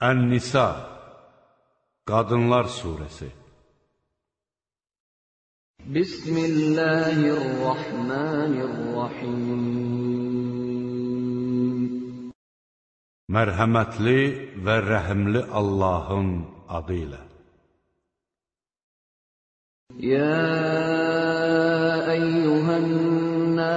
Ən-Nisa Qadınlar Suresi. Bismillahirrahmanirrahim. Mərhəmətli və rəhimli Allahın adı ilə. Ya eyyuhən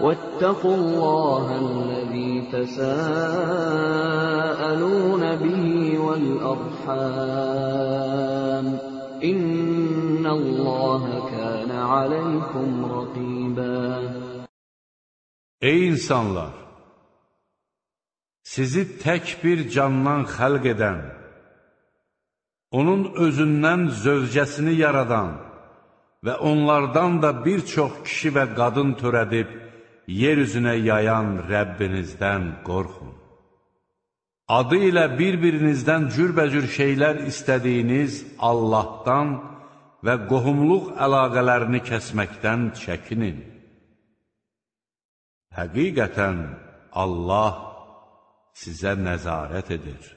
واتقوا الله الذي تساءلون به والأرحام إن الله كان عليكم رقيبا Ey insanlar! Sizi tək bir candan xəlq edən, onun özündən zövcəsini yaradan və onlardan da bir çox kişi və qadın törədib, yer üzünə yayan Rəbbinizdən qorxun. Adı ilə bir-birinizdən cürbəcür şeylər istədiyiniz Allahdan və qohumluq əlaqələrini kəsməkdən çəkinin. Həqiqətən Allah sizə nəzarət edir.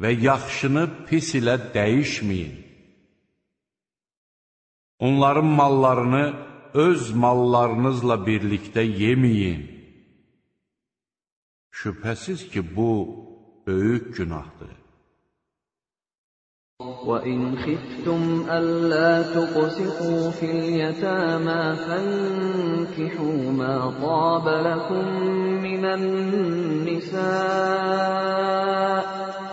və yaxşını pis ilə dəyişməyin. Onların mallarını öz mallarınızla birlikdə yeməyin. Şübhəsiz ki, bu böyük günahdır. وَإِنْ خِفْتُمْ أَلَّا تُقْسِطُوا فِي الْيَتَامَى فَانكِحُوا مَا طَابَ لَكُم مِّنَ النِّسَاءِ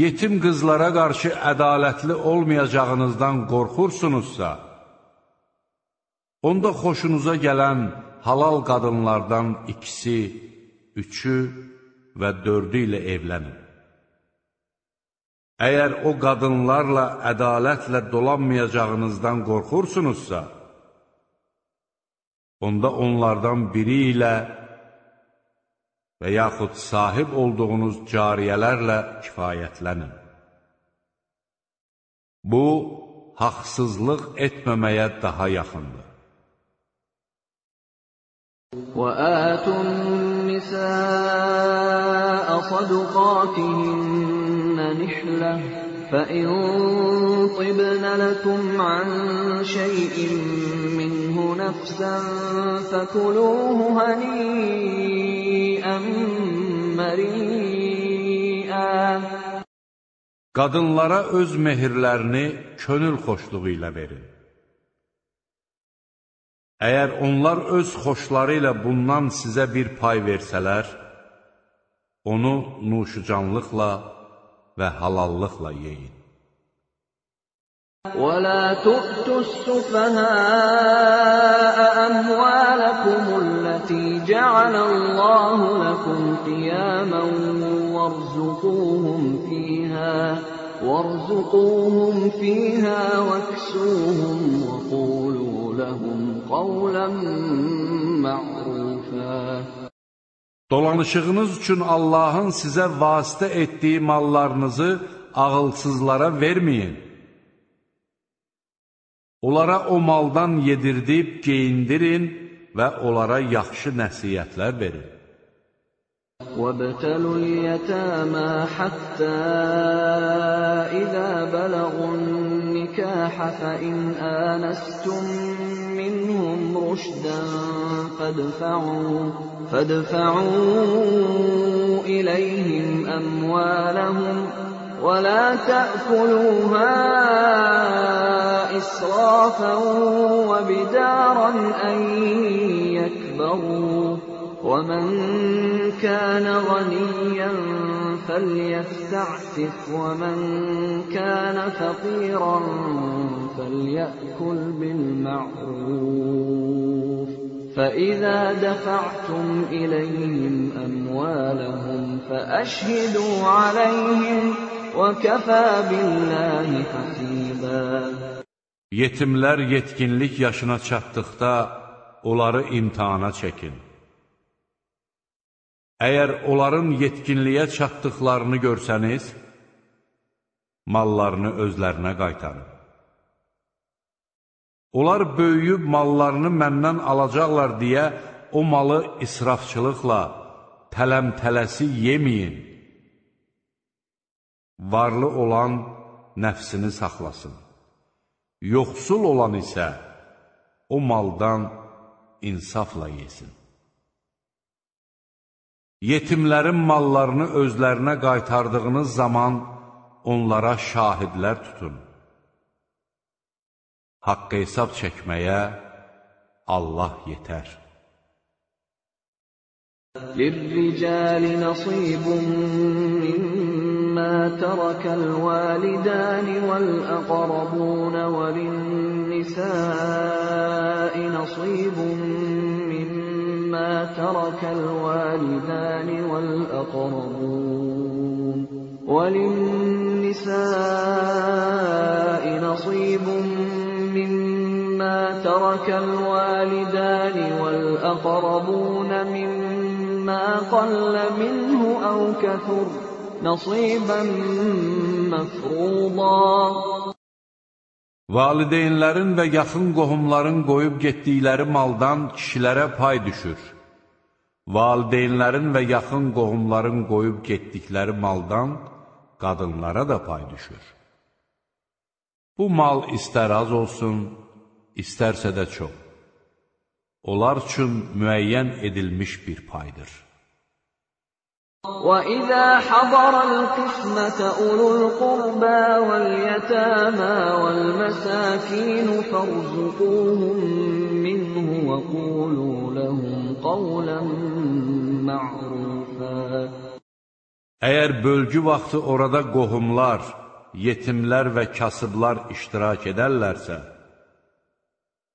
Yetim qızlara qarşı ədalətli olmayacağınızdan qorxursunuzsa, onda xoşunuza gələn halal qadınlardan ikisi, üçü və dördü ilə evlənin. Əgər o qadınlarla ədalətlə dolanmayacağınızdan qorxursunuzsa, onda onlardan biri ilə və yaxud sahib olduğunuz cariyələrlə kifayətlənin. Bu, haqsızlıq etməməyə daha yaxındır. وَآتُوا النِّسَاءَ صَدُقَاتِهِنَّ نِحْلَةً فَإِن طِبْنَ لَكُمْ عَن شَيْءٍ مِّنْهُ نَفْسًا فَكُلُوهُ هَنِيئًا مَّرِيئًا Qadınlara öz mehirlərini könül xoşluğu ilə verin. Əgər onlar öz xoşları ilə bundan sizə bir pay versələr, onu nuşucanlıqla və halallıqla yeyin. وَلَا تُؤْتُوا السُّفَهَاءَ أَمْوَالَكُمُ الَّتِي جَعَلَ اللَّهُ لَكُمْ قِيَامًا وَارْزُقُوهُمْ فِيهَا وَارْزُقُوهُمْ فِيهَا وَاكْسُوهُمْ وَقُولُوا لَهُمْ قَوْلًا مَّعْرُوفًا Dolanışığınız üçün Allahın sizə vasitə etdiyi mallarınızı ağılsızlara verməyin. Onlara o maldan yedirdib geyindirin və onlara yaxşı nəsiyyətlər verin. وابتلوا اليتامى حتى إذا بلغوا النكاح فإن آنستم منهم رشدا فادفعوا, فادفعوا إليهم أموالهم ولا تأكلوها إسرافا وبدارا أن يكبروا. ومن كان غنيا فليستعفف ومن كان فقيرا فليأكل بالمعروف فإذا دفعتم إليهم أموالهم فأشهدوا عليهم وكفى بالله حسيبا Yetimlər yetkinlik yaşına çatdıqda onları imtihana çəkin. Əgər onların yetkinliyə çatdıqlarını görsəniz, mallarını özlərinə qaytarın. Onlar böyüyüb mallarını məndən alacaqlar deyə o malı israfçılıqla, tələm-tələsi yeməyin. Varlı olan nəfsini saxlasın. Yoxsul olan isə o maldan insafla yesin. Yetimlərin mallarını özlərinə qaytardığınız zaman onlara şahidlər tutun. Haqq hesab çəkməyə Allah yetər. للرجال نصيب مما ترك الوالدان والأقربون وللنساء نصيب مما ترك الوالدان والأقربون وللنساء نصيب ترك الوالدان والأقربون مما قل منه أو كثر نصيبا مفروضا Valideynlərin və yaxın qohumların qoyub getdikləri maldan kişilərə pay düşür. Valideynlərin və yaxın qohumların qoyub getdikləri maldan qadınlara da pay düşür. Bu mal istər az olsun, istərsə də çox. Onlar üçün müəyyən edilmiş bir paydır. وَإِذَا حَضَرَ الْقِسْمَةَ أُولُو الْقُرْبَىٰ وَالْيَتَامَىٰ وَالْمَسَاكِينُ فَارْزُقُوهُم مِّنْهُ وَقُولُوا لَهُمْ قَوْلًا مَّعْرُوفًا Əgər bölgü vaxtı orada qohumlar, yetimlər və kasıblar iştirak edərlərsə,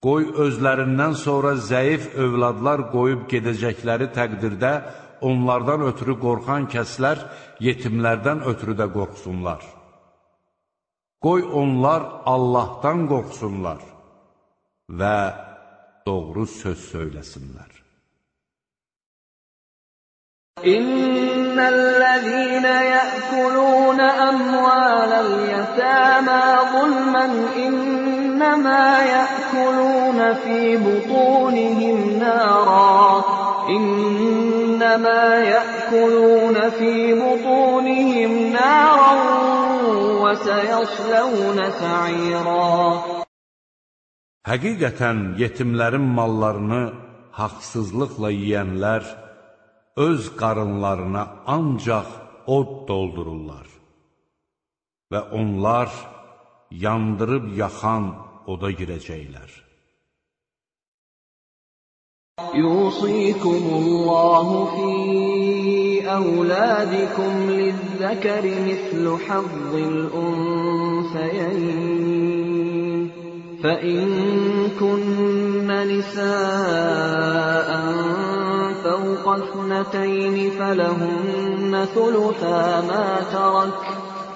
Qoy özlərindən sonra zəif övladlar qoyub gedəcəkləri təqdirdə onlardan ötürü qorxan kəslər yetimlərdən ötürü də qorxsunlar. Qoy onlar Allahdan qorxsunlar və doğru söz söyləsinlər. İnnellezîne ye'kulûne emvâlel yetâmâ zulmen innemâ ye'kulûne fî butûnihim nârâ. إنما يأكلون في بطونهم نارا وسيصلون سعيرا Həqiqətən yetimlərin mallarını haqsızlıqla yeyənlər öz qarınlarına ancaq od doldururlar və onlar yandırıb yaxan oda girəcəklər. الله في أولادكم للذكر مثل حظ الأنثيين فإن كن نساء فوق اثنتين فلهن ثلثا ما ترك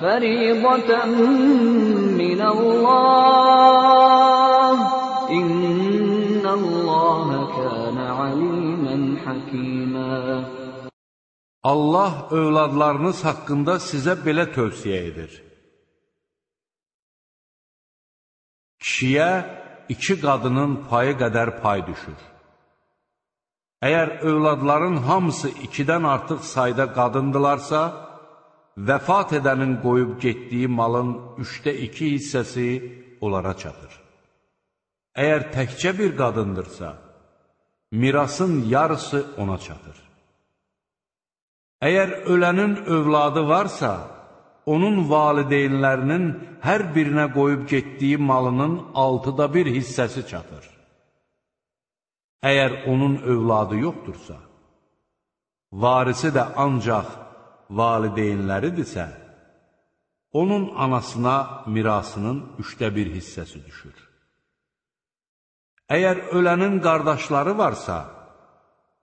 فريضة من الله إن الله كان عليما حكيما Allah övladlarınız haqqında sizə belə tövsiyə edir. Kişiyə iki qadının payı qədər pay düşür. Əgər övladların hamısı ikidən artıq sayda qadındılarsa, vəfat edənin qoyub getdiyi malın üçdə iki hissəsi onlara çatır. Əgər təkcə bir qadındırsa, mirasın yarısı ona çatır. Əgər ölənin övladı varsa, onun valideynlərinin hər birinə qoyub getdiyi malının altıda bir hissəsi çatır. Əgər onun övladı yoxdursa, varisi də ancaq valideynləridirsə, onun anasına mirasının üçdə bir hissəsi düşür. Əgər ölənin qardaşları varsa,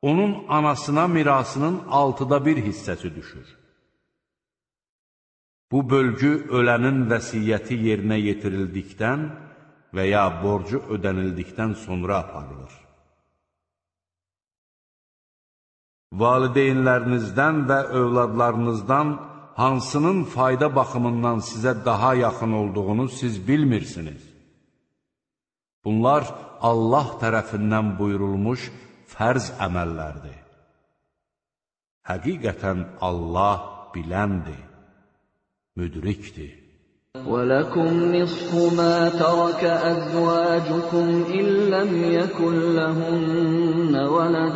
onun anasına mirasının altıda bir hissəsi düşür. Bu bölgü ölənin vəsiyyəti yerinə yetirildikdən və ya borcu ödənildikdən sonra aparılır. Valideynlərinizdən və övladlarınızdan hansının fayda baxımından sizə daha yaxın olduğunu siz bilmirsiniz. Bunlar Allah tərəfindən buyurulmuş fərz əməllərdir. Həqiqətən Allah biləndir, müdrikdir. وَلَكُمْ نِصْفُ مَا تَرَكَ أَزْوَاجُكُمْ إِن لَّمْ يَكُن لَّهُنَّ وَلَدٌ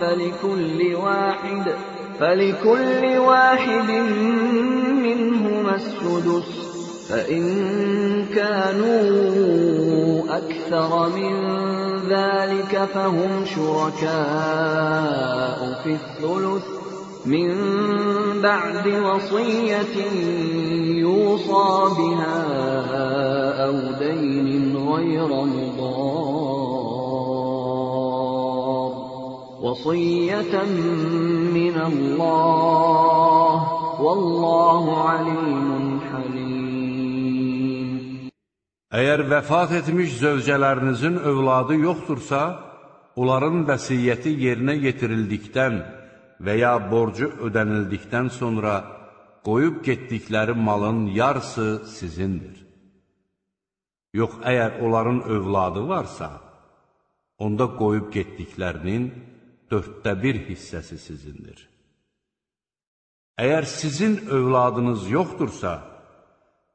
فَلِكُلِّ واحد فَلِكُلِّ واحد منهما السدس. فإن كانوا أكثر من ذلك فهم شركاء في الثلث. من بعد وصية يوصى بها أو دين غير مضار. وصية من الله والله عليم حليم Əgər vəfat etmiş zövcələrinizin övladı yoxdursa, onların vəsiyyəti yerinə yetirildikdən və ya borcu ödənildikdən sonra qoyub getdikləri malın yarısı sizindir. Yox, əgər onların övladı varsa, onda qoyub getdiklərinin dörddə bir hissəsi sizindir. Əgər sizin övladınız yoxdursa,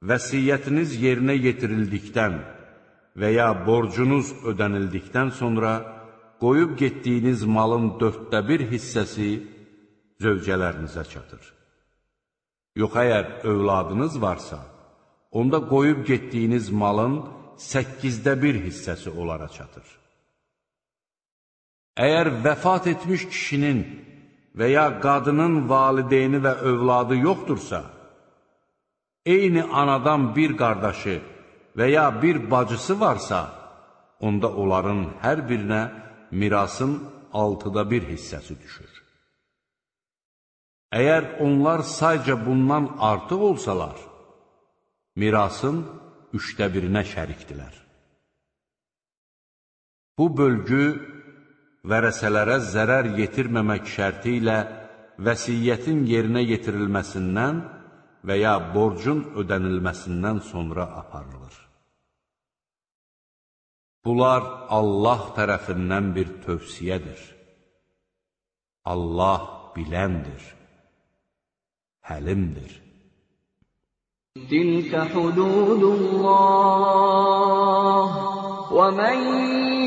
vəsiyyətiniz yerinə yetirildikdən və ya borcunuz ödənildikdən sonra qoyub getdiyiniz malın dörddə bir hissəsi zövcələrinizə çatır. Yox, əgər övladınız varsa, onda qoyub getdiyiniz malın səkkizdə bir hissəsi onlara çatır. Əgər vəfat etmiş kişinin və ya qadının valideyni və övladı yoxdursa, eyni anadan bir qardaşı və ya bir bacısı varsa, onda onların hər birinə mirasın altıda bir hissəsi düşür. Əgər onlar sayca bundan artıq olsalar, mirasın üçdə birinə şərikdilər. Bu bölgü vərəsələrə zərər yetirməmək şərti ilə vəsiyyətin yerinə yetirilməsindən və ya borcun ödənilməsindən sonra aparılır. Bunlar Allah tərəfindən bir tövsiyədir. Allah biləndir, həlimdir. Tilkə hududullah və mən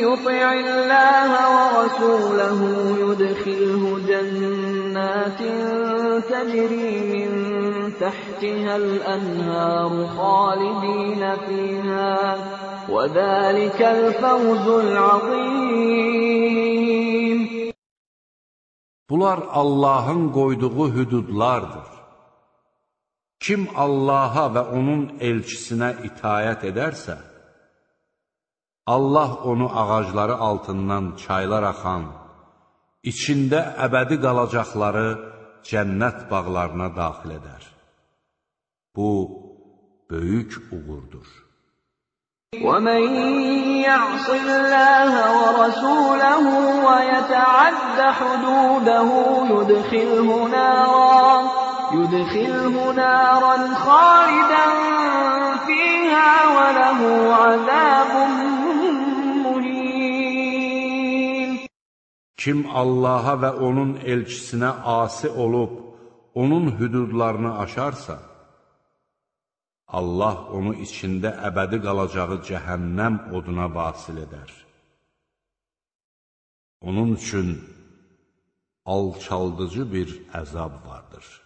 يطع الله ورسوله يدخله جنات تجري من تحتها الأنهار خالدين فيها. وذلك الفوز العظيم. Bunlar Allahın qoyduğu hüdudlardır. Kim Allaha və onun elçisinə itayət edərsə, Allah onu ağacları altından çaylar axan, içində əbədi qalacaqları cənnət bağlarına daxil edər. Bu, böyük uğurdur. وَمَنْ يَعْصِ اللَّهَ وَرَسُولَهُ وَيَتَعَدَّ حُدُودَهُ يُدْخِلْهُ نَارًا يُدْخِلْهُ نَارًا خَالِدًا فِيهَا وَلَهُ عَذَابٌ Kim Allaha və onun elçisinə asi olub, onun hüdudlarını aşarsa, Allah onu içində əbədi qalacağı cəhənnəm oduna vasil edər. Onun üçün alçaldıcı bir əzab vardır.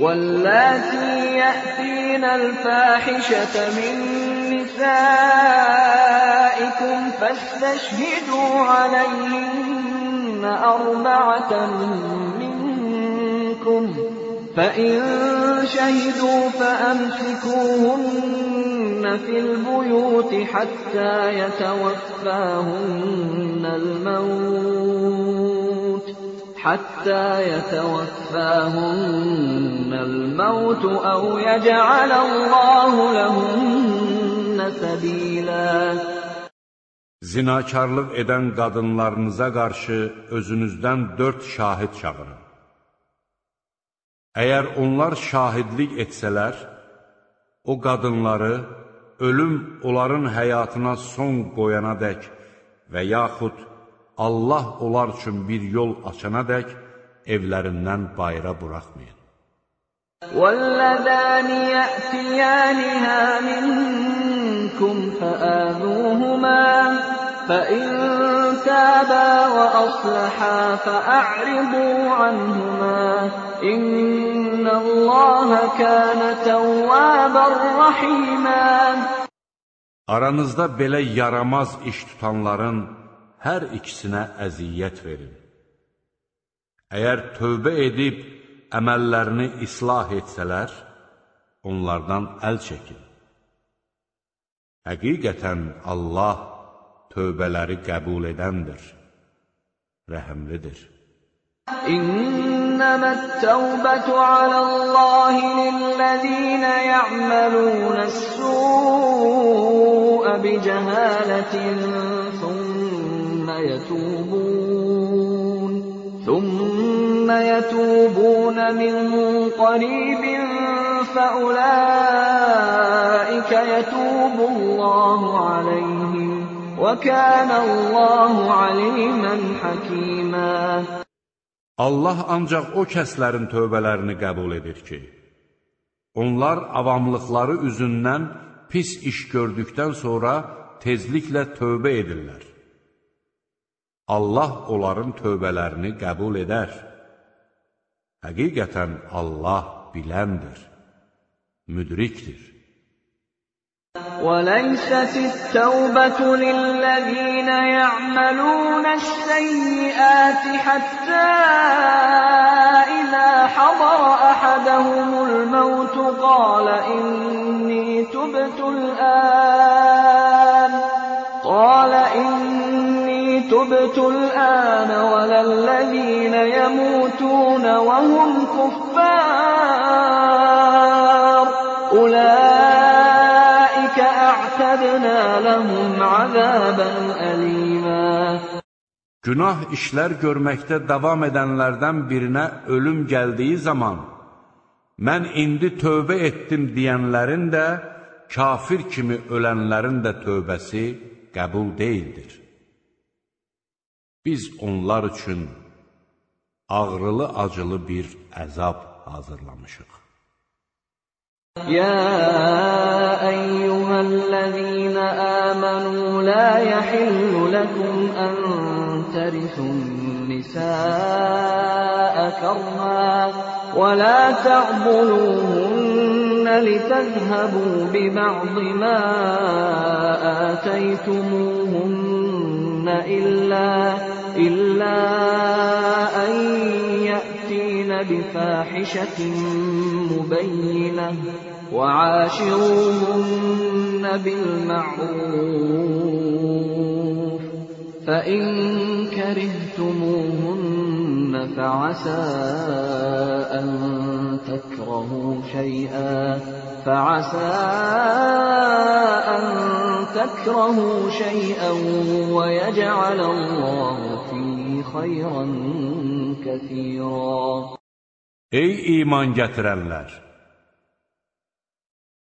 وَاللَّاتِي يَأْتِينَ الْفَاحِشَةَ مِن نِّسَائِكُمْ فَاسْتَشْهِدُوا عَلَيْهِنَّ أَرْبَعَةً مِّنكُمْ ۖ. فَإِن شَهِدُوا فَأَمْسِكُوهُنَّ فِي الْبُيُوتِ حَتَّىٰ يَتَوَفَّاهُنَّ الْمَوْتُ. حَتَّىٰ يَتَوَفَّاهُنَّ الْمَوْتُ أَوْ يَجْعَلَ اللَّهُ لَهُنَّ سَبِيلًا Zinakarlıq edən qadınlarınıza qarşı özünüzdən dörd şahid çağırın. Əgər onlar şahidlik etsələr, o qadınları ölüm onların həyatına son qoyana dək və yaxud Allah onlar üçün bir yol açana dək evlərindən bayıra buraxmayın. وَاللَّذَانِ يَأْتِيَانِهَا مِنكُمْ فَآذُوهُمَا فَإِن تَابَا وَأَصْلَحَا فَأَعْرِضُوا عَنْهُمَا إِنَّ اللَّهَ كَانَ تَوَّابًا رَّحِيمًا Aranızda belə yaramaz iş tutanların hər ikisinə əziyyət verin. Əgər tövbə edib əməllərini islah etsələr, onlardan əl çəkin. Həqiqətən Allah tövbələri qəbul edəndir, rəhəmlidir. إنما التوبة على الله للذين يعملون السوء بجهالة ثم يتوبون ثم يتوبون من قريب فأولئك يتوب الله عليهم وكان الله عليما حكيما Allah ancaq o kəslərin tövbələrini qəbul edir ki, Onlar avamlıqları üzündən pis iş gördükdən sonra tezliklə tövbə edirlər. Allah onların tövbələrini qəbul edər. Həqiqətən Allah biləndir, müdrikdir. وليست التوبة للذين يعملون السيئات حتى إذا حضر أحدهم الموت قال إني تبت الآن تبت الآن ولا الذين يموتون وهم كفار أولئك أعتدنا لهم عذابا أليما Günah işlər görməkdə davam edənlərdən birinə ölüm gəldiyi zaman, mən indi tövbə etdim deyənlərin də, kafir kimi ölənlərin də tövbəsi qəbul deyildir. biz onlar üçün ağrılı-acılı bir əzab hazırlamışıq. Ya eyyuhellezine amenu la yahillu lekum en terithun nisaa karha ve la ta'buluhunne litezhebu bi ba'di ma ateytumuhunne آتيتموهن إلا, إلا أن يأتين بفاحشة مبينة وعاشروهن بالمعروف فإن كرهتموهن فعسى أن تكرهوا شيئا فعسى أن تكرهوا شيئا ويجعل الله فيه خيرا كثيرا Ey iman gətirənlər!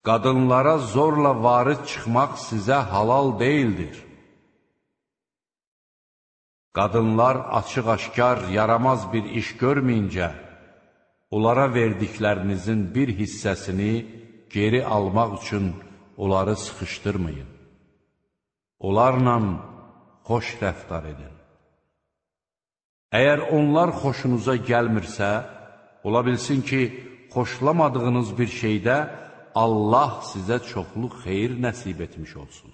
Qadınlara zorla varid çıxmaq sizə halal deyildir. Qadınlar açıq-aşkar, yaramaz bir iş görməyincə, onlara verdiklərinizin bir hissəsini geri almaq üçün onları sıxışdırmayın. Onlarla xoş rəftar edin. Əgər onlar xoşunuza gəlmirsə, ola bilsin ki, xoşlamadığınız bir şeydə Allah sizə çoxlu xeyir nəsib etmiş olsun.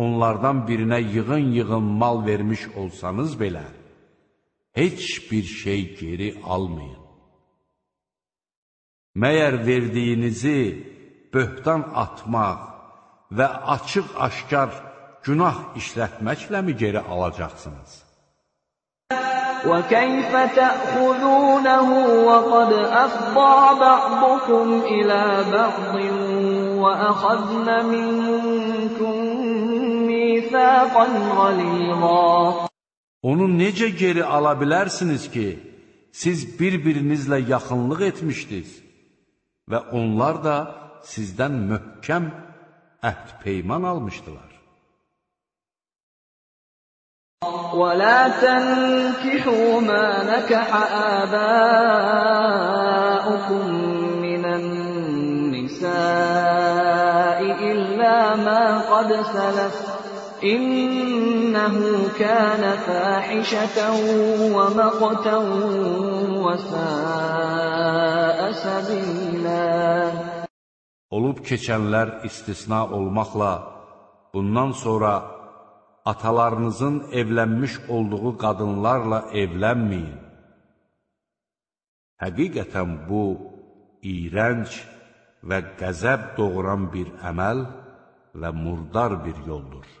onlardan birinə yığın-yığın mal vermiş olsanız belə, heç bir şey geri almayın. Məyər verdiyinizi böhtan atmaq və açıq-aşkar günah işlətməklə mi geri alacaqsınız? وَكَيْفَ تَأْخُذُونَهُ وَقَدْ أَفْضَىٰ بَعْضُكُمْ إِلَىٰ بَعْضٍ وَأَخَذْنَ مِنكُم مِّيثَاقًا غَلِيظًا Onu necə geri ala bilərsiniz ki, siz bir-birinizlə yaxınlıq etmişdiniz və onlar da sizdən möhkəm əhd peyman almışdılar. وَلَا تَنكِحُوا مَا نَكَحَ آبَاؤُكُم مِّنَ النِّسَاءِ إِلَّا مَا قَدْ سَلَفَ ۚ İnnehu kana fahişeten ve maqtan ve sa'a sabila olub keçənlər istisna olmaqla, bundan sonra atalarınızın evlənmiş olduğu qadınlarla evlənməyin. Həqiqətən bu, iyrənc və qəzəb doğuran bir əməl və murdar bir yoldur.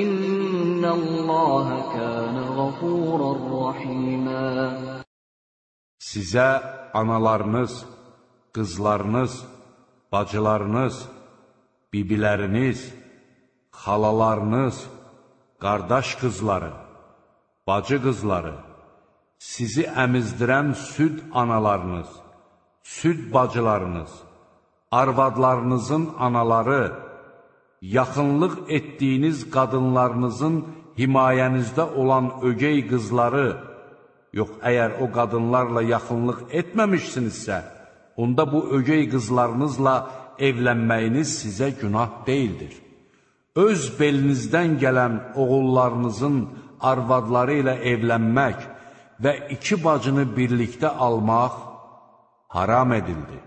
İnnallaha kana ghafurar rahima Sizə analarınız, qızlarınız, bacılarınız, bibiləriniz, xalalarınız, qardaş qızları, bacı qızları, sizi əmizdirən süd analarınız, süd bacılarınız, arvadlarınızın anaları, yaxınlıq etdiyiniz qadınlarınızın himayənizdə olan ögey qızları, Yox, əgər o qadınlarla yaxınlıq etməmişsinizsə, onda bu ögey qızlarınızla evlənməyiniz sizə günah deyildir. Öz belinizdən gələn oğullarınızın arvadları ilə evlənmək və iki bacını birlikdə almaq haram edildi.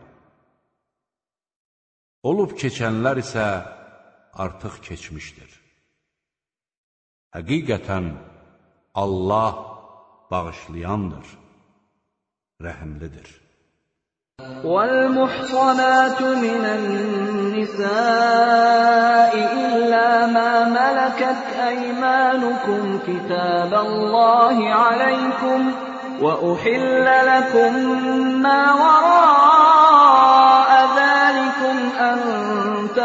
Olub keçənlər isə artıq keçmişdir. Həqiqətən Allah bağışlayandır, rəhimlidir. والمحصنات من النساء إلا ما ملكت أيمانكم كتاب الله عليكم وأحل لكم ما وراء ذلكم أن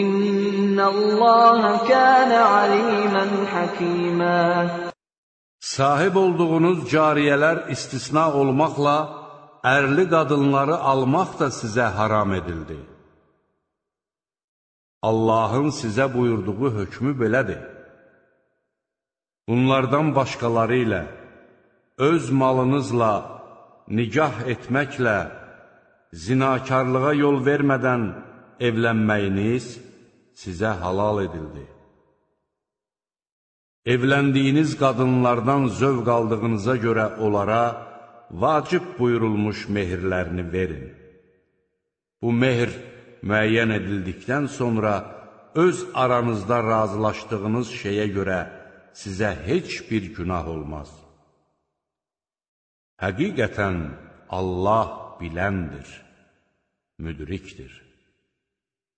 İnnallaha kana aliman hakima Sahib olduğunuz cariyələr istisna olmaqla ərli qadınları almaq da sizə haram edildi. Allahın sizə buyurduğu hökmü belədir. Bunlardan başqaları ilə öz malınızla nikah etməklə zinakarlığa yol vermədən evlənməyiniz sizə halal edildi. Evləndiyiniz qadınlardan zövq aldığınıza görə onlara vacib buyurulmuş mehirlərini verin. Bu mehr müəyyən edildikdən sonra öz aranızda razılaşdığınız şeyə görə sizə heç bir günah olmaz. Həqiqətən Allah biləndir, müdrikdir.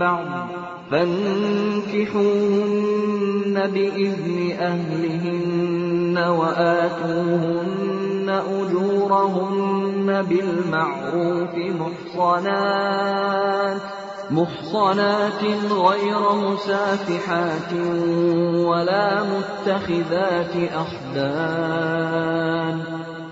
بعض فانكحوهن بإذن أهلهن وآتوهن أجورهن بالمعروف محصنات محصنات غير مسافحات ولا متخذات أخدان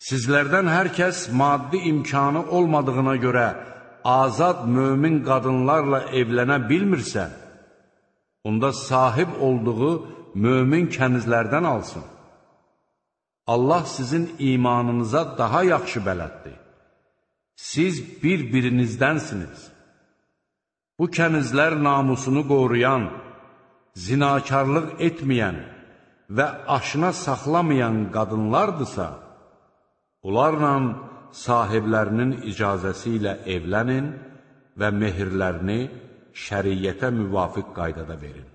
Sizlərdən hər kəs maddi imkanı olmadığına görə azad mömin qadınlarla evlənə bilmirsə, onda sahib olduğu mömin kənizlərdən alsın. Allah sizin imanınıza daha yaxşı bələddir. Siz bir-birinizdənsiniz. Bu kənizlər namusunu qoruyan, zinakarlıq etməyən və aşına saxlamayan qadınlardırsa, onlarla sahiblərinin icazəsi ilə evlənin və mehirlərini şəriyyətə müvafiq qaydada verin.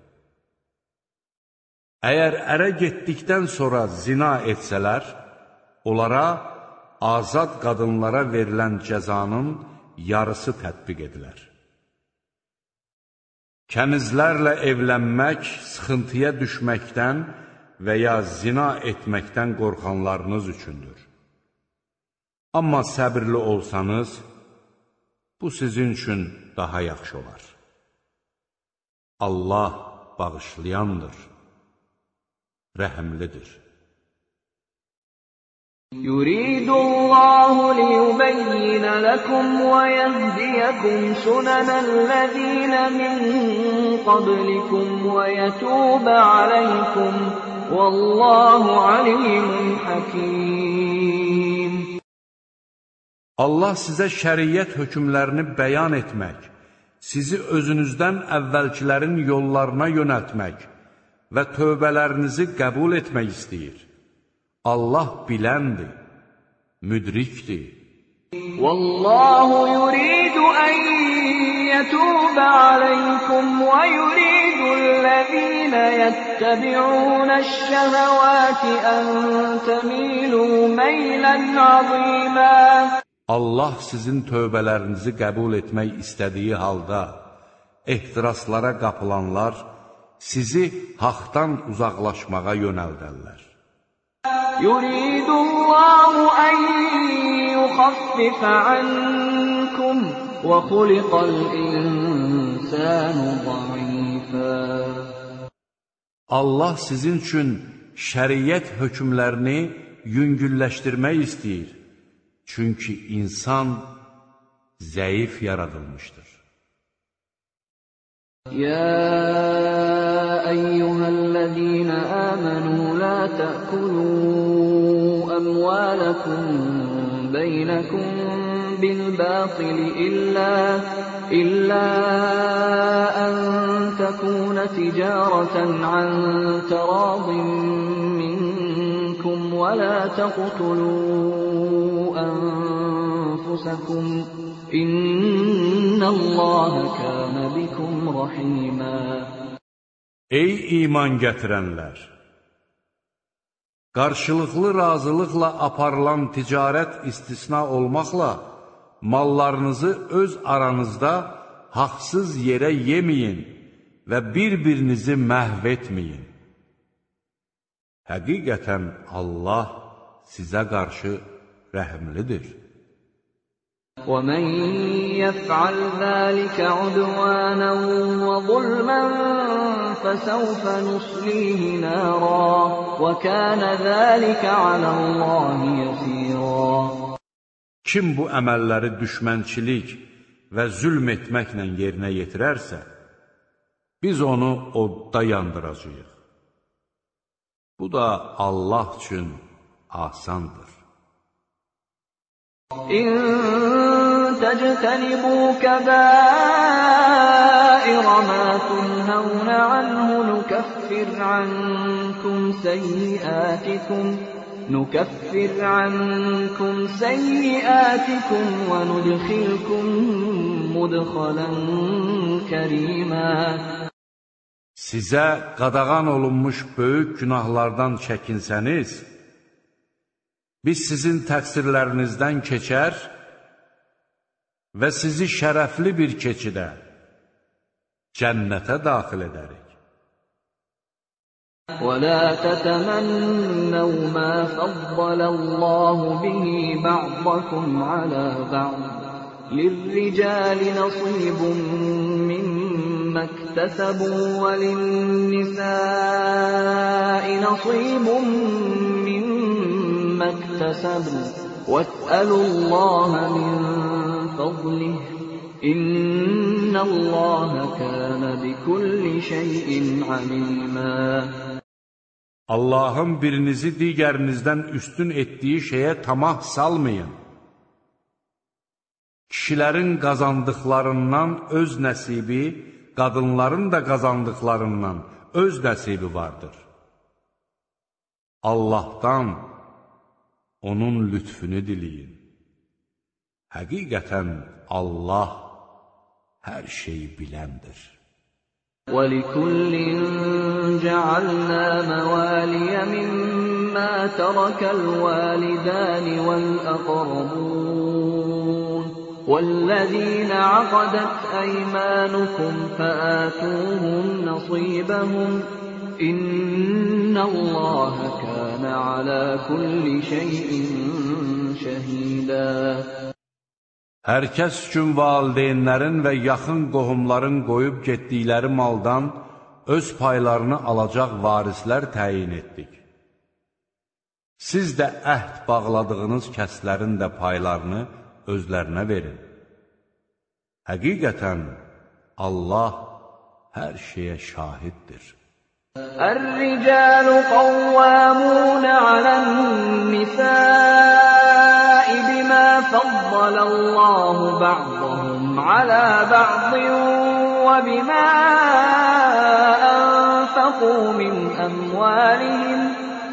Əgər ərə getdikdən sonra zina etsələr, onlara azad qadınlara verilən cəzanın yarısı tətbiq edilər. Kənizlərlə evlənmək sıxıntıya düşməkdən və ya zina etməkdən qorxanlarınız üçündür. Amma səbirli olsanız, bu sizin üçün daha yaxşı olar. Allah bağışlayandır, rəhəmlidir. يريد الله ليبين لكم ويهديكم سنن الذين من قبلكم ويتوب عليكم والله عليم حكيم Allah sizə şəriət hökmlərini bəyan etmək, sizi özünüzdən əvvəlkilərin yollarına yönəltmək və tövbələrinizi qəbul etmək istəyir. Allah biləndir, müdrikdir. Vallahu yuridu an yetub alaykum və yuridu allazina yettabi'una ash-şehawati an tamilu maylan azima Allah sizin tövbələrinizi qəbul etmək istədiyi halda, ehtiraslara qapılanlar sizi haqdan uzaqlaşmağa yönəldərlər. Yuridullahu an yukhaffifə ankum və xuliqal insanu zayifə Allah sizin üçün şəriyyət hökmlərini yüngülləşdirmək istəyir. Çünki insan zəif yaradılmışdır. Ya eyyuhellezina amanu la ta'kulu amwalakum beynakum bil batil illa إلا أن تكون تجارة عن تراض ولا تقتلوا أنفسكم İnnəlləhə kənə bikum rahimə Ey iman gətirənlər! Qarşılıqlı razılıqla aparılan ticarət istisna olmaqla, mallarınızı öz aranızda haqsız yerə yeməyin və bir-birinizi məhv etməyin. Həqiqətən Allah sizə qarşı rəhimlidir. ومن يفعل ذلك عدوانا وظلما فسوف نصليه نارا وكان ذلك على الله يسيرا Kim bu əməlləri düşmənçilik və zülm etməklə yerinə yetirərsə, biz onu odda yandıracağıq. Bu da Allah üçün asandır. İn tectenibu kebair ma tunhevne anhu nukeffir ankum seyyiatikum نكفر عنكم سيئاتكم وندخلكم مدخلا كريما Sizə qadağan olunmuş böyük günahlardan çəkinsəniz, biz sizin təqsirlərinizdən keçər və sizi şərəfli bir keçidə, cənnətə daxil edərik. ولا تتمنوا ما فضل الله به بعضكم على بعض للرجال نصيب مما اكتسبوا وللنساء نصيب مما اكتسبوا واسألوا الله من فضله إن الله كان بكل شيء عليما Allahın birinizi digərinizdən üstün etdiyi şeyə tamah salmayın. Kişilərin qazandıqlarından öz nəsibi, qadınların da qazandıqlarından öz nəsibi vardır. Allahdan onun lütfünü diləyin. Həqiqətən Allah hər şeyi biləndir. وَلِكُلٍّ جَعَلْنَا مَوَالِيَ مِمَّا تَرَكَ الْوَالِدَانِ وَالْأَقْرَبُونَ وَالَّذِينَ عَقَدَتْ أَيْمَانُكُمْ فَآتُوهُمْ نَصِيبَهُمْ ۖ إِنَّ اللَّهَ كَانَ عَلَىٰ كُلِّ شَيْءٍ شَهِيدًا Hər kəs üçün valideynlərin və yaxın qohumların qoyub getdikləri maldan öz paylarını alacaq varislər təyin etdik. Siz də əhd bağladığınız kəslərin də paylarını özlərinə verin. Həqiqətən, Allah hər şeyə şahiddir. Ər-ricalu qawwamuna alən-nisai bima faddalallahu ba'dahum ala ba'din və bima anfaqu min əmvalihim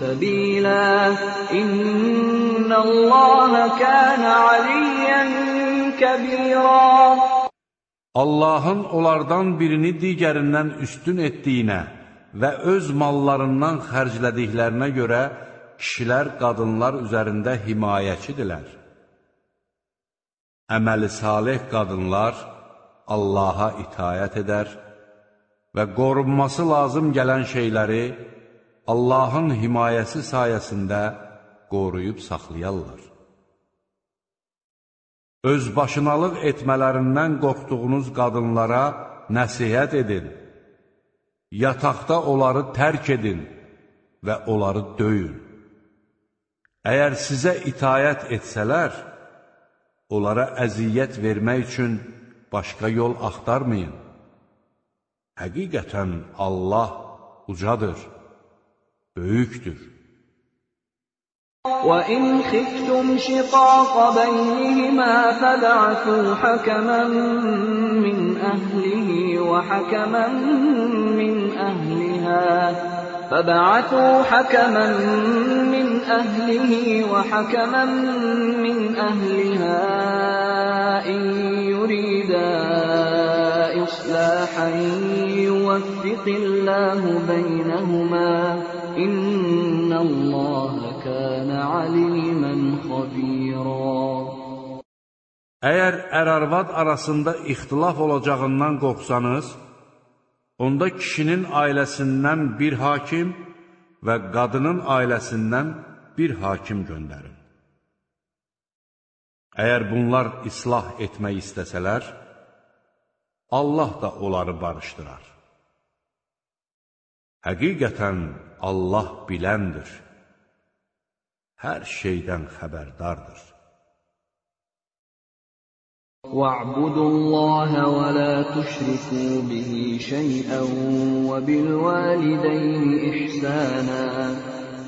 سبيلا إن الله كان عليا كبيرا Allahın onlardan birini digərindən üstün etdiyinə və öz mallarından xərclədiklərinə görə kişilər qadınlar üzərində himayəçidirlər. Əməli salih qadınlar Allaha itayət edər və qorunması lazım gələn şeyləri Allahın himayəsi sayəsində qoruyub saxlayarlar. Özbaşınalıq etmələrindən qorxduğunuz qadınlara nəsihət edin. Yataqda onları tərk edin və onları döyün. Əgər sizə itayət etsələr, onlara əziyyət vermək üçün başqa yol axtarmayın. Həqiqətən Allah ucadır, böyükdür. وَإِنْ خِفْتُمْ شِقَاقَ بَيْنِهِمَا فَابْعَثُوا حَكَمًا مِّنْ أَهْلِهِ وَحَكَمًا مِّنْ أَهْلِهَا فَبَعَثُوا حَكَمًا مِّنْ أَهْلِهِ وَحَكَمًا مِّنْ أَهْلِهَا إِن يُرِيدَا إِصْلَاحًا يُوَفِّقِ اللَّهُ بَيْنَهُمَا İnnallaha kana aliman xabira Əgər ər-arvad arasında ixtilaf olacağından qorxsanız, onda kişinin ailəsindən bir hakim və qadının ailəsindən bir hakim göndərin. Əgər bunlar islah etmək istəsələr, Allah da onları barışdırar. Həqiqətən Allah biləndir, hər şeydən xəbərdardır. وَاعْبُدُوا اللَّهَ وَلَا تُشْرِكُوا بِهِ شَيْئًا وَبِالْوَالِدَيْنِ إِحْسَانًا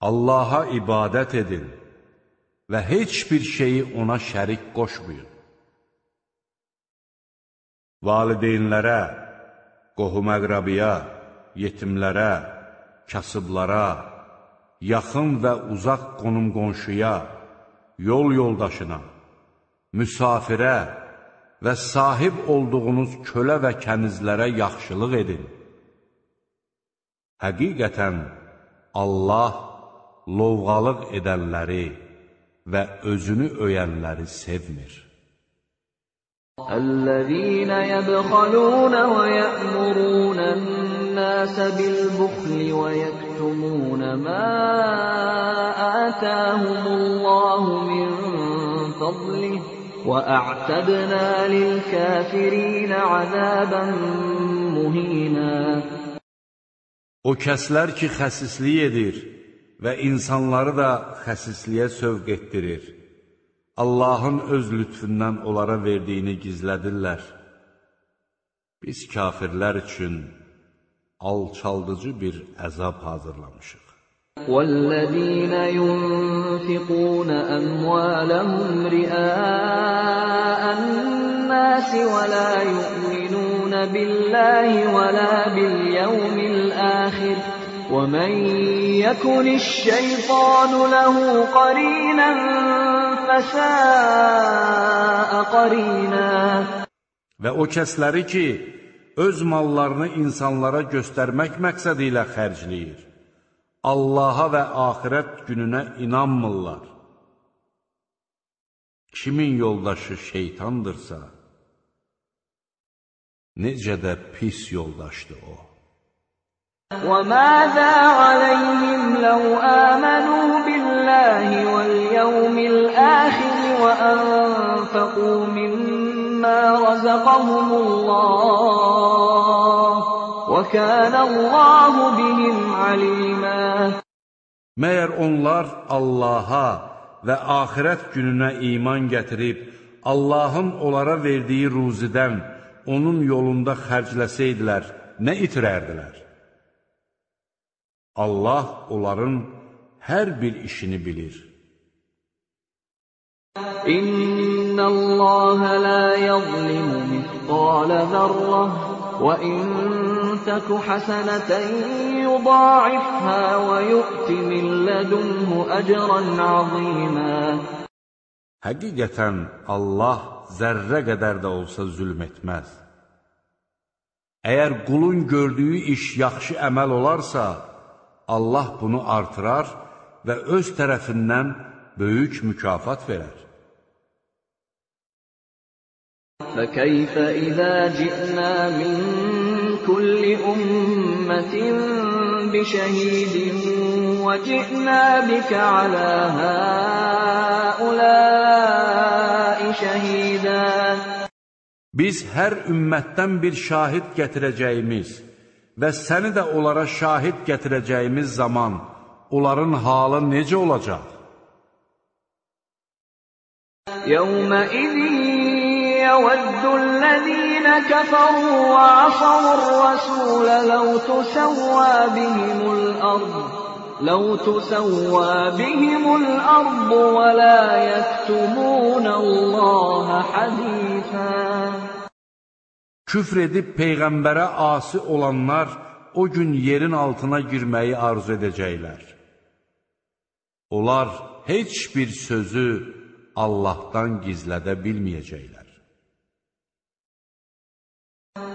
Allaha ibadət edin və heç bir şeyi ona şərik qoşmayın. Valideynlərə, qohum-əqrabiya, yetimlərə, kasıblara, yaxın və uzaq qonum-qonşuya, yol yoldaşına, müsafirə və sahib olduğunuz kölə və kənizlərə yaxşılıq edin. Həqiqətən, Allah lovğalıq edənləri və özünü öyənləri sevmir. Əl-ləzīnə yəbxalūna və yə'murūnən-nəsə bil-buxli və yəktumūna mā ātāhumullāhu min fadlih və ə'tədnā lil-kāfirīnə əzābən muhīnā O kəslər ki, xəsislik edir, və insanları da xəsisliyə sövq etdirir. Allahın öz lütfündən onlara verdiyini gizlədirlər. Biz kafirlər üçün alçaldıcı bir əzab hazırlamışıq. وَالَّذِينَ يُنْفِقُونَ أَمْوَالَهُمْ رِئَاءَ النَّاسِ وَلَا يُؤْمِنُونَ بِاللَّهِ وَلَا بِالْيَوْمِ الْآخِرِ وَمَن يَكُنِ الشَّيْطَانُ لَهُ قَرِينًا فَسَاءَ قَرِينًا Və o kəsləri ki, öz mallarını insanlara göstərmək məqsədi ilə xərcləyir, Allaha və axirət gününə inanmırlar. Kimin yoldaşı şeytandırsa, necə də pis yoldaşdır o. وَمَاذَا عَلَيْهِمْ لَوْ آمَنُوا بِاللَّهِ وَالْيَوْمِ الْآخِرِ وَأَنفَقُوا مِمَّا رَزَقَهُمُ اللَّهُ وَكَانَ اللَّهُ بِهِمْ عَلِيمًا Məyər onlar Allaha və axirət gününə iman gətirib, Allahın onlara verdiyi ruzidən onun yolunda xərcləsəydilər, nə itirərdilər? Allah onların hər bir işini bilir. İnnallaha la yuzlimu mithqala zarrah və in taku hasanatan yudha'ifha və yu'ti min ladunhu ecran azima. Həqiqətən Allah zərrə qədər də olsa zülm etməz. Əgər qulun gördüyü iş yaxşı əməl olarsa, Allah bunu artırar və öz tərəfindən böyük mükafat verər. فَكَيْفَ إِذَا جِئْنَا مِنْ كُلِّ أُمَّةٍ بِشَهِيدٍ وَجِئْنَا بِكَ عَلَى هَؤُلَاءِ شَهِيدًا Biz hər ümmətdən bir şahid gətirəcəyimiz və səni də onlara şahid gətirəcəyimiz zaman onların halı necə olacaq? يَوْمَئِذٍ يَوَدُّ الَّذِينَ كَفَرُوا وَعَصَوُا الرَّسُولَ لَوْ تُسَوَّىٰ بِهِمُ الْأَرْضُ لَوْ تُسَوَّىٰ بِهِمُ الْأَرْضُ وَلَا يَكْتُمُونَ اللَّهَ حَدِيثًا Küfr edib Peyğəmbərə asi olanlar o gün yerin altına girməyi arzu edəcəklər. Onlar heç bir sözü Allahdan gizlədə bilməyəcəklər.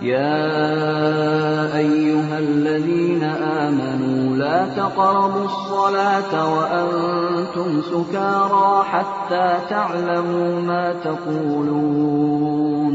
يا أيها الذين آمنوا لا تقربوا الصلاة وأنتم سكارى حتى تعلموا ما تقولون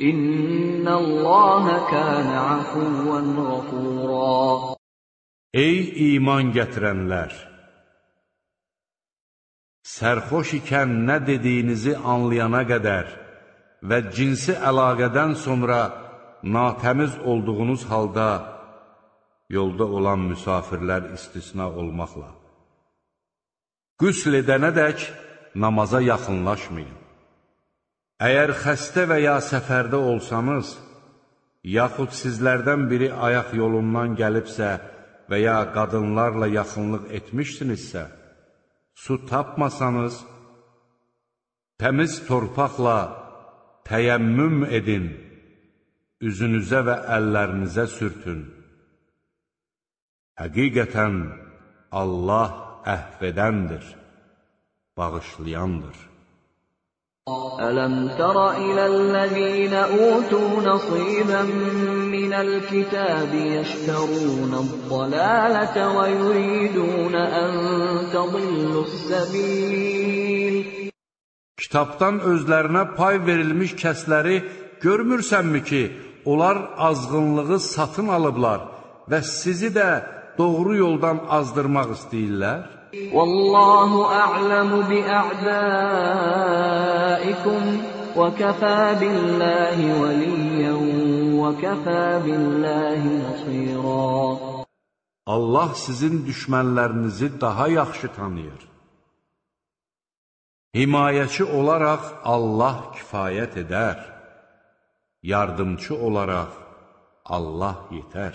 İnnəlləhə kənə əfuvvən ğafura. Ey iman gətirənlər! Sərxoş ikən nə dediyinizi anlayana qədər və cinsi əlaqədən sonra natəmiz olduğunuz halda yolda olan müsafirlər istisna olmaqla. Qüsl edənədək namaza yaxınlaşmayın. Əgər xəstə və ya səfərdə olsanız, yaxud sizlərdən biri ayaq yolundan gəlibsə və ya qadınlarla yaxınlıq etmişsinizsə, su tapmasanız, təmiz torpaqla təyəmmüm edin, üzünüzə və əllərinizə sürtün. Həqiqətən Allah əhv edəndir, bağışlayandır. ألم تر إلى الذين أوتوا نصيبا من الكتاب يشترون الضلالة ويريدون أن تضلوا السبيل Kitabdan özlərinə pay verilmiş kəsləri görmürsənmi ki, onlar azğınlığı satın alıblar və sizi də doğru yoldan azdırmaq istəyirlər? Vallahu a'lemu bi ve kefa billahi veliyen ve kefa billahi nasira. Allah sizin düşmənlərinizi daha yaxşı tanıyır. Himayəçi olaraq Allah kifayət edər. Yardımçı olaraq Allah yetər.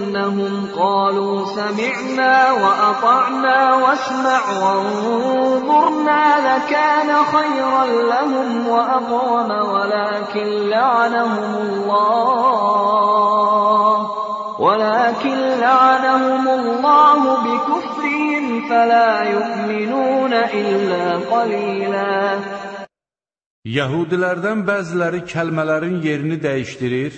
أنهم قالوا سمعنا وأطعنا واسمع وانظرنا لكان خيرا لهم وأقوم ولكن لعنهم الله ولكن لعنهم الله بكفرهم فلا يؤمنون إلا قليلا. Yahudilərdən bəziləri kəlmələrin yerini dəyişdirir,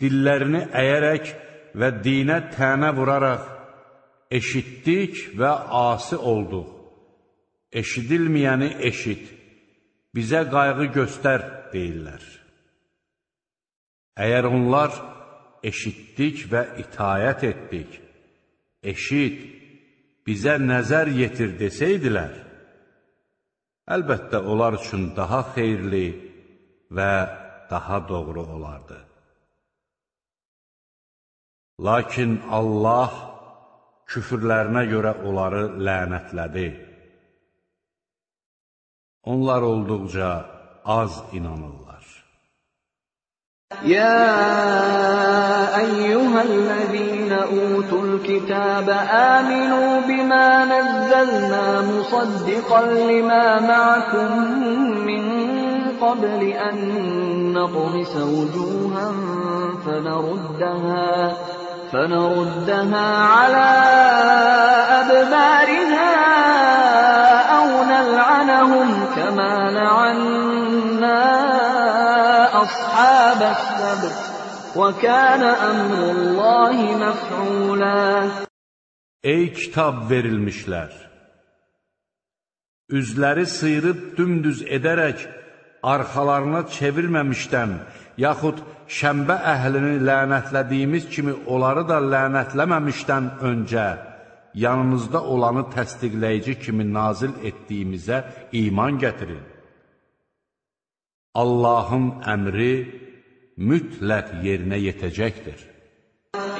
dillərini əyərək və dinə tənə vuraraq, eşitdik və asi olduq. Eşidilməyəni eşit, bizə qayğı göstər, deyirlər. Əgər onlar eşitdik və itayət etdik, eşit, bizə nəzər yetir desəydilər, əlbəttə onlar üçün daha xeyirli və daha doğru olardı. Lakin Allah küfürlərinə görə onları lənətlədi. Onlar olduqca az inanırlar. يا أيها الذين أوتوا الكتاب آمنوا بما نزلنا مصدقا لما معكم من قبل أن نطمس وجوها فنردها فنردها على أدبارها أو نلعنهم كما لعنا أصحاب السبت وكان أمر الله مفعولا Ey kitab verilmişlər! Üzləri sıyırıb dümdüz edərək, arxalarına çevirməmişdən, yaxud şəmbə əhlini lənətlədiyimiz kimi onları da lənətləməmişdən öncə, yanınızda olanı təsdiqləyici kimi nazil etdiyimizə iman gətirin. Allahın əmri mütləq yerinə yetəcəkdir.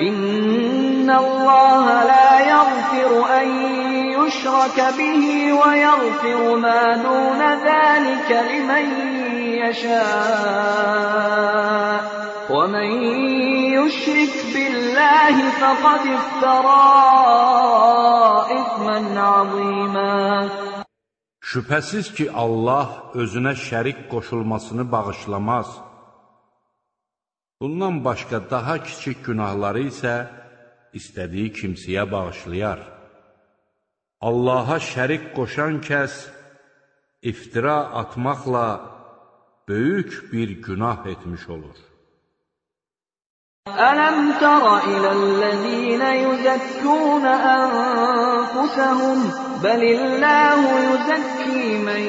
İnnəllaha la yaghfiru an yushraka bihi və yaghfiru ma dun zəlikə limen yəşə ومن يشرك بالله فقد افترى إثما عظيما Şübhəsiz ki, Allah özünə şərik qoşulmasını bağışlamaz. Bundan başqa daha kiçik günahları isə istədiyi kimsəyə bağışlayar. Allaha şərik qoşan kəs iftira atmaqla böyük bir günah etmiş olur. Ələm tərə iləl-ləzīnə yüzəkkûnə ənfusəhum, bəlilləhu yüzəkki mən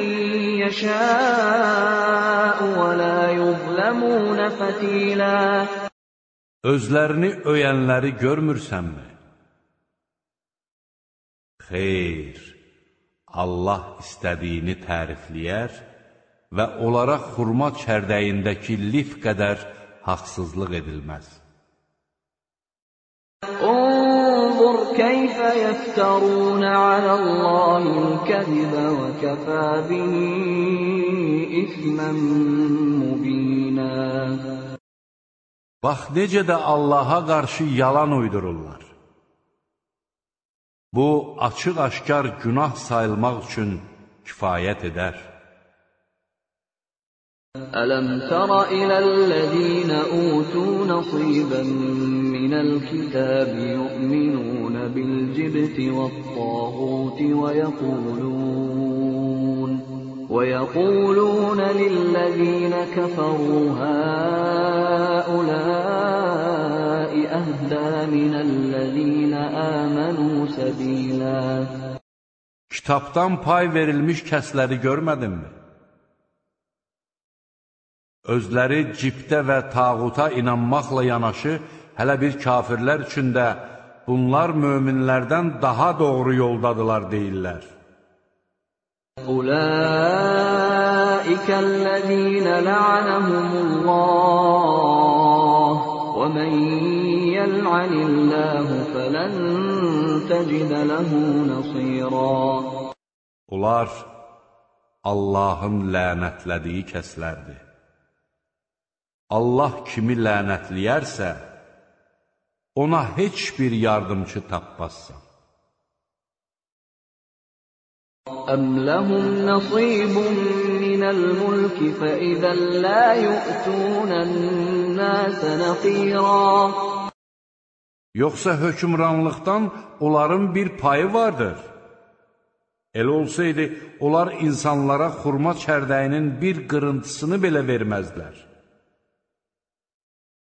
yəşəu və lə yuzləmûnə fətilə. Özlərini öyənləri görmürsənmi? Xeyr, Allah istədiyini tərifləyər, və onlara xurma çərdəyindəki lif qədər haqsızlıq edilməz. Unzur keyfə yəftərunə aləllahil kəzibə və kəfə bihi ifmən mubinə. Bax, necə də Allaha qarşı yalan uydururlar. Bu, açıq-aşkar günah sayılmaq üçün kifayət edər. ألم تر إلى الذين أوتوا نصيبا من الكتاب يؤمنون بالجبت والطاغوت ويقولون ويقولون للذين كفروا هؤلاء أهدى من الذين آمنوا سبيلا Kitabdan pay verilmiş kəsləri görmədinmi? Özləri cibdə və tağuta inanmaqla yanaşı, hələ bir kafirlər üçün də bunlar möminlərdən daha doğru yoldadılar deyirlər. Ulaikəl-ləzīnə la'anəhumullah və mən yəl'anilləhu fələn təcidə ləhu nasira. Onlar Allahın lənətlədiyi kəslərdir. Allah kimi lənətləyərsə, ona heç bir yardımcı tapmazsan. Əm ləhum nasibun minəl mulki fəizən la yu'tunən nəsə nəqira. Yoxsa hökmranlıqdan onların bir payı vardır. Elə olsaydı, onlar insanlara xurma çərdəyinin bir qırıntısını belə verməzlər.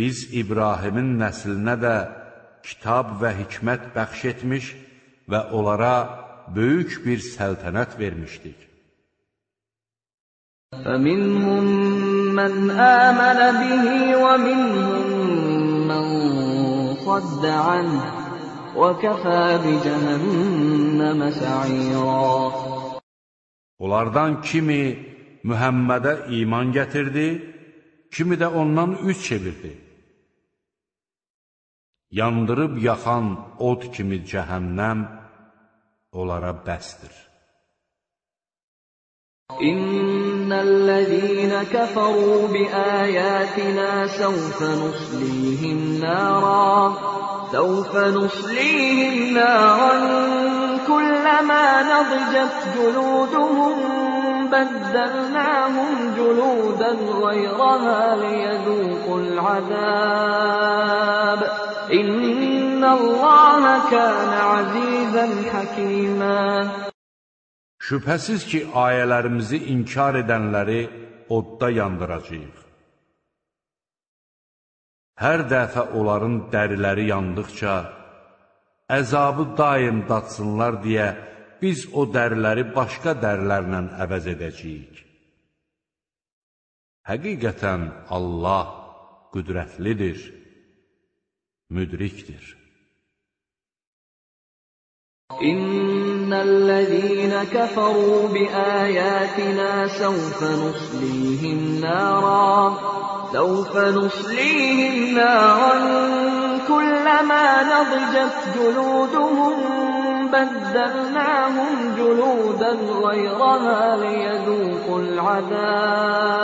Biz İbrahimin nəslinə də kitab və hikmət bəxş etmiş və onlara böyük bir səltənət vermişdik. فَمِنْهُمْ مَنْ آمَنَ بِهِ وَمِنْهُمْ مَنْ صَدَّ عَنْهُ وَكَفَى بِجَهَنَّمَ سَعِيرًا Onlardan kimi Mühəmmədə iman gətirdi, kimi də ondan üz çevirdi. yandırıb yaxan od kimi cəhənnəm onlara bəsdir. İnnellezîne keferû bi âyâtinâ sevfe nuslihim nâra sevfe nuslihim nâran kullemâ nadcat culûduhum بدلناهم جلودا غيرها ليذوقوا العذاب إن الله كان عزيزا حكيما Şübhəsiz ki, ayələrimizi inkar edənləri odda yandıracaq. Hər dəfə onların dəriləri yandıqca, əzabı daim datsınlar deyə biz o dəriləri başqa dərilərlə əvəz edəcəyik. Həqiqətən Allah qüdrətlidir, müdrikdir. İnnellezîne keferû biâyâtinâ sevfe nuslîhim nârâ سوف نصليهم نارا كلما نضجت جلودهم بدلناهم جلودا غيرها ليذوقوا العذاب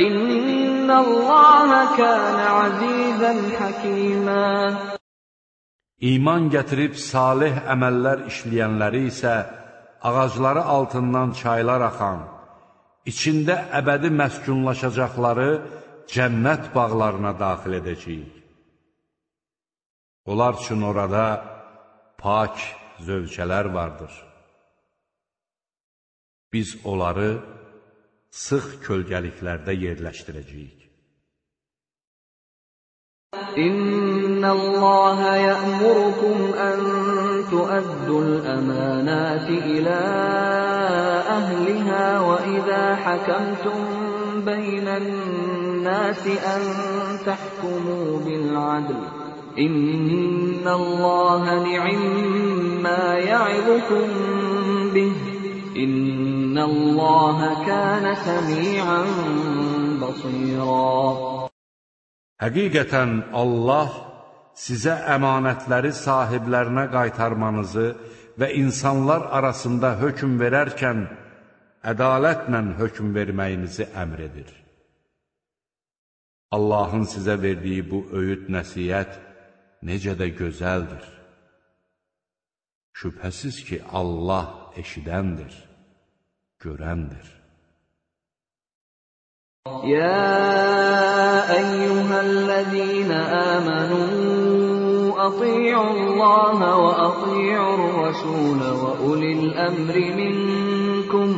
إن الله كان عزيزا حكيما İman gətirib salih əməllər işləyənləri isə ağacları altından çaylar axan, içində əbədi məskunlaşacaqları cənnət bağlarına daxil edəcəyik. Onlar üçün orada pak zövcələr vardır. Biz onları sıx kölgəliklərdə yerləşdirəcəyik. İnnallaha ya'murukum an tu'addul amanati ila ahliha wa idha hakamtum bayna an-nasi an tahkumu bil 'adl İnnallaha ni'imma ya'idukum bih. İnnallaha kana semi'an basira. Həqiqətən Allah sizə əmanətləri sahiblərinə qaytarmanızı və insanlar arasında hökm verərkən ədalətlə hökm verməyinizi əmr edir. Allahın sizə verdiyi bu öyüd nəsiyyət necə də gözəldir. Şübhəsiz ki, Allah eşidəndir, görəndir. Ya eyyuhəl-ləzīnə əmənu, ati'u Allahə və ati'u Rəsulə və ulil əmri minkum.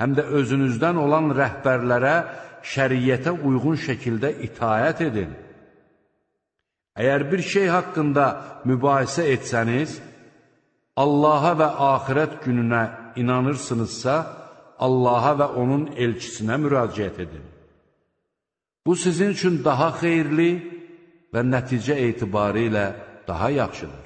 həm də özünüzdən olan rəhbərlərə şəriyyətə uyğun şəkildə itayət edin. Əgər bir şey haqqında mübahisə etsəniz, Allaha və axirət gününə inanırsınızsa, Allaha və onun elçisinə müraciət edin. Bu sizin üçün daha xeyirli və nəticə etibarı ilə daha yaxşıdır.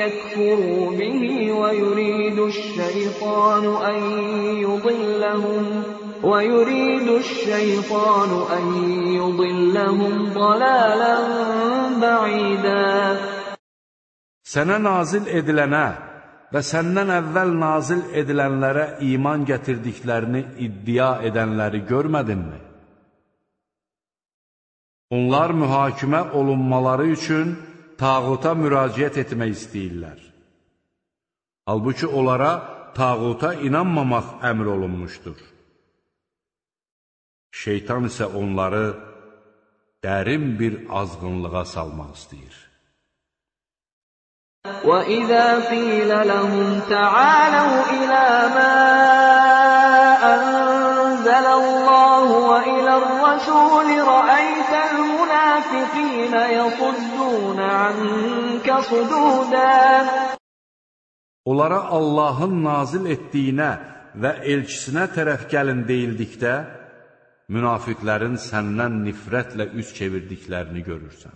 يكفروا به ويريد الشيطان أن يضلهم ويريد الشيطان أن يضلهم ضلالا بعيدا Sənə nazil edilənə və səndən əvvəl nazil edilənlərə iman gətirdiklərini iddia edənləri görmədinmi? Onlar mühakimə olunmaları üçün tağuta müraciət etmək istəyirlər. Halbuki onlara tağuta inanmamaq əmr olunmuşdur. Şeytan isə onları dərin bir azğınlığa salmaq istəyir. وَإِذَا قِيلَ لَهُمْ تَعَالَوْا إِلَىٰ مَا أَنزَلَ اللَّهُ وَإِلَى الرَّسُولِ رَأَيْتَ Onlara Allahın nazil etdiyinə və elçisinə tərəf gəlin deyildikdə, münafiqlərin səndən nifrətlə üz çevirdiklərini görürsən.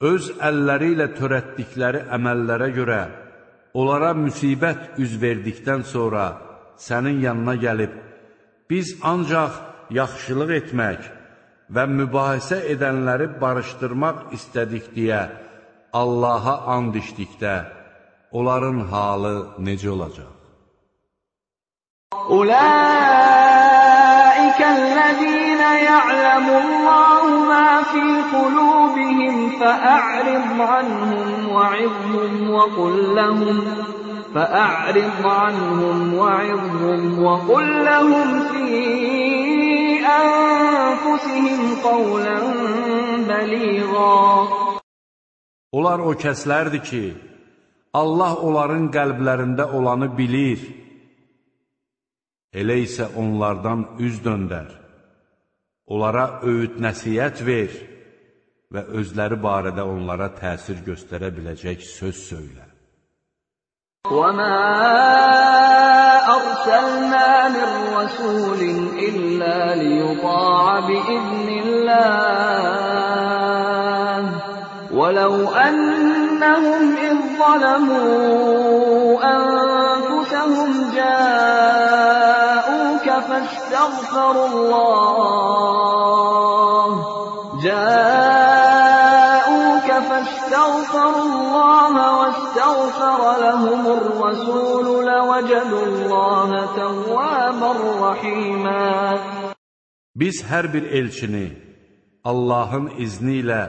Öz əlləri ilə törətdikləri əməllərə görə onlara müsibət üz verdikdən sonra sənin yanına gəlib, biz ancaq yaxşılıq etmək və mübahisə edənləri barışdırmaq istədik deyə Allaha and içdikdə, onların halı necə olacaq? أولئك الذين يعلم الله ما في قلوبهم فأعرض عنهم وعظهم وقل لهم فأعرض عنهم وعظهم وقل لهم في أنفسهم قولا بليغا Onlar o kəslərdir ki, Allah onların qəlblərində olanı bilir. Elə isə onlardan üz döndər. Onlara öyüd nəsiyyət ver və özləri barədə onlara təsir göstərə biləcək söz söylə. وَمَا أَرْسَلْنَا مِن رَّسُولٍ إِلَّا لِيُطَاعَ بِإِذْنِ اللَّهِ ۚ وَلَوْ أَنَّهُمْ إِذ ظَّلَمُوا أَنفُسَهُمْ فَاسْتَغْفَرُوا اللَّهَ جاءوك فاستغفروا الله واستغفر لهم الرسول لوجدوا الله توابا رحيما Biz hər bir elçini Allahın izni ilə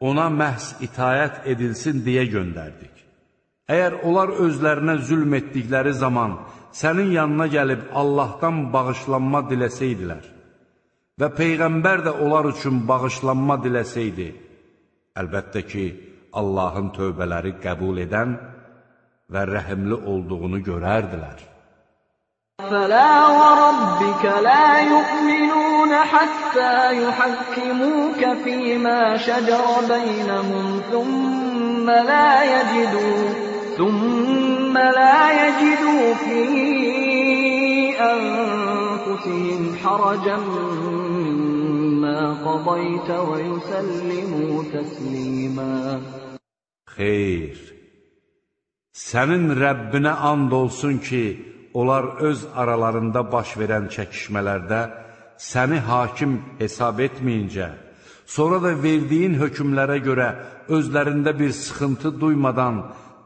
ona məhz itayət edilsin deyə göndərdik. Əgər onlar özlərinə zülm etdikləri zaman sənin yanına gəlib Allahdan bağışlanma diləsəydilər və Peyğəmbər də onlar üçün bağışlanma diləsəydi, əlbəttə ki, Allahın tövbələri qəbul edən və rəhimli olduğunu görərdilər. فلا وربك لا يؤمنون حتى يحكموك فيما شجر بينهم ثم لا يجدوا ثم لا يجدوا في أنفسهم حرجا مما قضيت ويسلموا تسليما Xeyr, sənin Rəbbinə and olsun ki, onlar öz aralarında baş verən çəkişmələrdə səni hakim hesab etməyincə, sonra da verdiyin hökmlərə görə özlərində bir sıxıntı duymadan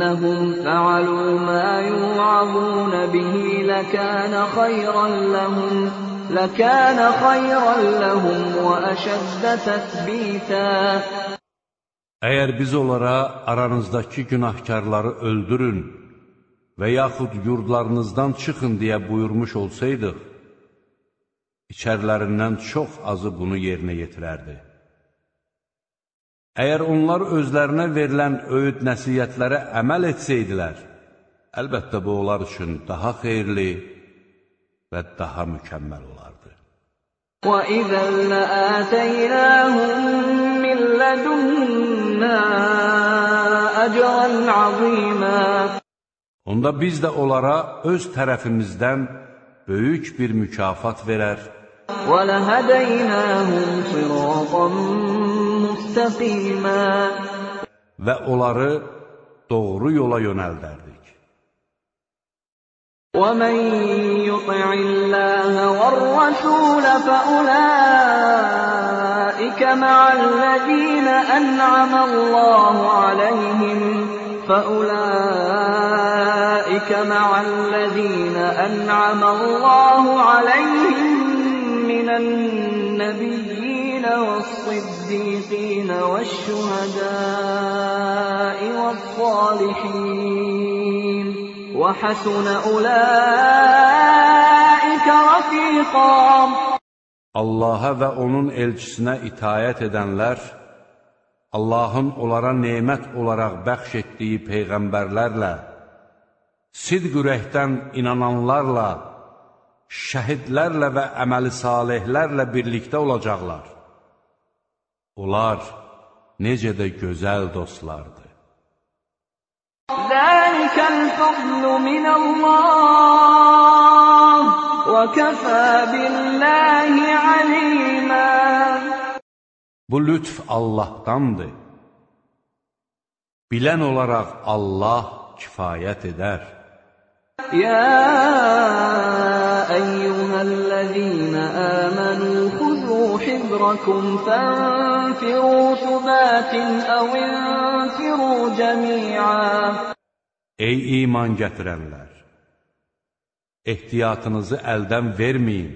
أنهم فعلوا ما يوعظون به لكان خيرا لهم لكان خيرا لهم وأشد تثبيتا Əgər biz onlara aranızdakı günahkarları öldürün və yaxud yurdlarınızdan çıxın deyə buyurmuş olsaydıq, içərlərindən çox azı bunu yerinə yetirərdi. Əgər onlar özlərinə verilən öyüd nəsiyyətlərə əməl etsəydilər, əlbəttə bu onlar üçün daha xeyirli və daha mükəmməl olardı. وَإِذًا لَآتَيْنَاهُم مِّن لَّدُنَّا أَجْرًا عَظِيمًا onda biz də onlara öz tərəfimizdən böyük bir mükafat verər وَلَهَدَيْنَاهُمْ صِرَاطًا مُسْتَقِيمًا və onları doğru yola yönəldərdik. وَمَن يُطِعِ اللَّهَ وَالرَّسُولَ فَأُولَٰئِكَ مَعَ الَّذِينَ أَنْعَمَ اللَّهُ عَلَيْهِمْ فَأُولَٰئِكَ مَعَ الَّذِينَ أَنْعَمَ اللَّهُ عَلَيْهِم مِّنَ النَّبِيِّينَ وَالصِّدِّيقِينَ وَالشُّهَدَاءِ وَالصَّالِحِينَ ۚ وَحَسُنَ أُولَٰئِكَ رَفِيقًا Allaha və onun elçisinə itayət edənlər, Allahın onlara nemət olaraq bəxş etdiyi peyğəmbərlərlə, sidq ürəkdən inananlarla, şəhidlərlə və əməli salihlərlə birlikdə olacaqlar. Onlar necə də gözəl dostlardır. Zəlikəl fəzlu minəlləh və kəfə billəhi alimə Bu lütf Allahdandır. Bilən olaraq Allah kifayət edər. Ya eyyuhəl-ləzīnə əmənu xud خُذُوا حِذْرَكُمْ فَانفِرُوا ثُبَاتٍ أَوْ انفِرُوا جَمِيعًا Ey iman gətirənlər! Ehtiyatınızı əldən verməyin.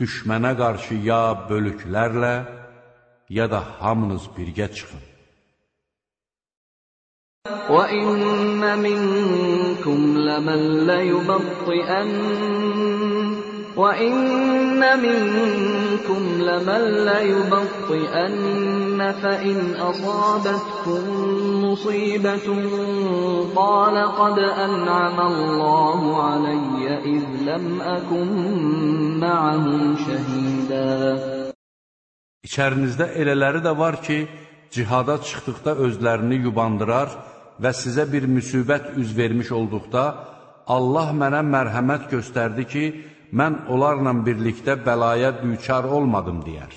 Düşmənə qarşı ya bölüklərlə, ya da hamınız birgə çıxın. وَإِنَّ مِنكُمْ لَمَن لَّيُبَطِّئَنَّ وَإِنَّ مِنكُمْ لَمَن لَّيُبَطِّئَنَّ فَإِنْ أَصَابَتْكُم مُّصِيبَةٌ قَالَ قَدْ أَنْعَمَ اللَّهُ عَلَيَّ إِذْ لَمْ أَكُن مَّعَهُمْ شَهِيدًا İçərinizdə elələri də var ki, cihada çıxdıqda özlərini yubandırar və sizə bir müsibət üz vermiş olduqda, Allah mənə mərhəmət göstərdi ki, mən onlarla birlikdə bəlaya düçar olmadım deyər.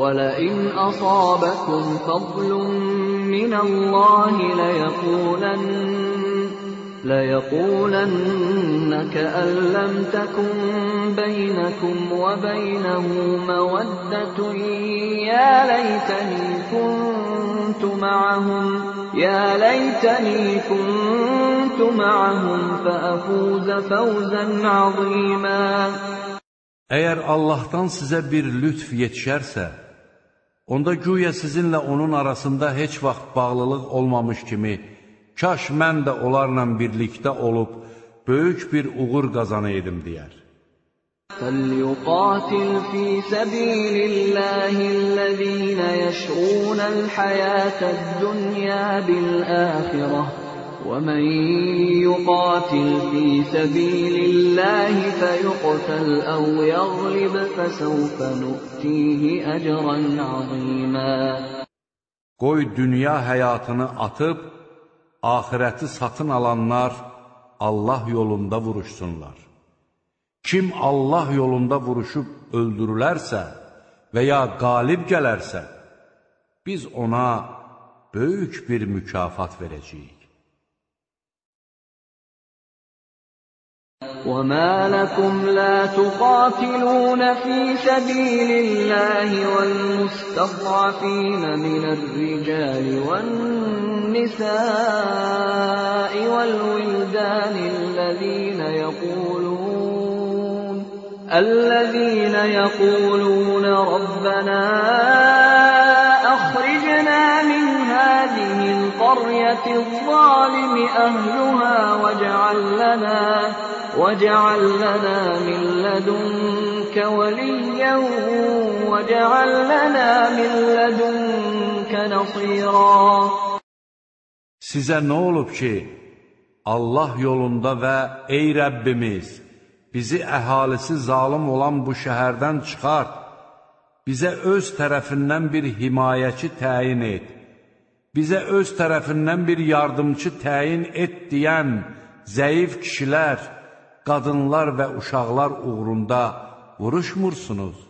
وَلَئِنْ أَصَابَكُمْ فَضْلٌ مِّنَ اللَّهِ لَيَقُولَنَّ لَيَقُولَنَّ كَأَن لَّمْ تَكُن بَيْنَكُمْ وَبَيْنَهُ مَوَدَّةٌ يَا لَيْتَنِي كُنتُ مَعَهُمْ Ya leyteni kuntu ma'ahum fa'afuza fawzan azima. Əgər Allahdan sizə bir lütf yetişərsə, onda güya sizinlə onun arasında heç vaxt bağlılıq olmamış kimi, kaş mən də onlarla birlikdə olub, böyük bir uğur qazanaydım, deyər. فَلْيُقَاتِلْ فِي سَبِيلِ اللَّهِ الَّذِينَ يَشْرُونَ الْحَيَاةَ الدُّنْيَا بِالْآخِرَةِ ۖ وَمَن يُقَاتِلْ فِي سَبِيلِ اللَّهِ فَيُقْتَلْ أَوْ يَغْلِبْ فَسَوْفَ نُؤْتِيهِ أَجْرًا عَظِيمًا Qoy dünya həyatını atıb, ahirəti satın alanlar Allah yolunda vuruşsunlar. Kim Allah yolunda vuruşub öldürülərsə və ya qalib gələrsə, biz ona böyük bir mükafat verəcəyik. وَمَا لَكُمْ لَا تُقَاتِلُونَ فِي سَبِيلِ اللَّهِ وَالْمُسْتَضْعَفِينَ مِنَ الرِّجَالِ وَالنِّسَاءِ وَالْوِلْدَانِ الَّذِينَ يَقُولُونَ الَّذِينَ يَقُولُونَ رَبَّنَا أَخْرِجْنَا مِنْ هَٰذِهِ الْقَرْيَةِ الظَّالِمِ أَهْلُهَا وَاجْعَل لَّنَا وَاجْعَل لَّنَا مِن لَّدُنكَ وَلِيًّا وَاجْعَل لَّنَا مِن لَّدُنكَ نَصِيرًا. Sizə nə olub ki, Allah yolunda və ey Rəbbimiz, bizi əhalisi zalım olan bu şəhərdən çıxart, bizə öz tərəfindən bir himayəçi təyin et bizə öz tərəfindən bir yardımcı təyin et deyən zəif kişilər, qadınlar və uşaqlar uğrunda vuruşmursunuz.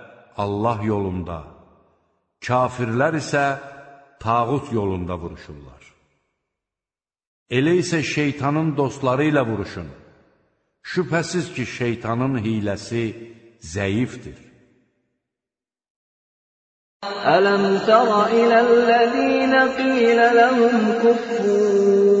Allah yolunda, kafirlər isə tağut yolunda vuruşurlar. Elə isə şeytanın dostları ilə vuruşun. Şübhəsiz ki, şeytanın hiləsi zəifdir. Ələm tərə iləl-ləzīnə qilə ləhum kuffun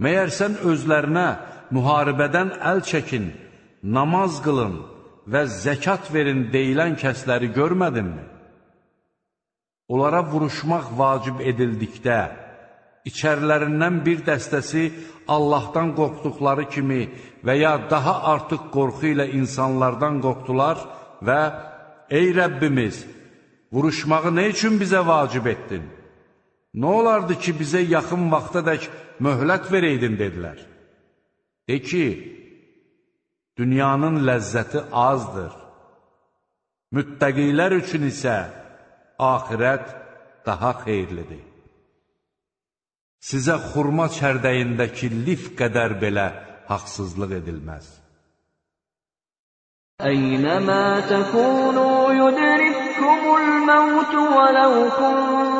Məyər sən özlərinə müharibədən əl çəkin, namaz qılın və zəkat verin deyilən kəsləri görmədinmi? Onlara vuruşmaq vacib edildikdə, içərilərindən bir dəstəsi Allahdan qorxduqları kimi və ya daha artıq qorxu ilə insanlardan qorxdular və Ey Rəbbimiz, vuruşmağı nə üçün bizə vacib etdin? Nə olardı ki, bizə yaxın vaxta dək möhlət vereydin, dedilər. De ki, dünyanın ləzzəti azdır. Müttəqilər üçün isə axirət daha xeyirlidir. Sizə xurma çərdəyindəki lif qədər belə haqsızlıq edilməz. Əynəmə təkunu yudrikkumul məvtu və ləv kuntum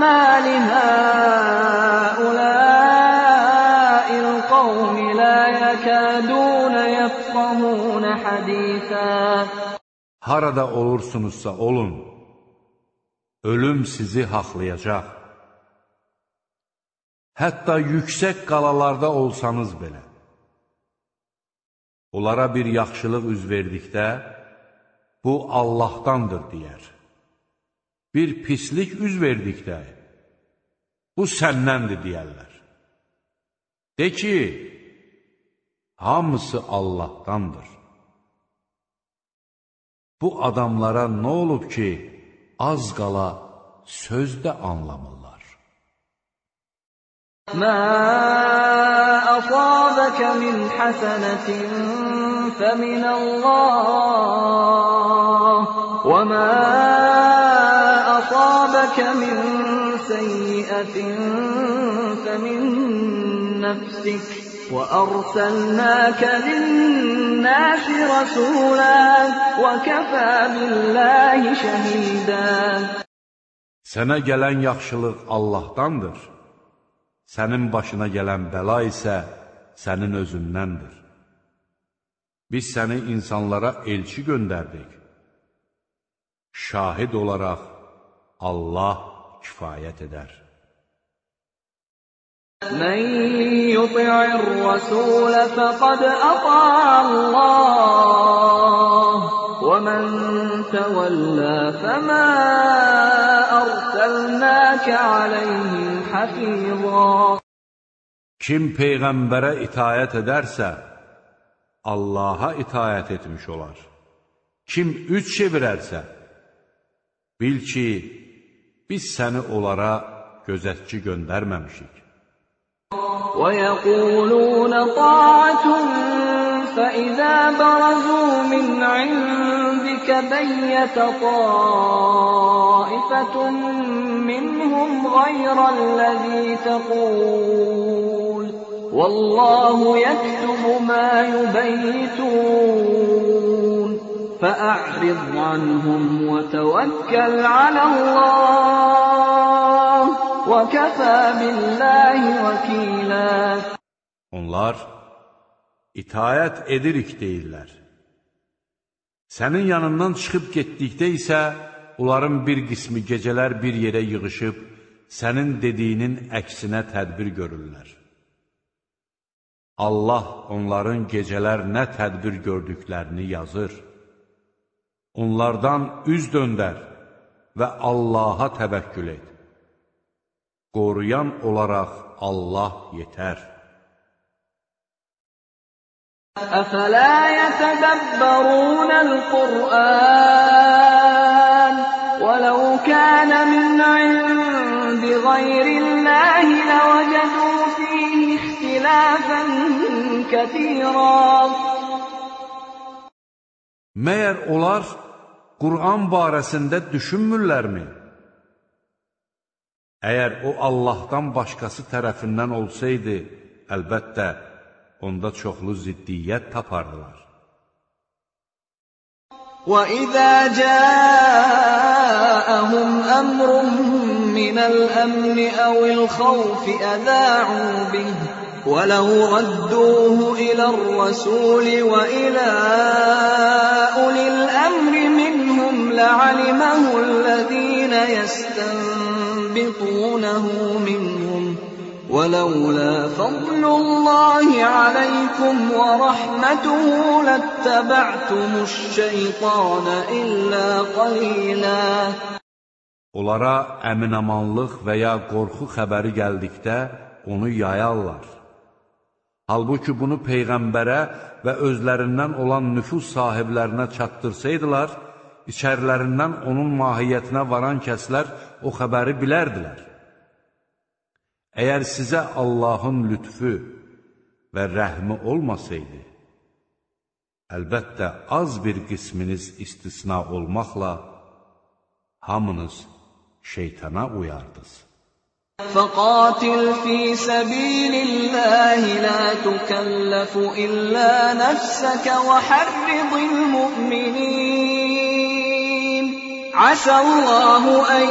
فما لهؤلاء القوم لا يكادون يفقهون حديثا Harada olursunuzsa olun, ölüm sizi haqlayacaq. Hətta yüksək qalalarda olsanız belə. Onlara bir yaxşılıq üz verdikdə, bu Allahdandır, deyər. bir pislik üz verdikdə, bu səndəndir deyərlər. De ki, hamısı Allahdandır. Bu adamlara nə olub ki, az qala sözdə anlamırlar. Mə əsabəkə min həsənətin fəminəlləh və mə أصابك من سيئة فمن نفسك وأرسلناك للناس رسولا وكفى بالله شهيدا Sənə gələn yaxşılıq Allahdandır. Sənin başına gələn bəla isə sənin özündəndir. Biz səni insanlara elçi göndərdik. Şahid olaraq Allah kifayət edər. Mən yuti'ir rəsul fəqad ata'a Allah və mən təvəllə fəmə ərsəlnəkə aləyhim hafizə Kim Peyğəmbərə itayət edərsə, Allaha itayət etmiş olar. Kim üç çevirərsə, bil ki, biz səni onlara gözətçi göndərməmişik. وَيَقُولُونَ طَاعَةٌ فَإِذَا بَرَزُوا مِنْ عِندِكَ بَيَّتَ طَائِفَةٌ مِّنْهُمْ غَيْرَ الَّذِي تَقُولُ وَاللَّهُ يَكْتُبُ مَا يُبَيِّتُونَ فَأَعْرِضْ عَنْهُمْ وَتَوَكَّلْ عَلَى اللَّهِ وَكَفَى بِاللَّهِ وَكِيلًا Onlar, itayət edirik deyirlər. Sənin yanından çıxıb getdikdə isə, onların bir qismi gecələr bir yerə yığışıb, sənin dediyinin əksinə tədbir görürlər. Allah onların gecələr nə tədbir gördüklərini yazır. onlardan üz döndər və Allaha təvəkkül et. Qoruyan olaraq Allah yetər. Əfələ yətədəbbərunəl Qur'an və ləv kənə min indi qayrilləhi ləvəcədu fiyh ixtilafən kətirən Məyər onlar Qur'an barəsində düşünmürlərmi? Əgər o Allahdan başqası tərəfindən olsaydı, əlbəttə, onda çoxlu ziddiyyət tapardılar. وَإِذَا جَاءَهُمْ أَمْرٌ مِّنَ الْأَمْنِ أَوِ الْخَوْفِ أَذَاعُوا بِهِ وَلَوْ رَدُّوهُ إِلَى الرَّسُولِ وَإِلَىٰ أُولِي الْأَمْرِ مِنْهُمْ لَعَلِمَهُ الَّذِينَ يَسْتَنبِطُونَهُ مِنْهُمْ ۗ وَلَوْلَا فَضْلُ اللَّهِ عَلَيْكُمْ وَرَحْمَتُهُ لَاتَّبَعْتُمُ الشَّيْطَانَ إِلَّا قَلِيلًا Onlara əminamanlıq və ya qorxu xəbəri gəldikdə onu yayarlar. Halbuki bunu Peyğəmbərə və özlərindən olan nüfus sahiblərinə çatdırsaydılar, içərilərindən onun mahiyyətinə varan kəslər o xəbəri bilərdilər. Əgər sizə Allahın lütfü və rəhmi olmasaydı, əlbəttə az bir qisminiz istisna olmaqla hamınız şeytana uyardınız. فَقَاتِلْ فِي سَبِيلِ اللَّهِ لَا تُكَلَّفُ إِلَّا نَفْسَكَ وَحَرِّضِ الْمُؤْمِنِينَ عَسَى اللَّهُ أَن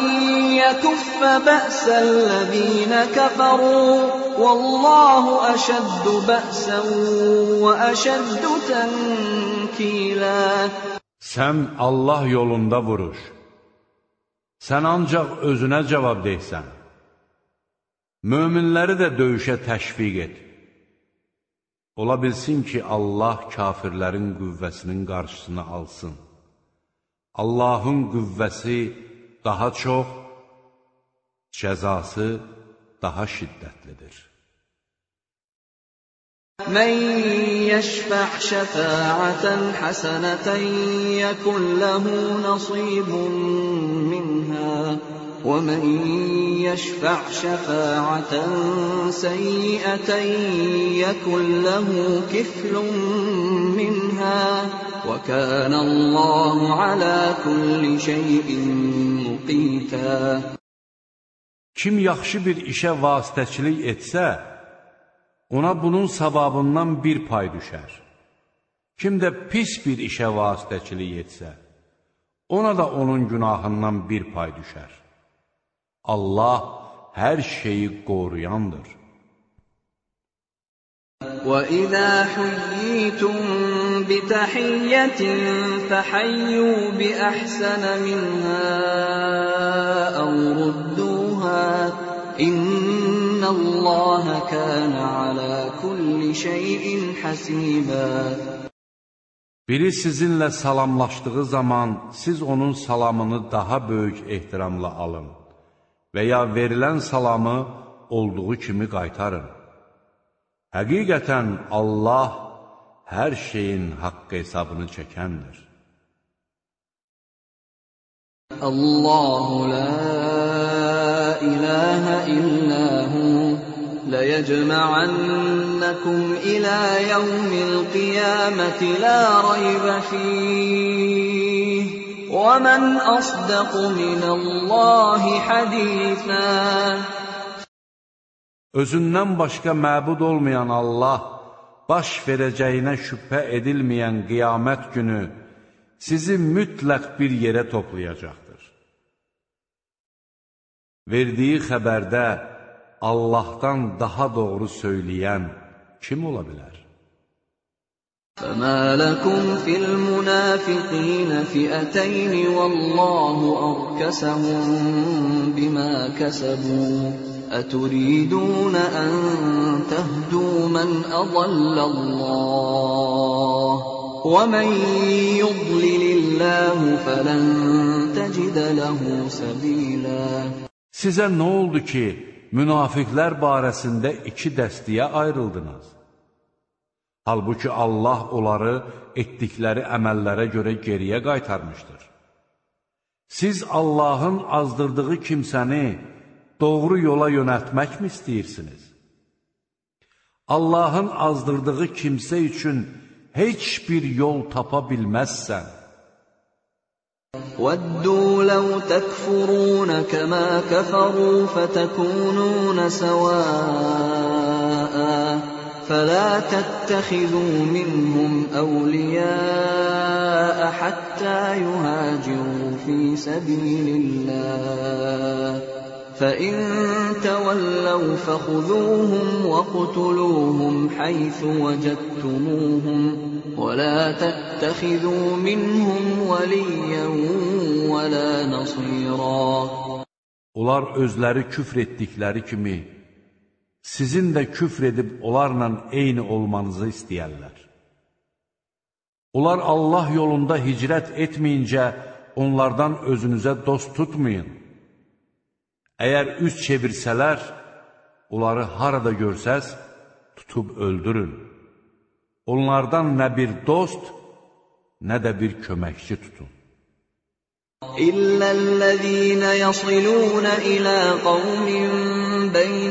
يَكُفَّ بَأْسَ الَّذِينَ كَفَرُوا وَاللَّهُ أَشَدُّ بَأْسًا وَأَشَدُّ تَنكِيلًا Sən Allah yolunda vuruş. Sən ancaq özünə cavab deysən. Möminləri də döyüşə təşviq et. Ola bilsin ki, Allah kafirlərin qüvvəsinin qarşısını alsın. Allahın qüvvəsi daha çox, cəzası daha şiddətlidir. Mən yəşfəh şəfəətən həsənətən yəkun ləhu nəsibun minhə وَمَن يَشْفَعْ شَفَاعَةً سَيِّئَةً يَكُن لَّهُ كِفْلٌ مِّنْهَا وَكَانَ اللَّهُ عَلَىٰ كُلِّ شَيْءٍ مُّقِيتًا Kim yaxşı bir işə vasitəçilik etsə, ona bunun savabından bir pay düşər. Kim də pis bir işə vasitəçilik etsə, ona da onun günahından bir pay düşər. Allah hər şeyi qoruyandır. وَإِذَا حُيِّيتُم بِتَحِيَّةٍ فَحَيُّوا بِأَحْسَنَ مِنْهَا أَوْ رُدُّوهَا ۗ إِنَّ إن الله كان على كل شيء حسيبا Biri sizinlə salamlaşdığı zaman siz onun salamını daha böyük ehtiramla alın və ya verilən salamı olduğu kimi qaytarın. Həqiqətən Allah hər şeyin haqqı hesabını çəkəndir. Allahu la ilaha illa hu ləyəcmə'annakum ilə yevmil qiyamati la rayba fihi ومن أصدق من الله حديثا Özündən başqa məbud olmayan Allah, baş verəcəyinə şübhə edilməyən qiyamət günü sizi mütləq bir yerə toplayacaqdır. Verdiyi xəbərdə Allahdan daha doğru söyləyən kim ola bilər? فما لكم في المنافقين فئتين والله أركسهم بما كسبوا أتريدون أن تهدوا من أضل الله ومن يضلل الله فلن تجد له سبيلا Sizə nə oldu ki, münafiqlər barəsində iki dəstəyə ayrıldınız? Halbuki Allah onları etdikləri əməllərə görə geriyə qaytarmışdır. Siz Allahın azdırdığı kimsəni doğru yola yönəltməkmi istəyirsiniz? Allahın azdırdığı kimsə üçün heç bir yol tapa bilməzsən. وَدُّوا لَوْ تَكْفُرُونَ كَمَا كَفَرُوا فَتَكُونُونَ سَوَاءً فَلَا تَتَّخِذُوا مِنْهُمْ أَوْلِيَاءَ حَتَّى يُهَاجِرُوا فِي سَبِيلِ اللَّهِ. فَإِن تَوَلَّوْا فَخُذُوهُمْ وَاقْتُلُوهُمْ حَيْثُ وَجَدتُّمُوهُمْ وَلَا تَتَّخِذُوا مِنْهُمْ وَلِيًّا وَلَا نَصِيرًا. Onlar özləri küfr etdikləri kimi, sizin də küfr edib onlarla eyni olmanızı istəyərlər. Onlar Allah yolunda hicrət etməyincə onlardan özünüzə dost tutmayın. Əgər üz çevirsələr, onları harada görsəz, tutub öldürün. Onlardan nə bir dost, nə də bir köməkçi tutun. İllellezine yasilun ila qaumin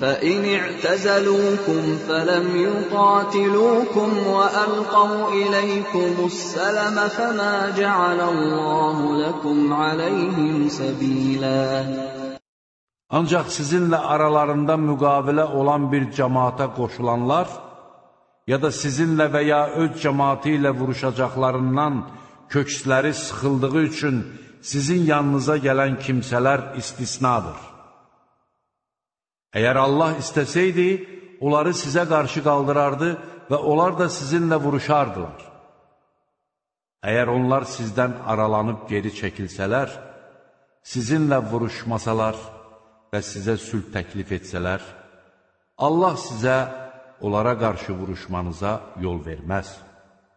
فَإِنِ اعْتَزَلُوكُمْ فَلَمْ يُقَاتِلُوكُمْ وَأَلْقَوْا إِلَيْكُمُ السَّلَمَ فَمَا جَعَلَ اللَّهُ لَكُمْ عَلَيْهِمْ سَبِيلًا Ancaq sizinlə aralarında müqavilə olan bir cəmaata qoşulanlar, ya da sizinlə və ya öz cəmaatı ilə vuruşacaqlarından köksləri sıxıldığı üçün sizin yanınıza gələn kimsələr istisnadır. Əgər Allah istəsəydi, onları sizə qarşı qaldırardı və onlar da sizinlə vuruşardılar. Əgər onlar sizdən aralanıb geri çəkilsələr, sizinlə vuruşmasalar və sizə sülh təklif etsələr, Allah sizə onlara qarşı vuruşmanıza yol verməz.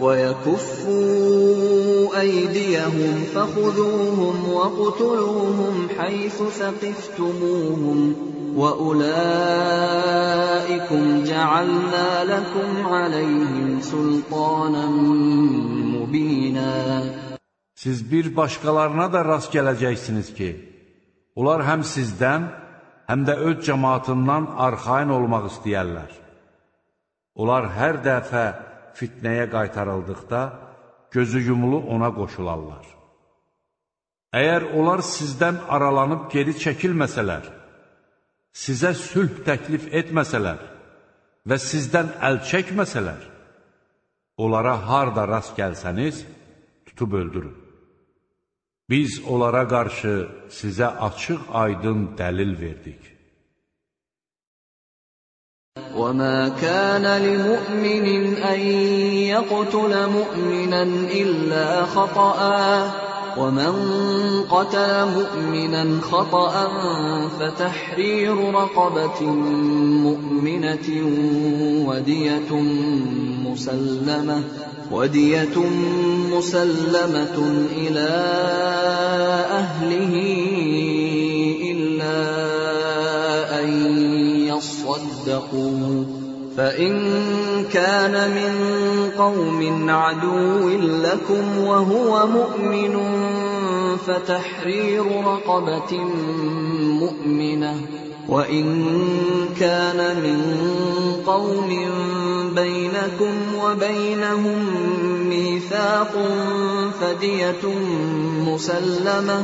ويكفوا أيديهم فخذوهم واقتلوهم حيث ثقفتموهم وأولئكم جعلنا لكم عليهم سلطانا مبينا Siz bir başqalarına da rast gələcəksiniz ki, onlar həm sizdən, həm də öz cəmaatından arxain olmaq istəyərlər. Onlar hər dəfə fitnəyə qaytarıldıqda, gözü yumulu ona qoşularlar. Əgər onlar sizdən aralanıb geri çəkilməsələr, sizə sülh təklif etməsələr və sizdən əl çəkməsələr, onlara harda rast gəlsəniz, tutub öldürün. Biz onlara qarşı sizə açıq aydın dəlil verdik. وَمَا كَانَ لِمُؤْمِنٍ أَن يَقْتُلَ مُؤْمِنًا إِلَّا خَطَأً ومن قتل مؤمنا خطأ فتحرير رقبة مؤمنة ودية مسلمة ودية مسلمة إلى أهله إلا يصدقوا فإن كان من قوم عدو لكم وهو مؤمن فتحرير رقبة مؤمنة. وإن كان من قوم بينكم وبينهم ميثاق فدية مسلمة.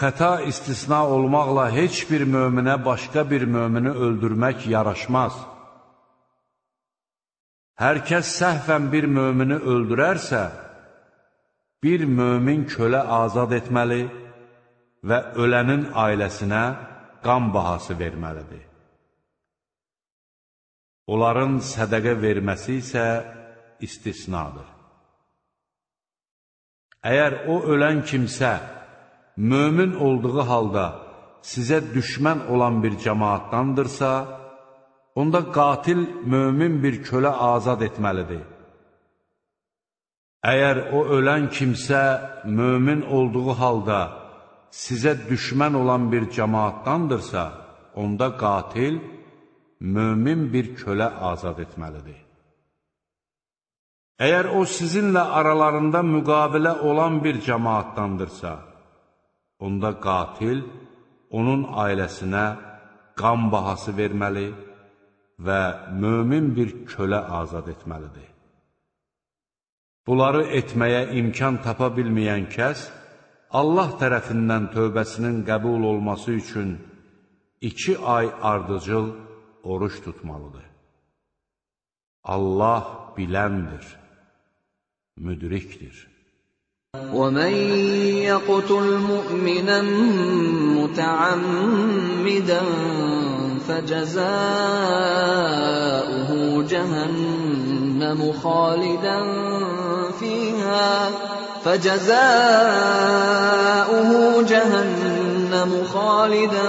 Xəta istisna olmaqla heç bir möminə başqa bir mömini öldürmək yaraşmaz. Hər kəs səhvən bir mömini öldürərsə, bir mömin kölə azad etməli və ölənin ailəsinə qan bahası verməlidir. Onların sədəqə verməsi isə istisnadır. Əgər o ölən kimsə, mömin olduğu halda sizə düşmən olan bir cəmaatdandırsa, onda qatil mömin bir kölə azad etməlidir. Əgər o ölən kimsə mömin olduğu halda sizə düşmən olan bir cəmaatdandırsa, onda qatil mömin bir kölə azad etməlidir. Əgər o sizinlə aralarında müqavilə olan bir cəmaatdandırsa, onda qatil onun ailəsinə qan bahası verməli və mömin bir kölə azad etməlidir. Bunları etməyə imkan tapa bilməyən kəs, Allah tərəfindən tövbəsinin qəbul olması üçün iki ay ardıcıl oruç tutmalıdır. Allah biləndir, müdrikdir. ومن يقتل مؤمنا متعمدا فجزاؤه جهنم خالدا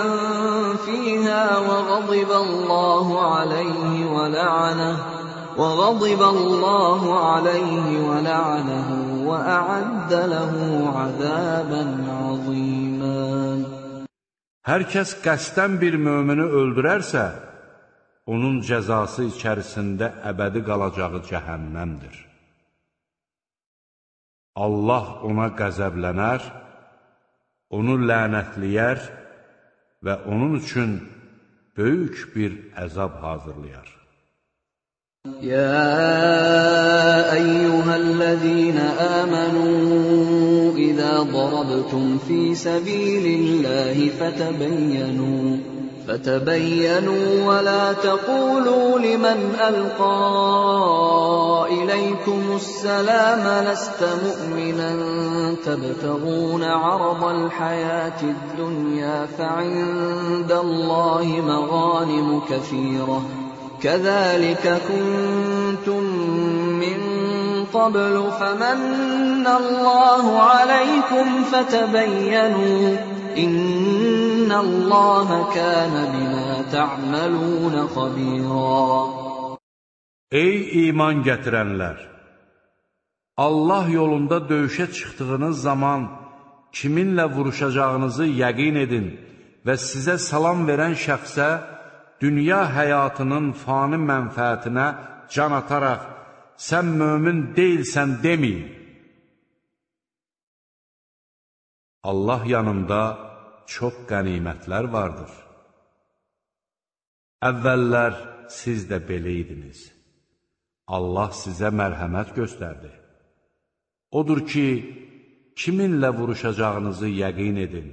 فيها وغضب الله عليه ولعنه وغضب الله عليه ولعنه وَأَعَدَّ لَهُ عَذَابًا عَظِيمًا Hər kəs qəsdən bir mömini öldürərsə, onun cəzası içərisində əbədi qalacağı cəhənnəmdir. Allah ona qəzəblənər, onu lənətləyər və onun üçün böyük bir əzab hazırlayar. يا أيها الذين آمنوا إذا ضربتم في سبيل الله فتبينوا فتبينوا ولا تقولوا لمن ألقى إليكم السلام لست مؤمنا تبتغون عرض الحياة الدنيا فعند الله مغانم كثيرة كذلك كنتم من قبل فمن الله عليكم فتبينوا إن الله كان بما تعملون خبيرا Ey iman gətirənlər! Allah yolunda döyüşə çıxdığınız zaman kiminlə vuruşacağınızı yəqin edin və sizə salam verən şəxsə dünya həyatının fani mənfəətinə can ataraq, sən mömin deyilsən deməyin. Allah yanında çox qənimətlər vardır. Əvvəllər siz də belə idiniz. Allah sizə mərhəmət göstərdi. Odur ki, kiminlə vuruşacağınızı yəqin edin.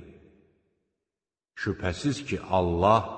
Şübhəsiz ki, Allah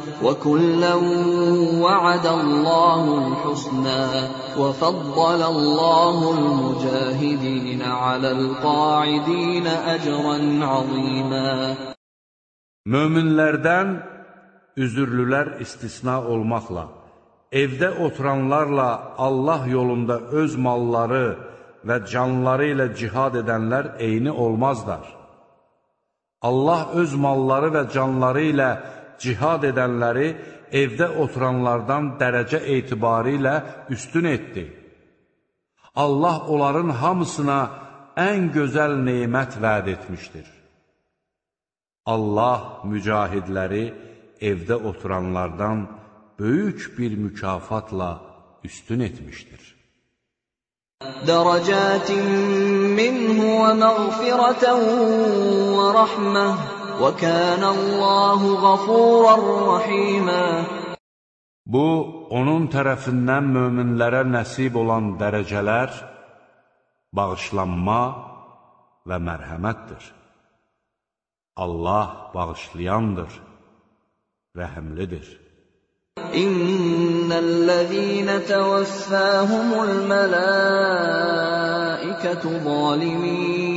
وكلا وعد الله الحسنى وفضل الله المجاهدين على القاعدين أجرا عظيما Möminlərdən üzürlülər istisna olmaqla, evdə oturanlarla Allah yolunda öz malları və canları ilə cihad edənlər eyni olmazlar. Allah öz malları və canları ilə cihad edənləri evdə oturanlardan dərəcə etibarı ilə üstün etdi. Allah onların hamısına ən gözəl neymət vəd etmişdir. Allah mücahidləri evdə oturanlardan böyük bir mükafatla üstün etmişdir. Dərəcətin minhu və məğfirətən və rəhmə وَكَانَ اللّٰهُ غَفُورًا رَحِيمًا Bu, onun tərəfindən möminlərə nəsib olan dərəcələr, bağışlanma və mərhəmətdir. Allah bağışlayandır, rəhəmlidir. İnnellezîne tevaffâhumul melâiketu zâlimîn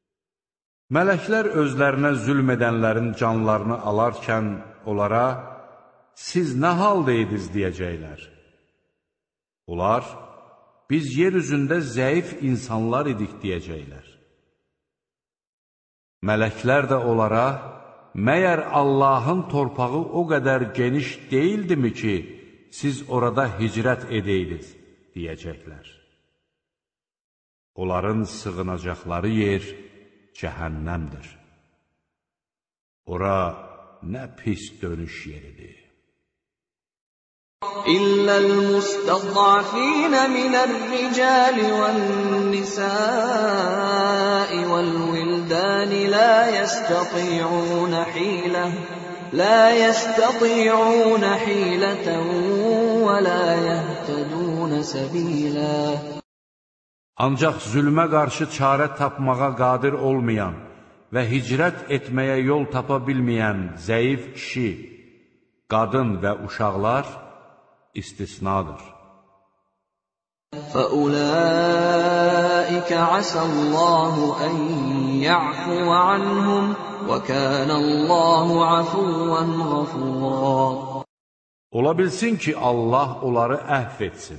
Mələklər özlərinə zülm edənlərin canlarını alarkən onlara, siz nə haldaydınız deyəcəklər. Onlar, biz yer üzündə zəif insanlar idik deyəcəklər. Mələklər də onlara, məyər Allahın torpağı o qədər geniş deyildimi ki, siz orada hicrət edəydiniz, deyəcəklər. Onların sığınacaqları yer, cəhənnəmdir. Ora nə pis dönüş yeridir. إلا المستضعفين من الرجال والنساء والولدان لا يستطيعون حيلة لا يستطيعون حيلة ولا يهتدون سبيلا Ancaq zülmə qarşı çarə tapmağa qadir olmayan və hicrət etməyə yol tapa bilməyən zəif kişi, qadın və uşaqlar istisnadır. فَأُولَٰئِكَ عَسَى اللَّهُ أَن يَعْفُوَ عَنْهُمْ وَكَانَ اللَّهُ عَفُوًّا غَفُورًا Ola bilsin ki, Allah onları əhv etsin.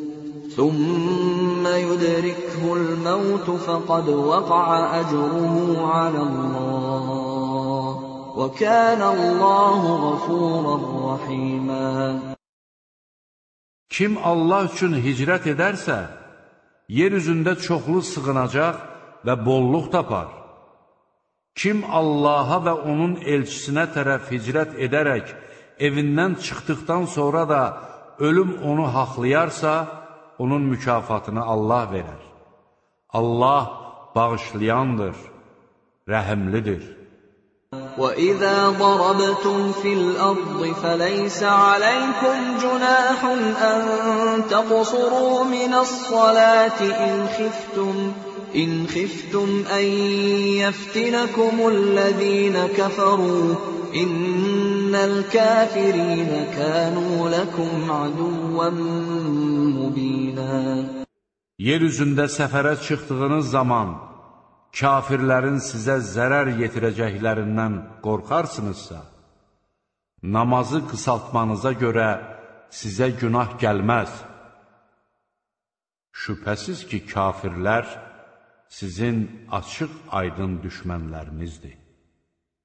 ثم يدركه الموت فقد وقع أجره على الله وكان الله غفورا رحيما Kim Allah üçün hicrət edərsə, yer üzündə çoxlu sığınacaq və bolluq tapar. Kim Allaha və onun elçisinə tərəf hicrət edərək evindən çıxdıqdan sonra da ölüm onu haqlayarsa, onun mükafatını Allah verər. Allah bağışlayandır, rəhimlidir. وَإِذَا ضَرَبْتُمْ فِي الْأَرْضِ فَلَيْسَ عَلَيْكُمْ جُنَاحٌ أَن تَقْصُرُوا مِنَ الصَّلَاةِ إِنْ خِفْتُمْ إِنْ خِفْتُمْ أَن يَفْتِنَكُمُ الَّذِينَ كَفَرُوا إِنَّ innel kafirine kanu lakum aduwwan mubina Yer üzündə səfərə çıxdığınız zaman kafirlərin sizə zərər yetirəcəklərindən qorxarsınızsa namazı qısaltmanıza görə sizə günah gəlməz. Şübhəsiz ki, kafirlər sizin açıq aydın düşmənlərinizdir.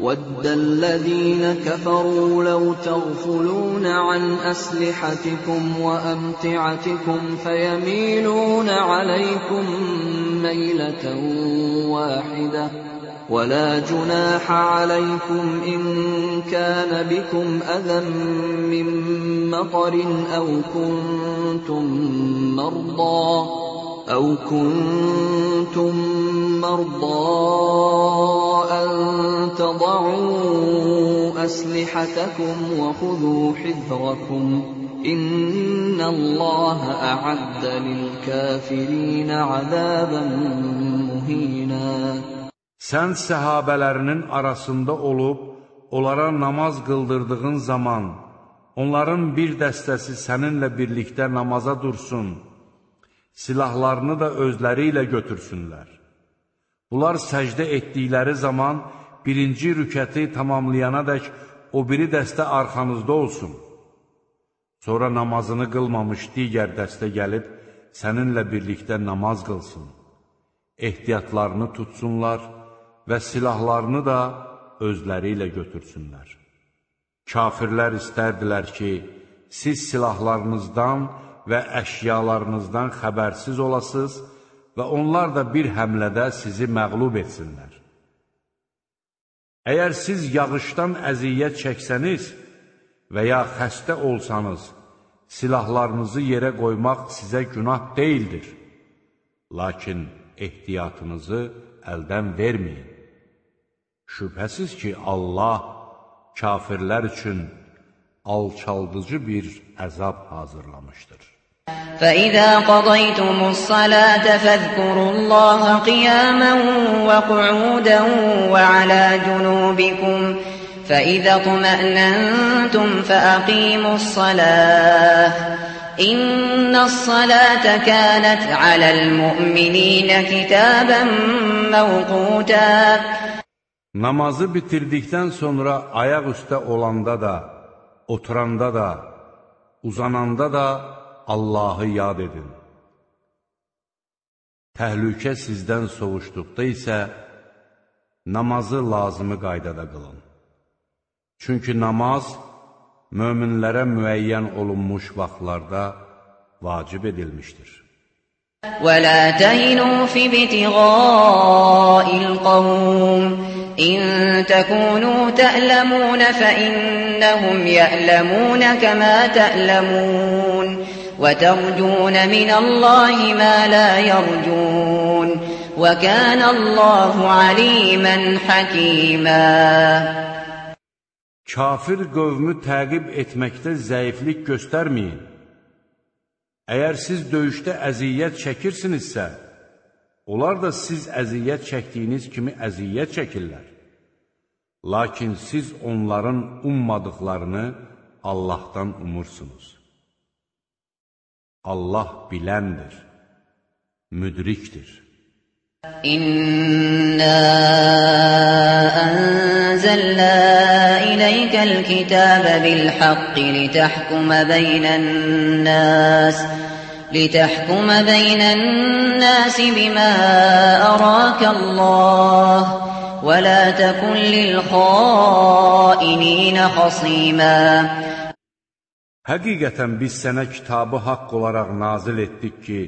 وَدَّ الَّذِينَ كَفَرُوا لَوْ تَغْفُلُونَ عَنْ أَسْلِحَتِكُمْ وَأَمْتِعَتِكُمْ فَيَمِيلُونَ عَلَيْكُمْ مَيْلَةً وَاحِدَةً وَلَا جُنَاحَ عَلَيْكُمْ إِن كَانَ بِكُمْ أَذًى مِّن مَّطَرٍ أَوْ كُنتُم مَّرْضَىٰ أَوْ كُنتُم مَّرْضَىٰ أَن تَضَعُوا أَسْلِحَتَكُمْ وَخُذُوا حِذْرَكُمْ إِنَّ اللَّهَ أَعَدَّ لِلْكَافِرِينَ عَذَابًا مُّهِينًا Sən səhabələrinin arasında olub, onlara namaz qıldırdığın zaman, onların bir dəstəsi səninlə birlikdə namaza dursun, silahlarını da özləri ilə götürsünlər. Bunlar səcdə etdikləri zaman birinci rükəti tamamlayana dək o biri dəstə arxanızda olsun. Sonra namazını qılmamış digər dəstə gəlib səninlə birlikdə namaz qılsın. Ehtiyatlarını tutsunlar və silahlarını da özləri ilə götürsünlər. Kafirlər istərdilər ki, siz silahlarınızdan və əşyalarınızdan xəbərsiz olasınız və onlar da bir həmlədə sizi məqlub etsinlər. Əgər siz yağışdan əziyyət çəksəniz və ya xəstə olsanız, silahlarınızı yerə qoymaq sizə günah deyildir. Lakin ehtiyatınızı əldən verməyin. Şübhəsiz ki, Allah kafirlər üçün alçaldıcı bir əzab hazırlamışdır. فَإِذَا قَضَيْتُمُ الصَّلَاةَ فَاذْكُرُوا اللَّهَ قِيَامًا وَقُعُودًا وَعَلَى جُنُوبِكُمْ فَإِذَا اطْمَأْنَنْتُمْ فَأَقِيمُوا الصَّلَاةَ إِنَّ الصَّلَاةَ كَانَتْ عَلَى الْمُؤْمِنِينَ كِتَابًا مَوْقُوتًا Namazı bitirdikdən sonra ayaq üstə olanda da, oturanda da, uzananda da Allahı yad edin. Təhlükə sizdən soğuşduqda isə namazı lazımı qaydada qılın. Çünki namaz möminlərə müəyyən olunmuş vaxtlarda vacib edilmişdir. وَلَا تَهِنُوا فِي ابْتِغَاءِ الْقَوْمِ إن تكونوا تألمون فإنهم يألمون كما تألمون وترجون من الله ما لا يرجون وكان الله عليما حكيما Kafir qövmü təqib etməkdə zəiflik göstərməyin. Əgər siz döyüşdə əziyyət çəkirsinizsə, onlar da siz əziyyət çəkdiyiniz kimi əziyyət çəkirlər. Lakin siz onların ummadıqlarını Allahdan umursunuz. Allah biləndir, müdrikdir. İnna anzalna ilaykal kitaba bil haqqi litahkuma beynen nas litahkuma beynen nas bima araka Allah ve la takun lil khainina khasima Həqiqətən biz sənə kitabı haqq olaraq nazil etdik ki,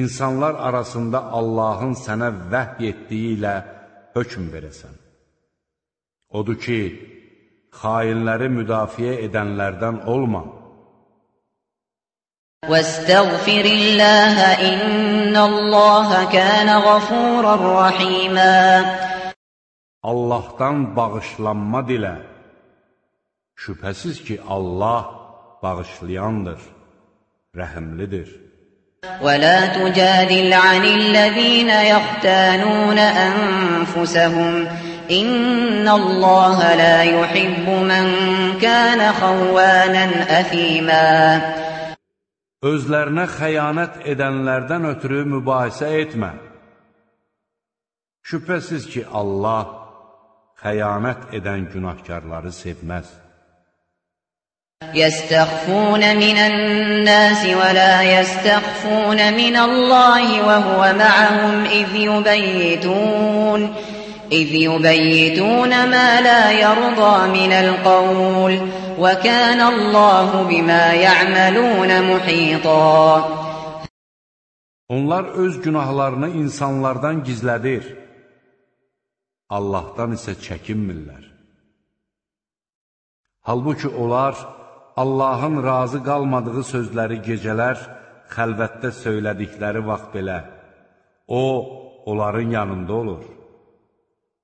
insanlar arasında Allahın sənə vəhy etdiyi ilə hökm verəsən. Odur ki, xainləri müdafiə edənlərdən olma. وَاسْتَغْفِرِ اللَّهَ إِنَّ اللَّهَ كَانَ غَفُورًا رَحِيمًا Allahdan bağışlanma dilə. Şübhəsiz ki, Allah bağışlayandır, rəhimlidir. وَلَا تُجَادِلْ عَنِ الَّذِينَ يَخْتَانُونَ أَنفُسَهُمْ إِنَّ اللَّهَ لَا يُحِبُّ مَنْ كَانَ خَوَّانًا أَثِيمًا Özlərinə xəyanət edənlərdən ötürü mübahisə etmə. Şübhəsiz ki, Allah xəyanət edən günahkarları sevməz. يستخفون من الناس ولا يستخفون من الله وهو معهم إذ يبيتون إذ يبيتون ما لا يرضى من القول وكان الله بما يعملون محيطا Onlar öz günahlarını insanlardan gizlədir. Allahdan isə çəkinmirlər. Halbuki onlar Allahın razı qalmadığı sözləri gecələr xəlvətdə söylədikləri vaxt belə, O, onların yanında olur.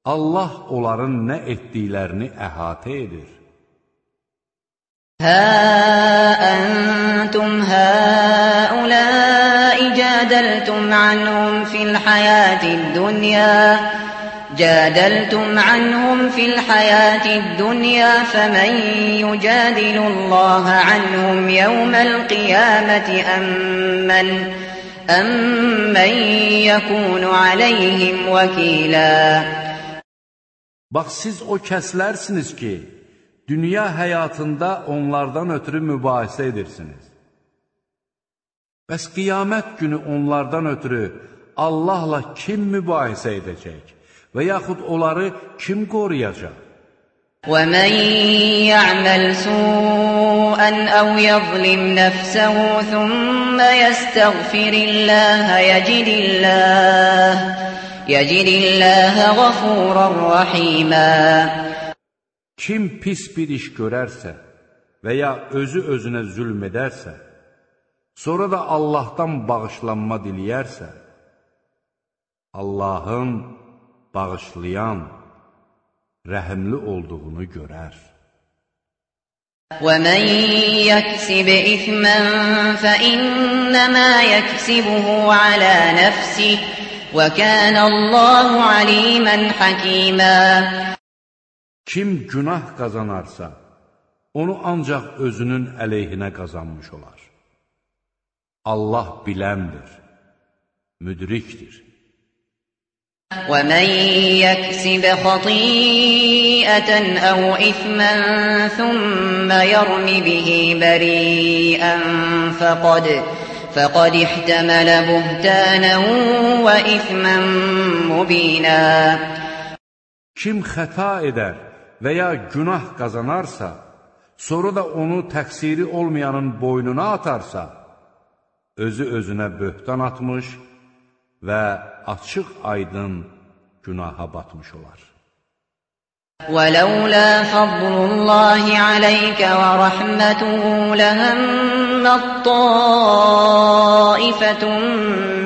Allah onların nə etdiklərini əhatə edir. Hə əntum həuləi cədəltum anhum fil həyəti dünyaya جادلتم عنهم في الحياة الدنيا فمن يجادل الله عنهم يوم القيامة أم من, أم من يكون عليهم وكيلا Bax, siz o kəslərsiniz ki, dünya həyatında onlardan ötürü mübahisə edirsiniz. Bəs qiyamət günü onlardan ötürü Allahla kim mübahisə edəcək? və yaxud onları kim qoruyacaq? وَمَنْ يَعْمَلْ سُوءًا أَوْ يَظْلِمْ نَفْسَهُ ثُمَّ يَسْتَغْفِرِ اللَّهَ يَجِدِ اللَّهَ يَجِدِ اللَّهَ غَفُورًا رَحِيمًا Kim pis bir iş görərsə və ya özü özünə zülm edərsə, sonra da Allahdan bağışlanma diləyərsə, Allahın bağışlayan, rəhimli olduğunu görər. وَمَنْ يَكْسِبْ إِثْمًا فَإِنَّمَا يَكْسِبُهُ عَلَى نَفْسِهِ وَكَانَ اللَّهُ عَلِيمًا حَكِيمًا Kim günah qazanarsa, onu ancaq özünün əleyhinə qazanmış olar. Allah biləndir, müdrikdir. ومن يكسب خطيئة أو إثما ثم يرم به بريئا فقد فقد احتمل بهتانا وإثما مبينا Kim xəta edər və ya günah qazanarsa, sonra da onu təqsiri olmayanın boynuna atarsa, özü özünə böhtan atmış və açıq aydın günaha batmış olar. ولولا فضل الله عليك ورحمته لهم طائفة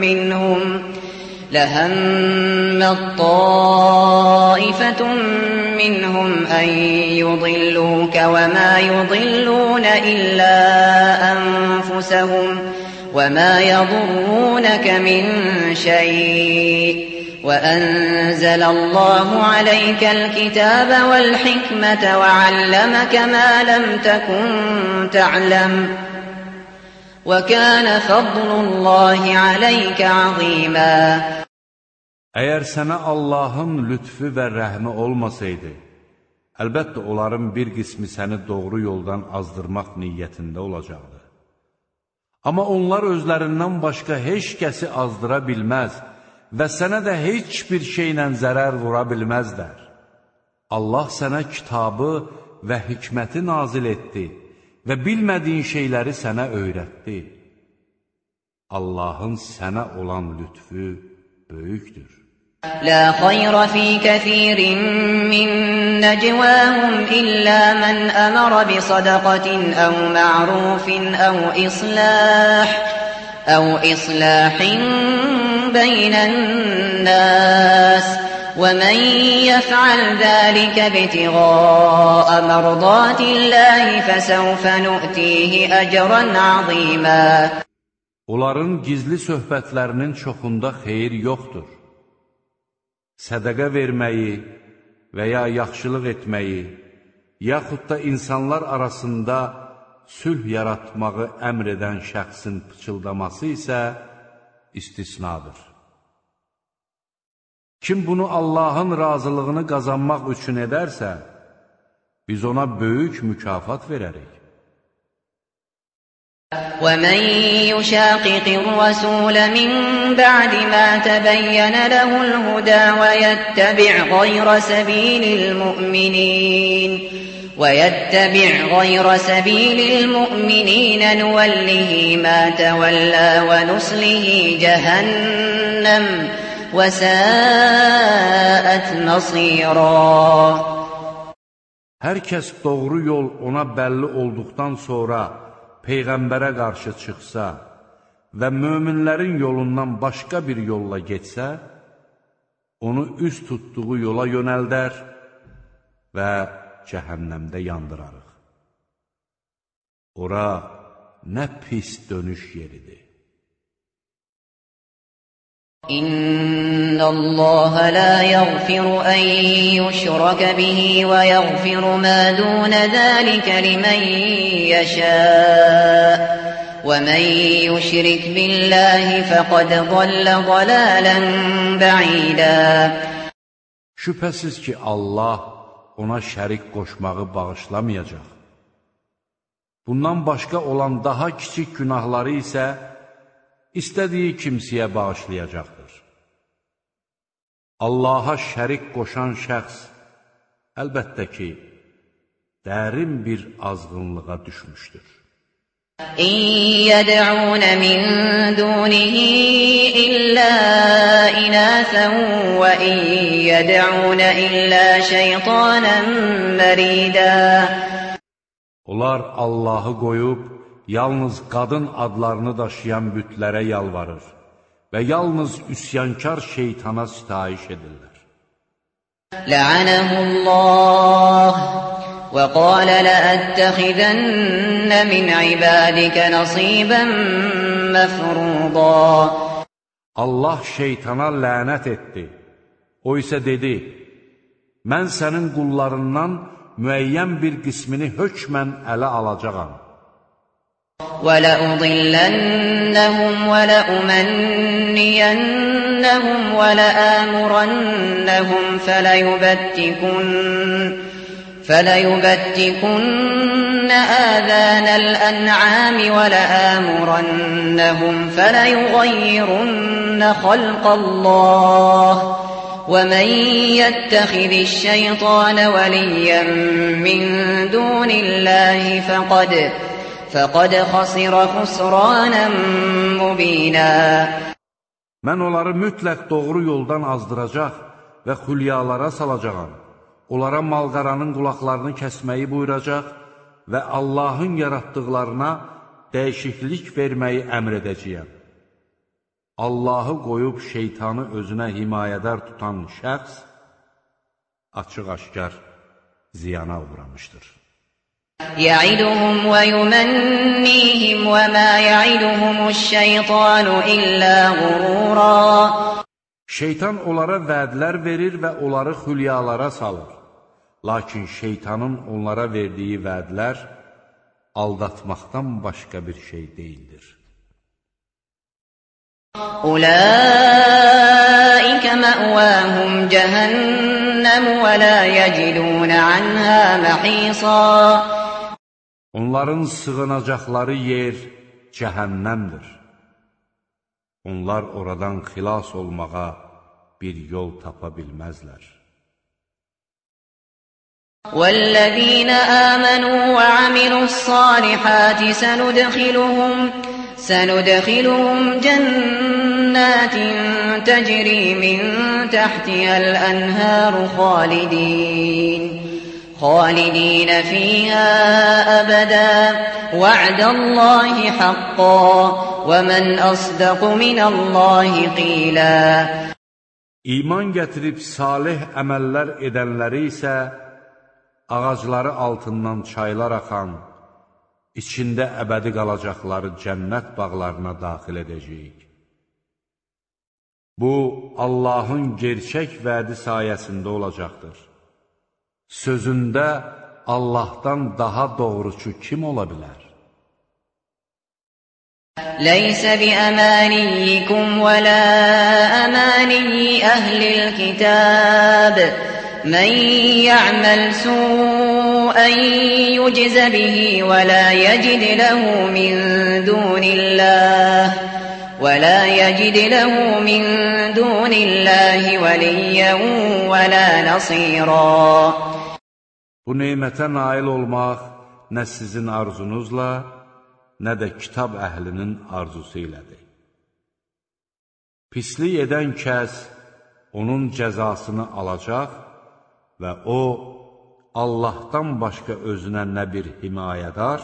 منهم لهم طائفة منهم أن يضلوك وما يضلون إلا أنفسهم وما يضرونك من شيء وأنزل الله عليك الكتاب والحكمة وعلمك ما لم تكن تعلم وكان فضل الله عليك عظيما Əgər sənə Allahın lütfü və rəhmi olmasaydı, əlbəttə onların bir qismi səni doğru yoldan azdırmaq niyyətində olacaqdı. Amma onlar özlərindən başqa heç kəsi azdıra bilməz və sənə də heç bir şeylə zərər vura bilməzlər. Allah sənə kitabı və hikməti nazil etdi və bilmədiyin şeyləri sənə öyrətdi. Allahın sənə olan lütfü böyükdür. لا خير في كثير من نجواهم إلا من أمر بصدقة أو معروف أو إصلاح أو إصلاح بين الناس ومن يفعل ذلك ابتغاء مرضات الله فسوف نؤتيه أجرا عظيما Onların gizli söhbətlərinin çoxunda xeyir yoxdur. Sədəqə verməyi və ya yaxşılıq etməyi, yaxud da insanlar arasında sülh yaratmağı əmr edən şəxsin pıçıldaması isə istisnadır. Kim bunu Allahın razılığını qazanmaq üçün edərsə, biz ona böyük mükafat verərik. ومن يشاقق الرسول من بعد ما تبين له الهدى ويتبع غير سبيل المؤمنين ويتبع غير سبيل المؤمنين نوله ما تولى ونصله جهنم وساءت مصيرا Hər kəs doğru yol ona bəlli olduqdan sonra Peyğəmbərə qarşı çıxsa və möminlərin yolundan başqa bir yolla getsə, onu üz tutduğu yola yönəldər və cəhənnəmdə yandırarıq. Ora nə pis dönüş yeridir. إن الله لا يغفر أن يشرك به ويغفر ما دون ذلك لمن يشاء ومن يشرك بالله فقد ضل ضلالا بعيدا Şübhəsiz ki, Allah ona şərik qoşmağı bağışlamayacaq. Bundan başqa olan daha kiçik günahları isə istədiyi kimsəyə bağışlayacaqdır. Allaha şərik qoşan şəxs əlbəttə ki, dərin bir azğınlığa düşmüşdür. İn yəd'un min dunihi illə inasən və in yəd'un illə şeytanən məridə Onlar Allahı qoyub, yalnız qadın adlarını daşıyan bütlərə yalvarır və yalnız üsyankar şeytana sitayiş edirlər. La'anahullah və qalə ləəttəxidənnə min ibadikə nasibən məfruda. Allah şeytana lənət etdi. O isə dedi, mən sənin qullarından müəyyən bir qismini hökmən ələ alacaqam. ولأضلنهم ولأمنينهم ولآمرنهم فليبتكن فليبتكن آذان الأنعام ولآمرنهم فليغيرن خلق الله ومن يتخذ الشيطان وليا من دون الله فقد فقد خسر خسرانا مبينا Mən onları mütləq doğru yoldan azdıracaq və xülyalara salacağam. onlara malqaranın qulaqlarını kəsməyi buyuracaq və Allahın yaratdıqlarına dəyişiklik verməyi əmr edəcəyəm. Allahı qoyub şeytanı özünə himayədar tutan şəxs açıq-aşkar ziyana uğramışdır. يعدهم ويمنيهم وما يعدهم الشيطان إلا غرورا Şeytan onlara vədlər verir və onları xülyalara salır. Lakin şeytanın onlara verdiyi vədlər aldatmaqdan başqa bir şey deyildir. أولئك مأواهم جهنم ولا يجدون عنها محيصا Onların sığınacaqları yer cəhənnəmdir. Onlar oradan xilas olmağa bir yol tapa bilməzlər. والذين آمنوا وعملوا الصالحات سندخلهم سندخلهم جنات تجري من تحتها الأنهار خالدين خالدين فيها أبدا وعد الله حقا ومن أصدق من الله قيلا İman gətirib salih əməllər edənləri isə ağacları altından çaylar axan, içində əbədi qalacaqları cənnət bağlarına daxil edəcəyik. Bu, Allahın gerçək vədi sayəsində olacaqdır. Sözündə Allahdan daha doğruçu kim ola bilər? ليس بأمانيكم ولا أماني أهل الكتاب من يعمل سوءا يجز به ولا يجد له من دون الله ولا يجد له من دون الله وليا ولا نصيرا Bu neymətə nail olmaq nə sizin arzunuzla, nə də kitab əhlinin arzusu ilədir. Pislik edən kəs onun cəzasını alacaq və o, Allahdan başqa özünə nə bir himayədar,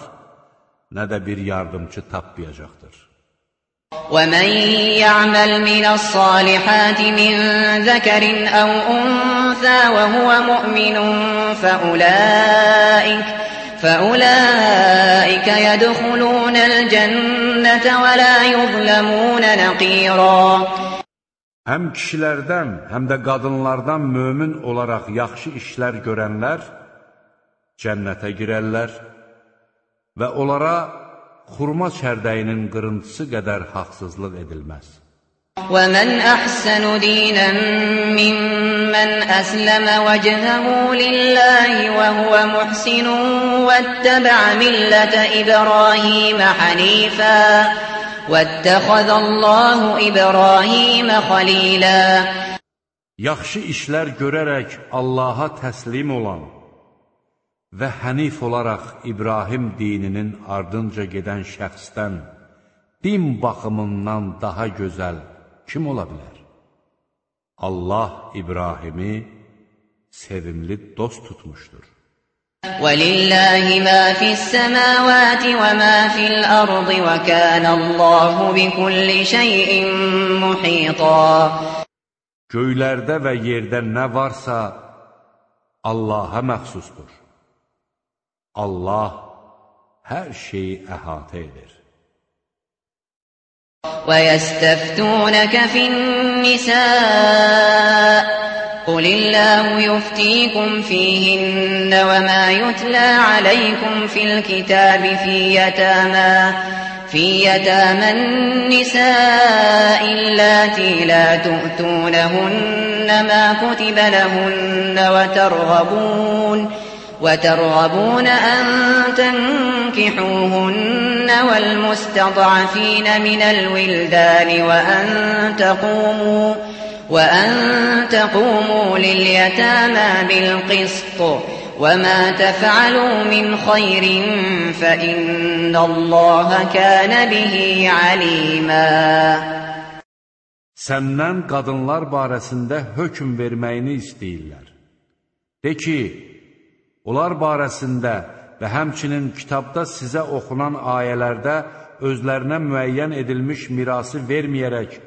nə də bir yardımcı tapmayacaqdır. ومن يعمل من الصالحات من ذكر أو أنثى وهو مؤمن فأولئك فأولئك يدخلون الجنة ولا يظلمون نقيرا Həm kişilərdən, həm də qadınlardan mömin olaraq yaxşı işlər görənlər cənnətə girərlər və onlara xurma çərdəyinin qırıntısı qədər haqsızlıq edilməz. ومن أحسن دينا ممن أسلم وجهه لله وهو محسن واتبع ملة إبراهيم حنيفا واتخذ الله إبراهيم خليلا Yaxşı işlər görərək Allaha təslim olan və hənif olaraq İbrahim dininin ardınca gedən şəxsdən din baxımından daha gözəl kim ola bilər? Allah İbrahimi sevimli dost tutmuşdur. ولله ما في السماوات وما في الأرض وكان الله بكل شيء محيطا Göylərdə və yerdə nə varsa Allaha məxsusdur. Allah hər şeyi əhatə edir. ويستفتونك في النساء قل الله يفتيكم فيهن وما يتلى عليكم في الكتاب في يتامى في يتامى النساء اللاتي لا تؤتونهن ما كتب لهن وترغبون وترغبون أن تنكحوهن والمستضعفين من الولدان وأن تقوموا وأن تقوموا لليتامى بالقسط وما تفعلوا من خير فإن الله كان به عليما Səndən qadınlar barəsində hökm verməyini istəyirlər. De ki, onlar barəsində və həmçinin kitabda sizə oxunan ayələrdə özlərinə müəyyən edilmiş mirası verməyərək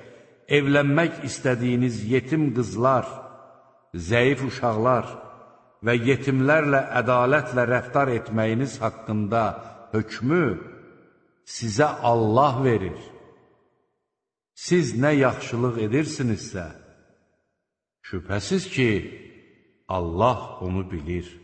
evlənmək istədiyiniz yetim qızlar, zəif uşaqlar və yetimlərlə ədalətlə rəftar etməyiniz haqqında hökmü sizə Allah verir. Siz nə yaxşılıq edirsinizsə, şübhəsiz ki, Allah onu bilir.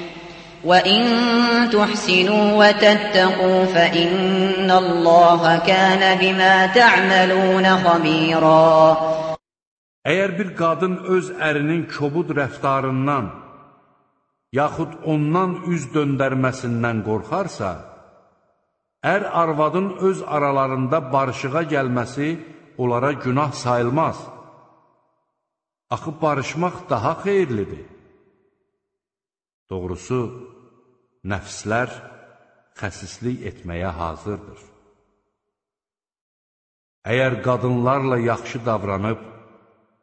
وَإِن تُحْسِنُوا وَتَتَّقُوا فَإِنَّ اللَّهَ كَانَ بِمَا تَعْمَلُونَ خَبِيرًا Əgər bir qadın öz ərinin kobud rəftarından, yaxud ondan üz döndərməsindən qorxarsa, ər arvadın öz aralarında barışığa gəlməsi onlara günah sayılmaz. Axı barışmaq daha xeyirlidir. Doğrusu, nəfslər xəsislik etməyə hazırdır. Əgər qadınlarla yaxşı davranıb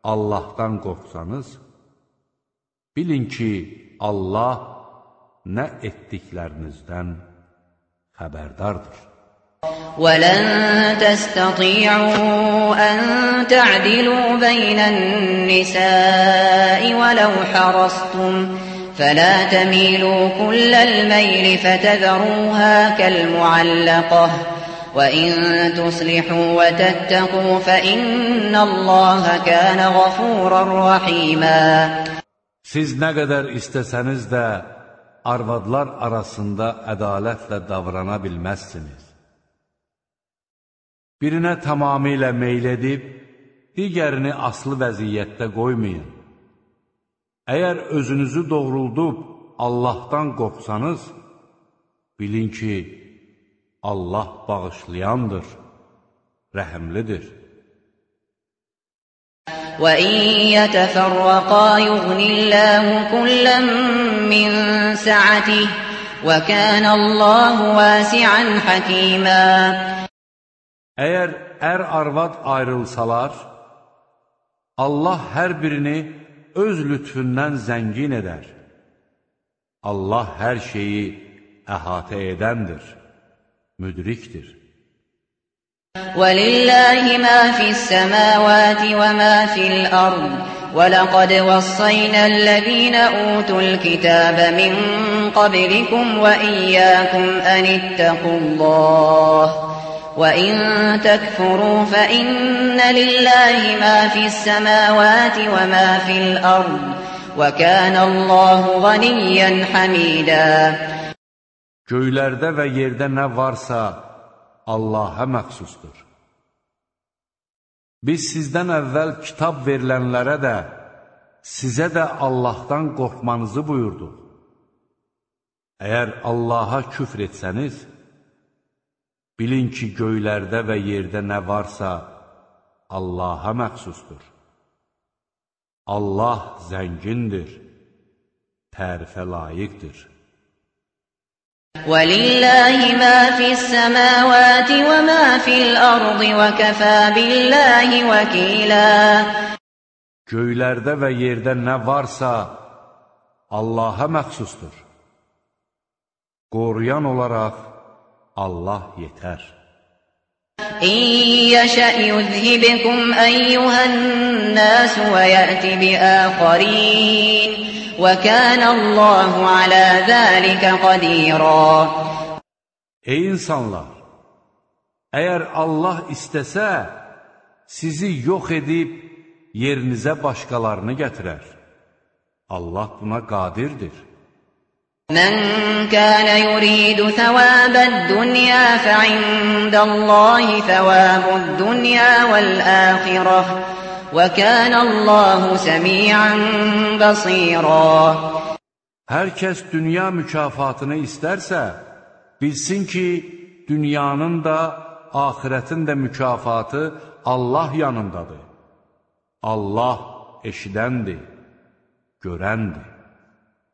Allahdan qorxsanız, bilin ki, Allah nə etdiklərinizdən xəbərdardır. وَلَن تَسْتَطِيعُوا أَن تَعْدِلُوا بَيْنَ النِّسَاءِ وَلَوْ حَرَصْتُمْ فلا تميلوا كل الميل فتذروها كالمعلقة وإن تصلحوا وتتقوا فإن الله كان غفورا رحيما Siz nə qədər istəsəniz də arvadlar arasında ədalətlə davrana bilməzsiniz. Birinə tamamilə meyl edib, digərini aslı vəziyyətdə qoymayın. Əgər özünüzü doğruldub Allahdan qorxsanız, bilin ki, Allah bağışlayandır, rəhəmlidir. وَإِن يَتَفَرَّقَا يُغْنِ اللَّهُ كُلًّا مِّن سَعَتِهِ وَكَانَ اللَّهُ وَاسِعًا حَكِيمًا Əgər ər arvad ayrılsalar, Allah hər birini öz lütfündən zəngin edər. Allah hər şeyi əhatə edəndir, müdrikdir. وَلِلَّهِ مَا فِي السَّمَاوَاتِ وَمَا فِي الْأَرْضِ وَلَقَدْ وَصَّيْنَا الَّذِينَ أُوتُوا الْكِتَابَ مِنْ قَبْلِكُمْ وَإِيَّاكُمْ أَنِ اتَّقُوا اللَّهَ وَإِن تَكْفُرُوا فَإِنَّ لِلَّهِ مَا فِي السَّمَاوَاتِ وَمَا فِي الْأَرْضِ وَكَانَ اللَّهُ غَنِيًّا حَمِيدًا Göylərdə və yerdə nə varsa Allaha məxsusdur. Biz sizdən əvvəl kitab verilənlərə də, sizə də Allahdan qorxmanızı buyurduq. Əgər Allaha küfr etsəniz, Bilin ki, göylərdə və yerdə nə varsa, Allaha məxsusdur. Allah zəngindir, tərifə layiqdir. وَلِلَّهِ مَا فِي السَّمَاوَاتِ وَمَا فِي الْأَرْضِ وَكَفَى بِاللَّهِ وَكِيلًا Göylərdə və yerdə nə varsa, Allaha məxsusdur. Qoruyan olaraq Allah yetər. İn yəşə yuzhibikum əyyuhən-nas və yəti bi-əxərin və kənəllahu alə zəlikə qadirə. Ey insanlar! Əgər Allah istəsə, sizi yox edib, yerinizə başqalarını gətirər. Allah buna qadirdir. من كان يريد ثواب الدنيا فعند الله ثواب الدنيا والآخرة وكان الله سميعا بصيرا Hər kəs dünya mükafatını istərsə, bilsin ki, dünyanın da, axirətin də mükafatı Allah yanındadır. Allah eşidəndir, görəndir.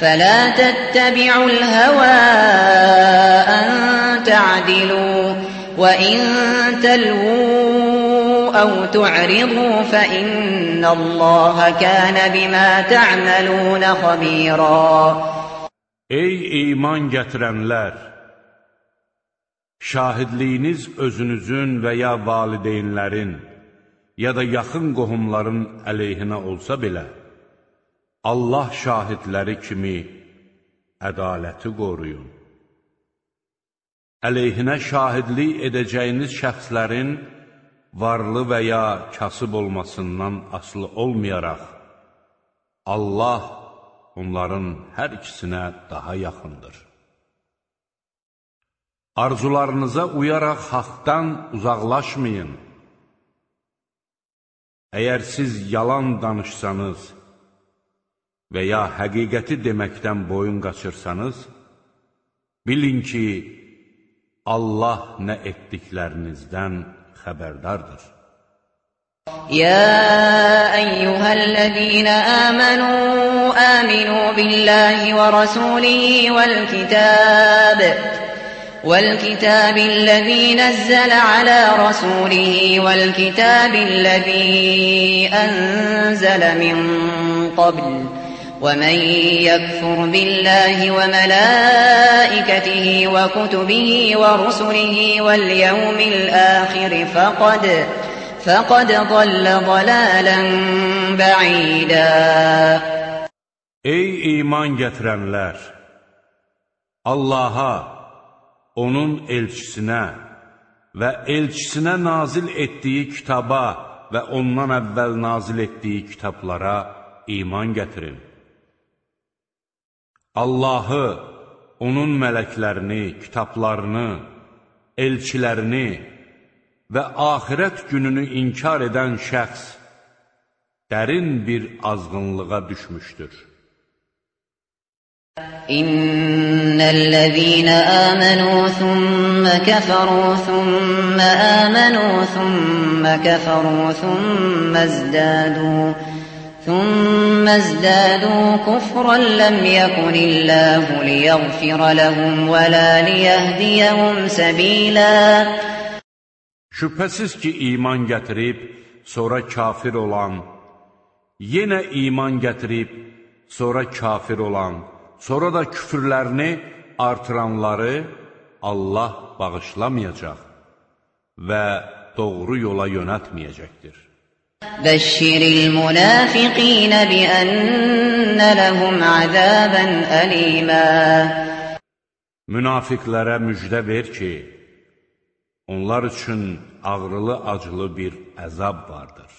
فلا تتبعوا الهوى أن تعدلوا وإن تلووا أو تعرضوا فإن الله كان بما تعملون خبيرا Ey iman gətirənlər! Şahidliyiniz özünüzün və ya valideynlərin, ya da yaxın qohumların əleyhinə olsa belə, Allah şahidləri kimi ədaləti qoruyun. Əleyhinə şahidlik edəcəyiniz şəxslərin varlı və ya kasıb olmasından asılı olmayaraq, Allah onların hər ikisinə daha yaxındır. Arzularınıza uyaraq haqdan uzaqlaşmayın. Əgər siz yalan danışsanız, və ya həqiqəti deməkdən boyun qaçırsanız, bilin ki, Allah nə etdiklərinizdən xəbərdardır. يا أيها الذين آمنوا آمنوا بالله ورسوله والكتاب والكتاب الذي نزل على رسوله والكتاب الذي أنزل من قبل ومن يكفر بالله وملائكته وكتبه ورسله واليوم الآخر فقد فقد ضل ضلالا بعيدا Ey iman gətirənlər! Allaha, onun elçisinə və elçisinə nazil etdiyi kitaba və ondan əvvəl nazil etdiyi kitablara iman gətirin. Allahı, onun mələklərini, kitablarını, elçilərini və axirət gününü inkar edən şəxs dərin bir azğınlığa düşmüşdür. İnnellezîne âmenû thumme keferû thumme âmenû thumme keferû thumme izdâdû ثم ازدادوا كفرا لم يكن الله ليغفر لهم ولا ليهديهم سبيلا Şübhəsiz ki, iman gətirib, sonra kafir olan, yenə iman gətirib, sonra kafir olan, sonra da küfürlərini artıranları Allah bağışlamayacaq və doğru yola yönətməyəcəkdir. بشر المنافقين بأن لهم عذابا أليما Münafiqlərə müjdə ver ki, onlar üçün ağrılı-acılı bir əzab vardır.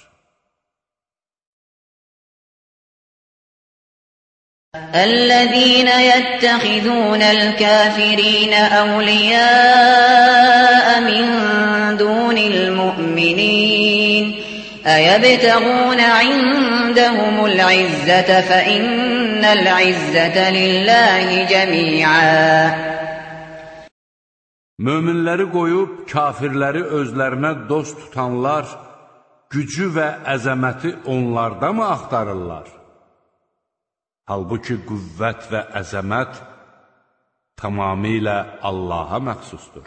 الذين يتخذون الكافرين أولياء من دون المؤمنين أيبتغون عندهم العزة فإن العزة لله جميعا Möminləri qoyub kafirləri özlərinə dost tutanlar gücü və əzəməti onlarda mı axtarırlar? Halbuki qüvvət və əzəmət tamamilə Allaha məxsusdur.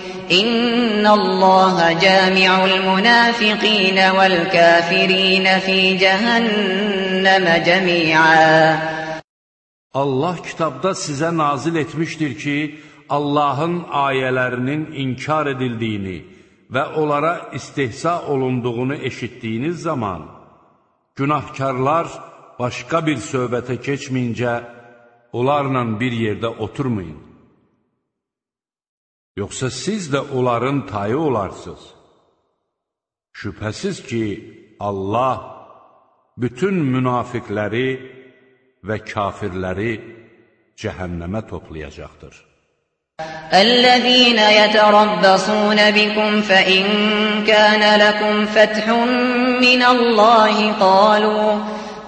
إن الله جامع المنافقين والكافرين في جهنم جميعا Allah kitabda sizə nazil etmişdir ki, Allahın ayələrinin inkar edildiyini və onlara istehsa olunduğunu eşitdiyiniz zaman, günahkarlar başqa bir söhbətə keçməyincə, onlarla bir yerdə oturmayın. Yoxsa siz də onların tayı olarsınız. Şübhəsiz ki, Allah bütün münafiqləri və kafirləri cəhənnəmə toplayacaqdır. الذين يتربصون بكم فإن كان لكم فتح من الله قالوا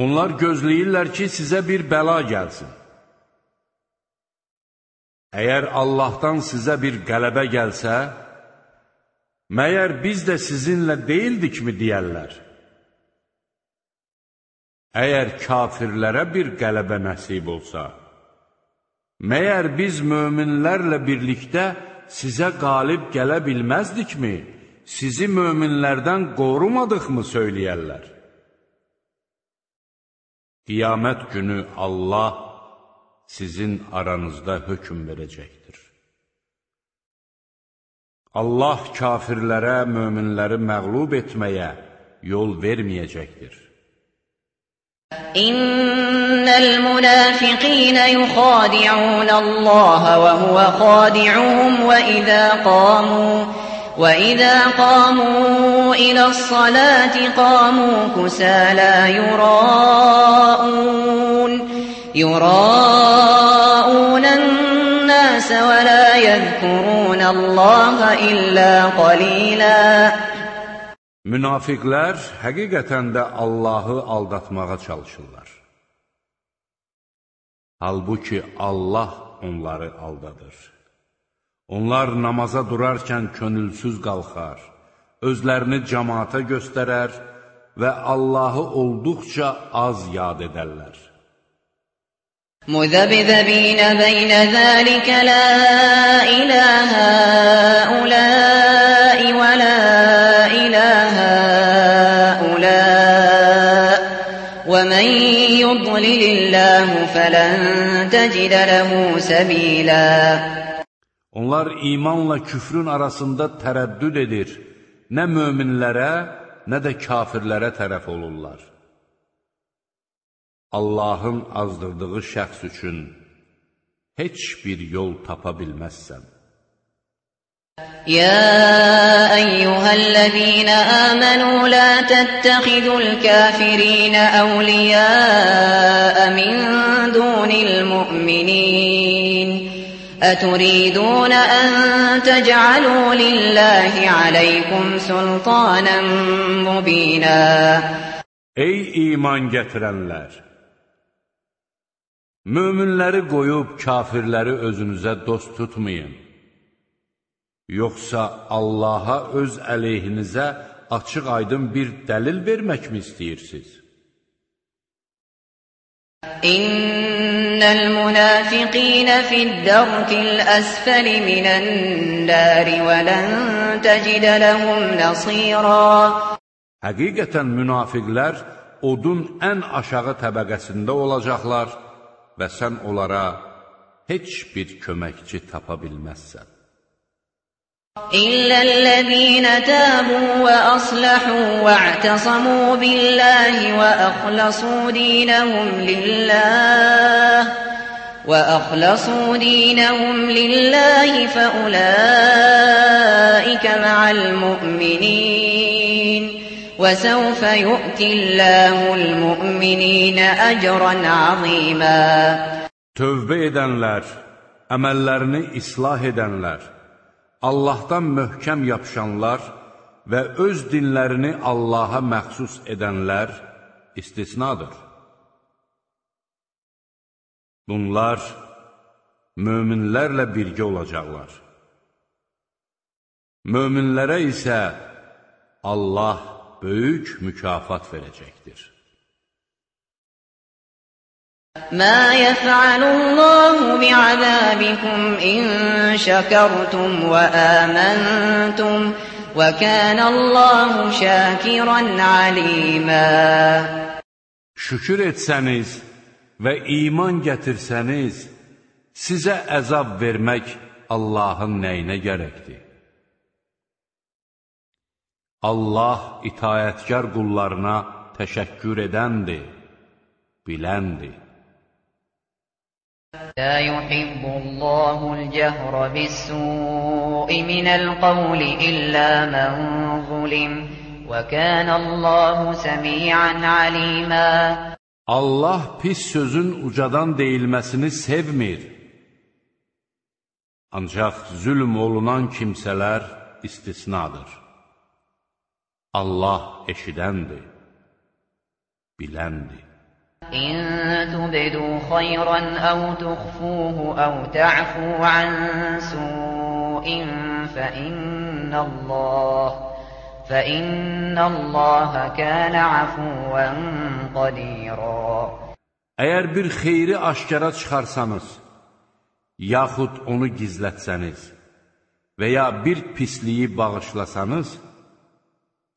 Onlar gözləyirlər ki, sizə bir bəla gəlsin. Əgər Allahdan sizə bir qələbə gəlsə, məyər biz də sizinlə deyildikmi deyərlər? Əgər kafirlərə bir qələbə nəsib olsa, məyər biz möminlərlə birlikdə sizə qalib gələ bilməzdikmi, sizi möminlərdən qorumadıqmı söyləyərlər? Qiyamət günü Allah sizin aranızda hökm verəcəkdir. Allah kafirlərə, möminləri məğlub etməyə yol verməyəcəkdir. İnnel munafiqina yukhadi'un Allah və huwa khadi'uhum və izə qamu وإذا قاموا إلى الصلاة قاموا كسالى يراءون يراءون الناس ولا يذكرون الله إلا قليلا Münafiqlər həqiqətən də Allahı aldatmağa çalışırlar. Halbuki Allah onları aldadır. Onlar namaza durarkən könülsüz qalxar, özlərini cəmaata göstərər və Allahı olduqca az yad edərlər. مذبذبين بين ذلك لا إله هؤلاء ولا إله هؤلاء ومن يضلل الله فلن تجد له سبيلاً Onlar imanla küfrün arasında tərəddüd edir, nə möminlərə, nə də kafirlərə tərəf olurlar. Allahın azdırdığı şəxs üçün heç bir yol tapa bilməzsən. يا أيها الذين آمنوا لا تتخذوا الكافرين أولياء من دون المؤمنين أتريدون أن تجعلوا لله عليكم سلطانا مبينا Ey iman gətirənlər! Möminləri qoyub kafirləri özünüzə dost tutmayın. Yoxsa Allaha öz əleyhinizə açıq aydın bir dəlil verməkmi istəyirsiniz? إن المنافقين في الدرك الأسفل من النار ولن تجد لهم نصيرا Həqiqətən münafiqlər odun ən aşağı təbəqəsində olacaqlar və sən onlara heç bir köməkçi tapa bilməzsən. إلا الذين تابوا وأصلحوا واعتصموا بالله وأخلصوا دينهم لله وأخلصوا دينهم لله فأولئك مع المؤمنين وسوف يؤتي الله المؤمنين أجرا عظيما Tövbə edənlər, əməllərini islah edənlər, Allahdan möhkəm yapışanlar və öz dinlərini Allaha məxsus edənlər istisnadır. Bunlar möminlərlə birgə olacaqlar. Möminlərə isə Allah böyük mükafat verəcəkdir. ما يفعل الله بعذابكم إن شكرتم وآمنتم وكان الله شاكرا عليما Şükür etsəniz və iman gətirsəniz, sizə əzab vermək Allahın nəyinə gərəkdir? Allah itayətkar qullarına təşəkkür edəndir, biləndir. لا يحب الله الجهر بالسوء من القول إلا من ظلم وكان الله سميعا عليما Allah pis sözün ucadan deyilməsini sevmir. Ancaq zülm olunan kimsələr istisnadır. Allah eşidəndir, biləndir. إن تبدوا خيرا أو تخفوه أو تعفو عن سوء فإن الله فإن الله كان عفوا قديرا Əgər bir xeyri aşkara çıxarsanız, yaxud onu gizlətsəniz və ya bir pisliyi bağışlasanız,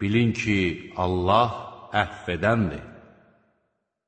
bilin ki, Allah əhv edəndir.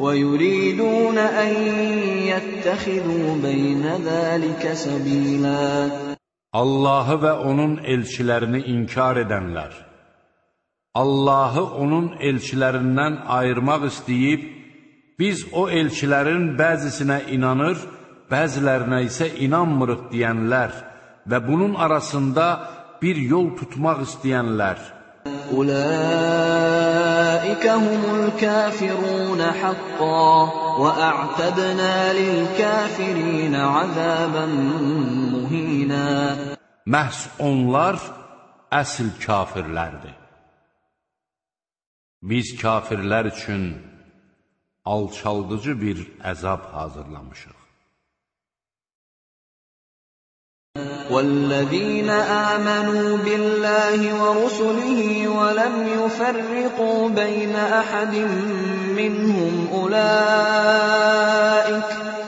ويريدون أن يتخذوا بين ذلك سبيلا Allahı və onun elçilərini inkar edənlər, Allahı onun elçilərindən ayırmaq istəyib, biz o elçilərin bəzisinə inanır, bəzilərinə isə inanmırıq deyənlər və bunun arasında bir yol tutmaq istəyənlər, أولئك هم الكافرون حقا وأعتدنا للكافرين عذابا مهينا Məhz onlar əsl kafirlərdir. Biz kafirlər üçün alçaldıcı bir əzab hazırlamışıq. والذين آمنوا بالله ورسله ولم يفرقوا بين أحد منهم أولئك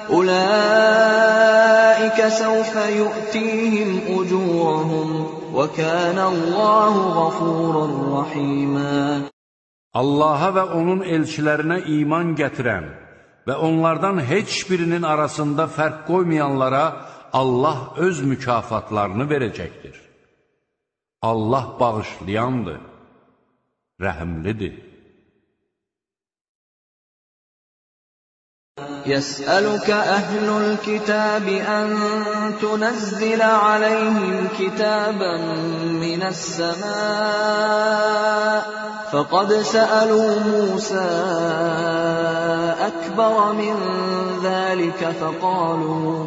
أولئك سوف يؤتيهم أجورهم وكان الله غفورا رحيما. Allaha və onun elçilərinə iman gətirən və onlardan heç birinin arasında fərq qoymayanlara Allah öz mükafatlarını verəcəkdir. Allah bağışlayandır, rəhimlidir. يسألك أهل الكتاب أن تنزل عليهم كتابا من السماء فقد سألوا موسى أكبر من ذلك فقالوا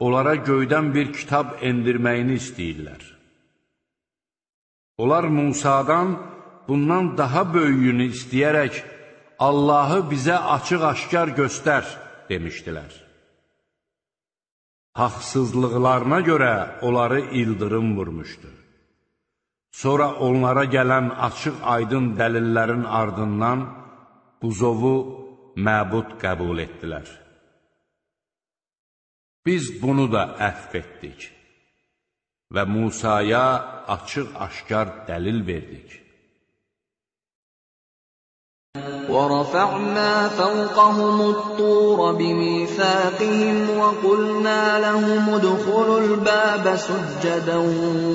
onlara göydən bir kitab endirməyini istəyirlər. Onlar Musadan bundan daha böyüyünü istəyərək Allahı bizə açıq-aşkar göstər demişdilər. Haqsızlıqlarına görə onları ildırım vurmuşdu. Sonra onlara gələn açıq-aydın dəlillərin ardından buzovu məbud qəbul etdilər. Biz bunu da əhv etdik. və Musaya açıq-aşkar dəlil verdik. ورفعنا فوقهم الطور بميثاقهم وقلنا لهم ادخلوا الباب سجدا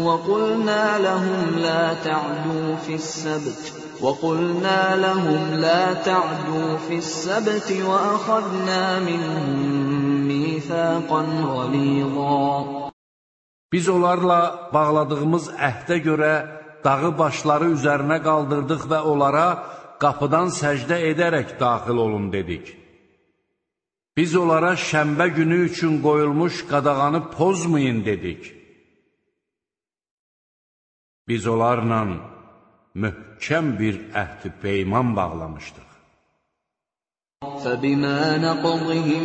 وقلنا لهم لا تعدوا في السبت وقلنا لهم لا تعدوا في السبت وأخذنا منهم ميثاقا غليظا Biz onlarla bağladığımız əhdə görə dağı başları üzərinə qaldırdıq və onlara qapıdan səcdə edərək daxil olun dedik. Biz onlara şəmbə günü üçün qoyulmuş qadağanı pozmayın dedik. Biz onlarla möhkəm bir əhd-i peyman bağlamışdıq. فبما نقضهم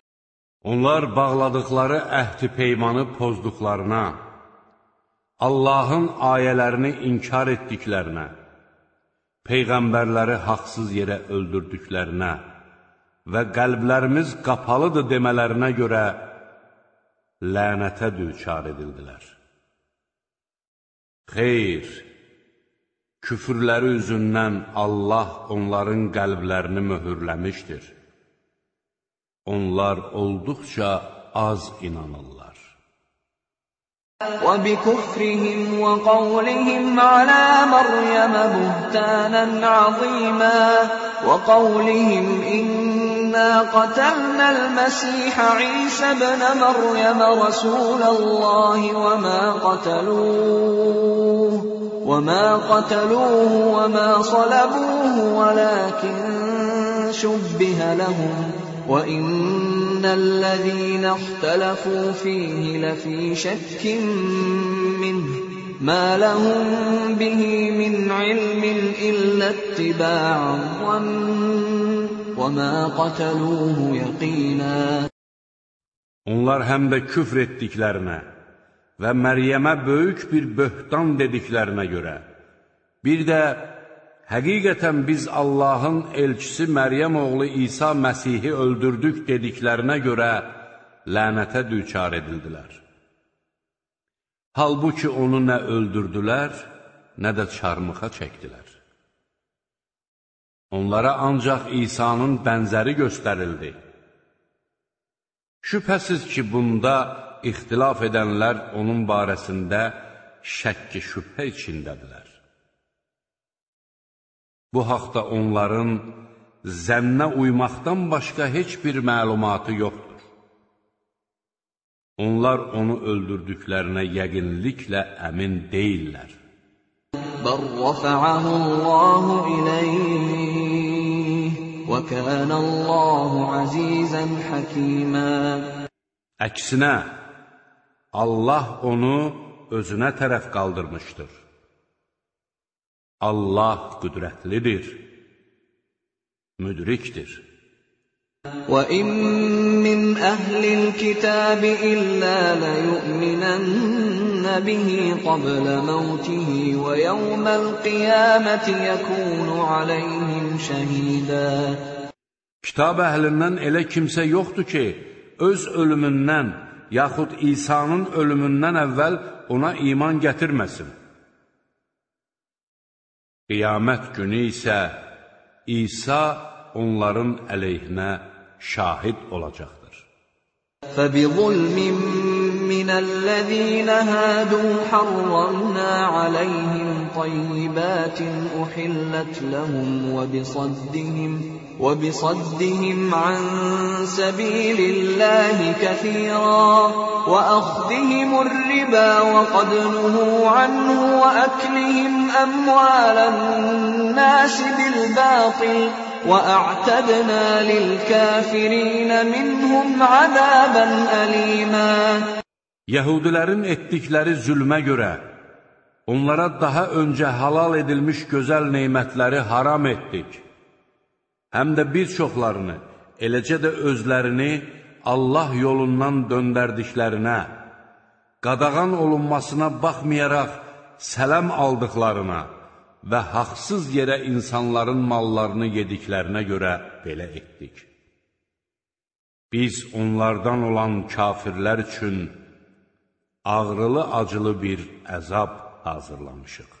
Onlar bağladıqları əhd-i peymanı pozduqlarına, Allahın ayələrini inkar etdiklərinə, Peyğəmbərləri haqsız yerə öldürdüklərinə və qəlblərimiz qapalıdır demələrinə görə lənətə düçar edildilər. Xeyr, küfürləri üzündən Allah onların qəlblərini möhürləmişdir. Onlar olduqca az inanırlar. وبكفرهم وقولهم على مريم بهتانا عظيما وقولهم إنا قتلنا المسيح عيسى ابن مريم رسول الله وما قتلوه وما قتلوه وما صلبوه ولكن شبه لهم وإن الذين اختلفوا فيه لفي شك منه ما لهم به من علم إلا اتباع الظن وما قتلوه يقينا Onlar həm də küfr etdiklərinə və Məryəmə böyük bir böhtan dediklərinə görə, bir də həqiqətən biz Allahın elçisi Məryəm oğlu İsa Məsihi öldürdük dediklərinə görə lənətə düçar edildilər. Halbuki onu nə öldürdülər, nə də çarmıxa çəkdilər. Onlara ancaq İsa'nın bənzəri göstərildi. Şübhəsiz ki, bunda ixtilaf edənlər onun barəsində şəkki şübhə içindədirlər. Bu haqda onların zənnə uymaqdan başqa heç bir məlumatı yoxdur. Onlar onu öldürdüklərinə yəqinliklə əmin deyillər. Bəl rəfəəhullahu iləyh və kənəllahu əzizən həkimə Əksinə, Allah onu özünə tərəf qaldırmışdır. Allah qüdrətlidir, müdrikdir. وإن من أهل الكتاب إلا ليؤمنن به قبل موته ويوم القيامة يكون عليهم شهيدا Kitab əhlindən elə kimsə yoxdur ki, öz ölümündən, yaxud İsa'nın ölümündən əvvəl ona iman gətirməsin. Qiyamət günü isə İsa onların əleyhinə şahid olacaqdır. فبظلم من الذين هادوا حرمنا عليهم طيبات أحلت لهم وبصدهم وبصدهم عن سبيل الله كثيرا وأخذهم الربا وقد نهوا عنه وأكلهم أموال الناس بالباطل وأعتدنا للكافرين منهم عذابا أليما Yahudilərin etdikləri zülmə görə onlara daha öncə halal edilmiş gözəl neymətləri haram etdik. Həm də bir çoxlarını, eləcə də özlərini Allah yolundan döndərdiklərinə, qadağan olunmasına baxmayaraq sələm aldıqlarına və haqsız yerə insanların mallarını yediklərinə görə belə etdik. Biz onlardan olan kafirlər üçün ağrılı-acılı bir əzab hazırlamışıq.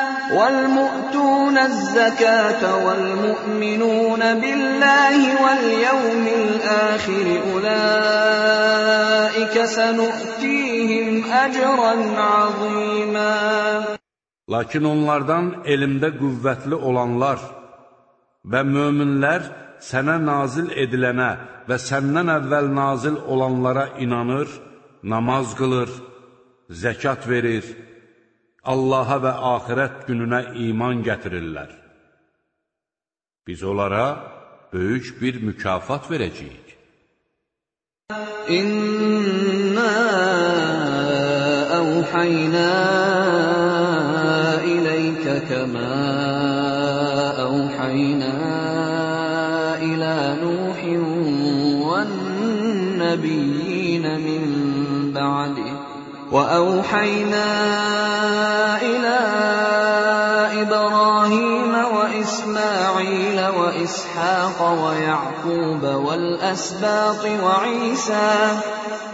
والمؤتون الزكاة والمؤمنون بالله واليوم الآخر أولئك سنؤتيهم أجرا عظيما Lakin onlardan elmdə qüvvətli olanlar və möminlər sənə nazil edilənə və səndən əvvəl nazil olanlara inanır, namaz qılır, zəkat verir, Allaha və axirət gününə iman gətirirlər. Biz onlara böyük bir mükafat verəcəyik. İnna əvhəynə iləykə kəmə əvhəynə ilə Nuhin və nəbiyyinə min bə'dih وأوحينا إلى إبراهيم وإسماعيل وإسحاق ويعقوب والأسباط وعيسى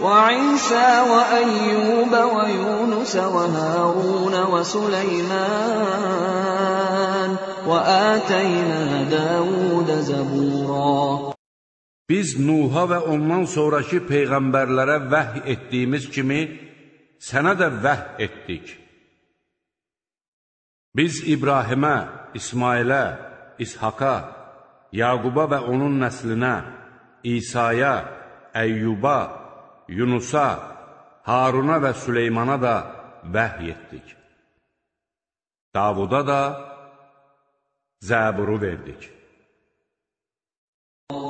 وعيسى وأيوب ويونس وهارون وسليمان وآتينا داود زبورا. Biz Nuha və ondan sonraki peyğəmbərlərə vəh etdiyimiz kimi, sənə də vəh etdik. Biz İbrahimə, İsmailə, İshaqa, Yaquba və onun nəslinə, İsaya, Əyyuba, Yunusa, Haruna və Süleymana da vəhy etdik. Davuda da zəburu verdik.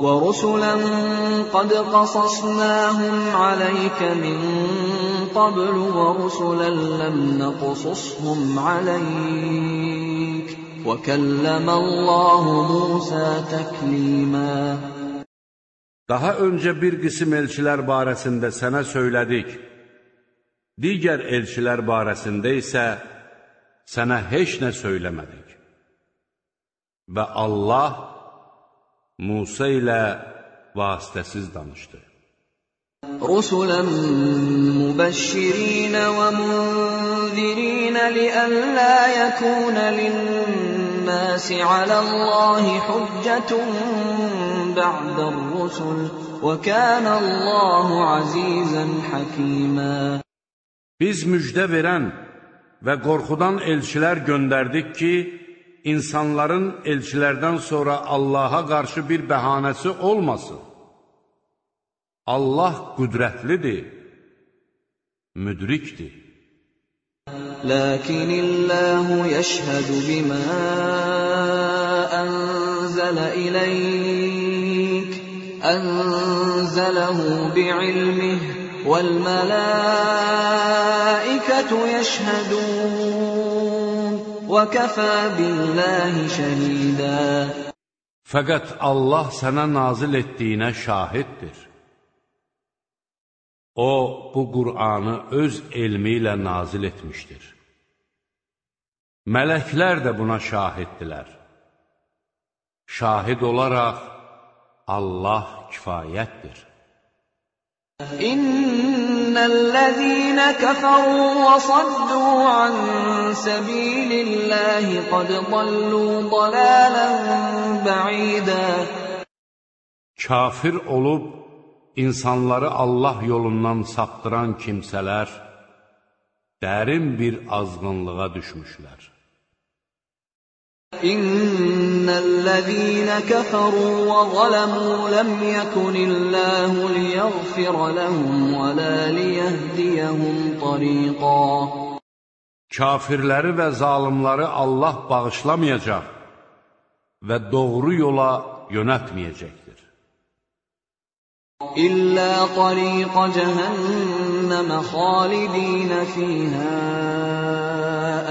ورسلا قد قصصناهم عليك من قبل ورسلا لم نقصصهم عليك وكلم الله موسى تكليما Daha öncə bir qism elçilər barəsində sənə söylədik. Digər elçilər barəsində isə sənə heç nə söyləmədik. Və Allah Musa ilə vasitəsiz danışdı. رسلا مبشرين ومنذرين لئلا يكون للناس على الله حجة بعد الرسل وكان الله عزيزا حكيما Biz müjdə verən və qorxudan elçilər göndərdik ki, insanların elçilərdən sonra Allaha qarşı bir bəhanəsi olmasın. Allah qüdrətlidir, müdrikdir. Lakinillahu yəşhədu bimə ənzələ iləyik, ənzələhu bi'ilmih, vəl-mələikətü yəşhədun, və kəfə billəhi şəhidə. Fəqət Allah sənə nazil etdiyinə şahiddir. O, bu Qur'anı öz elmi ilə nazil etmişdir. Mələklər də buna şahiddilər. Şahid olaraq Allah kifayətdir. İnnellezîne keferû ve saddû an sebîlillâhi qad dallû dalâlen ba'îdâ Kafir olub insanları Allah yolundan saptıran kimsələr dərin bir azğınlığa düşmüşlər. İnnellezîne keferû və zəlemû lem yekunillâhu liyaghfir lehum və lâ liyehdiyehum tarîqâ Kafirləri və zalımları Allah bağışlamayacaq və doğru yola yönətməyəcəkdir. إلا طريق جهنم خالدين فيها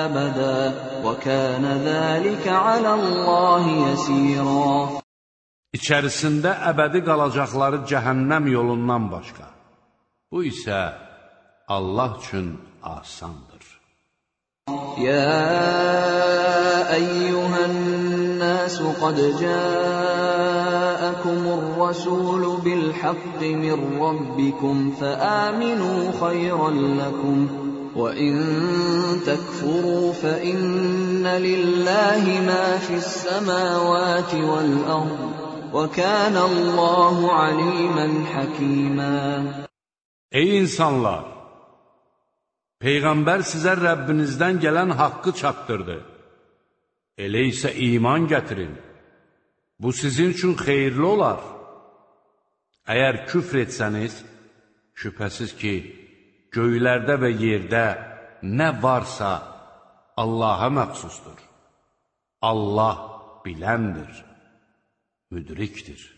أبدا وكان ذلك على الله يسيرا İçərisində əbədi qalacaqları cəhənnəm yolundan başqa. Bu isə Allah üçün asandır. يا أيها الناس قد جاءكم الرسول بالحق من ربكم فآمنوا خيرا لكم وإن تكفروا فإن لله ما في السماوات والأرض وكان الله عليما حكيما Ey insanlar! Peyğəmbər sizə Rəbbinizdən gələn haqqı çatdırdı. Elə isə iman gətirin. Bu sizin üçün xeyirli olar. Əgər küfr etsəniz, şübhəsiz ki, göylərdə və yerdə nə varsa Allaha məxsusdur. Allah biləndir, müdrikdir.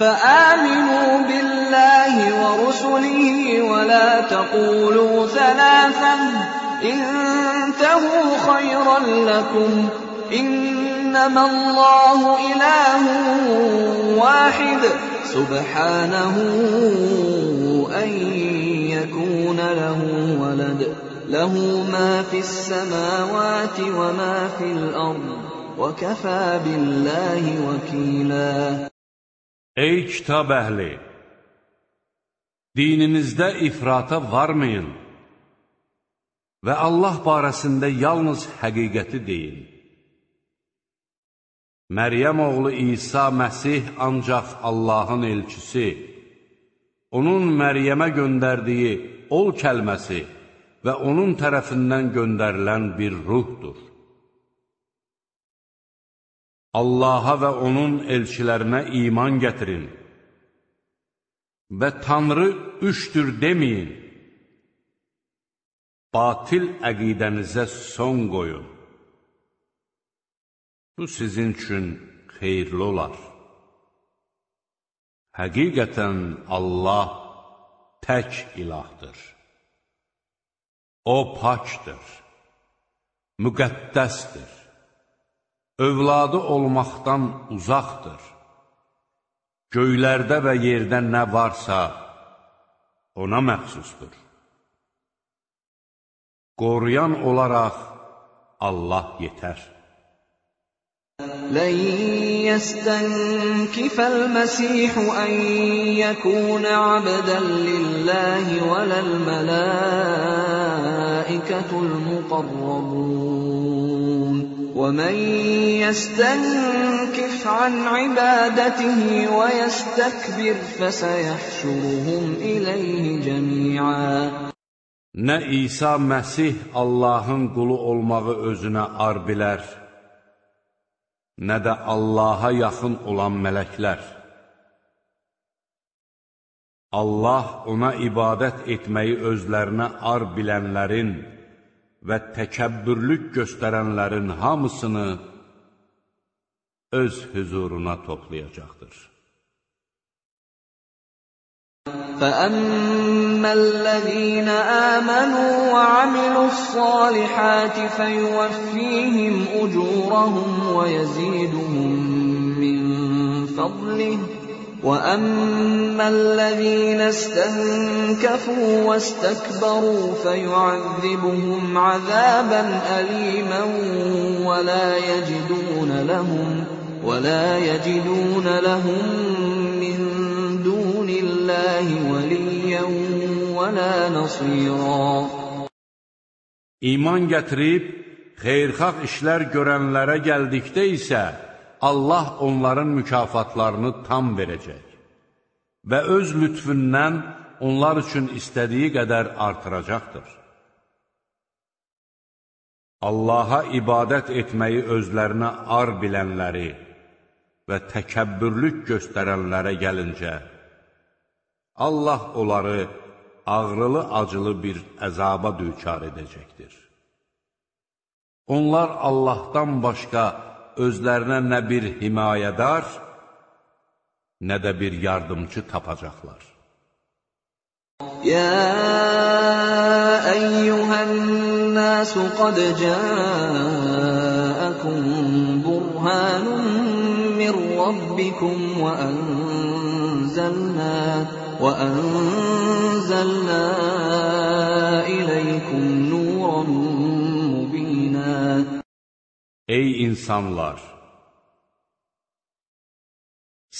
فآمنوا بالله ورسله ولا تقولوا ثلاثا انتهوا خيرا لكم إنما الله إله واحد سبحانه أن يكون له ولد له ما في السماوات وما في الأرض وكفى بالله وكيلا Ey kitab əhli! Dininizdə ifrata varmayın və Allah barəsində yalnız həqiqəti deyin. Məryəm oğlu İsa Məsih ancaq Allahın elçisi, onun Məryəmə göndərdiyi ol kəlməsi və onun tərəfindən göndərilən bir ruhdur. Allaha və onun elçilərinə iman gətirin və Tanrı üçdür deməyin. Batil əqidənizə son qoyun. Bu sizin üçün xeyirli olar. Həqiqətən Allah tək ilahdır. O pakdır, müqəddəsdir, övladı olmaqdan uzaqdır. Göylərdə və yerdə nə varsa, ona məxsusdur. Qoruyan olaraq Allah yetər. لن يستنكف المسيح أن يكون عبدا لله ولا الملائكة المقربون ومن يستنكف عن عبادته ويستكبر فسيحشرهم إليه جميعا Nə İsa Məsih Allahın qulu olmağı özünə ar bilər, nə də Allaha yaxın olan mələklər. Allah ona ibadət etməyi özlərinə ar bilənlərin və təkəbbürlük göstərənlərin hamısını öz hüzuruna toplayacaqdır. فأما الذين آمنوا وعملوا الصالحات فيوفيهم أجورهم ويزيدهم من فضله وأما الذين استنكفوا واستكبروا فيعذبهم عذابا أليما ولا يجدون لهم ولا يجدون لهم من دون الله وليا ولا نصيرا İman gətirib, xeyrxalq işlər görənlərə gəldikdə isə, Allah onların mükafatlarını tam verəcək və öz lütfündən onlar üçün istədiyi qədər artıracaqdır. Allaha ibadət etməyi özlərinə ar bilənləri və təkəbbürlük göstərənlərə gəlincə, Allah onları ağrılı-acılı bir əzaba düçar edəcəkdir. Onlar Allahdan başqa özlərinə nə bir himayədar, nə də bir yardımcı tapacaqlar. Ya eyyuhənnəs qad cəəəkum burhanun min rabbikum və ənzəlnə və ənzəlnə إليكم Ey insanlar!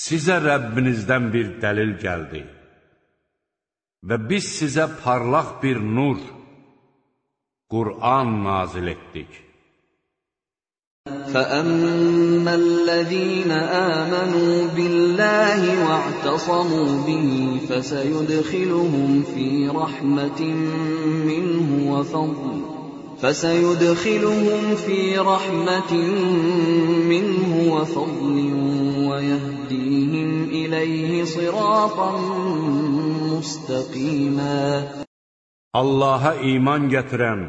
Sizə Rəbbinizdən bir dəlil gəldi və biz sizə parlaq bir nur, Qur'an nazil etdik. فأما الذين آمنوا بالله واعتصموا به فسيدخلهم في رحمة منه وفضل فسيدخلهم في رحمة منه وفضل ويهديهم إليه صراطا مستقيما Allaha iman gətirən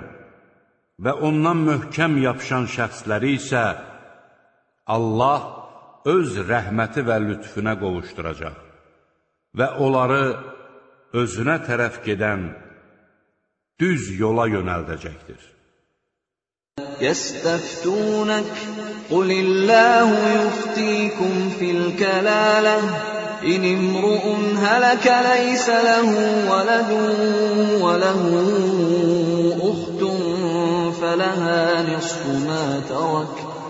və ondan möhkəm yapışan şəxsləri isə Allah öz rəhməti və lütfünə qovuşduracaq və onları özünə tərəf gedən düz yola yönəldəcəkdir. يستفتونك قل الله يفتيكم في الكلالة إن امرؤ هلك ليس له ولد وله أخت فلها نصف ما ترك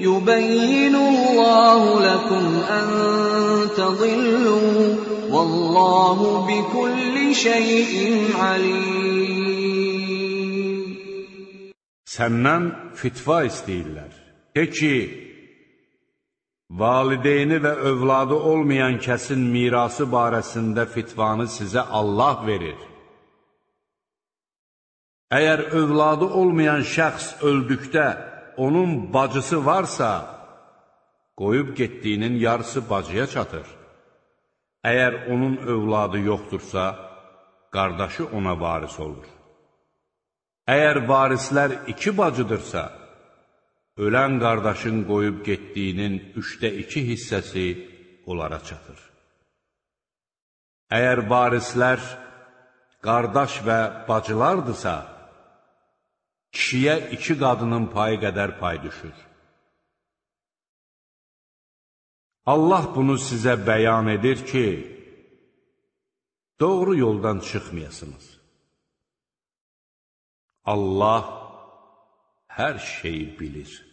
يبين الله لكم أن تضلوا والله بكل شيء عليم Səndən fitva istəyirlər. De ki, valideyni və övladı olmayan kəsin mirası barəsində fitvanı sizə Allah verir. Əgər övladı olmayan şəxs öldükdə onun bacısı varsa, qoyub getdiyinin yarısı bacıya çatır. Əgər onun övladı yoxdursa, qardaşı ona varis olur. Əgər varislər iki bacıdırsa, ölən qardaşın qoyub getdiyinin üçdə iki hissəsi onlara çatır. Əgər varislər qardaş və bacılardırsa, kişiyə iki qadının payı qədər pay düşür. Allah bunu sizə bəyan edir ki, doğru yoldan çıxmayasınız. Allah hər şeyi bilir.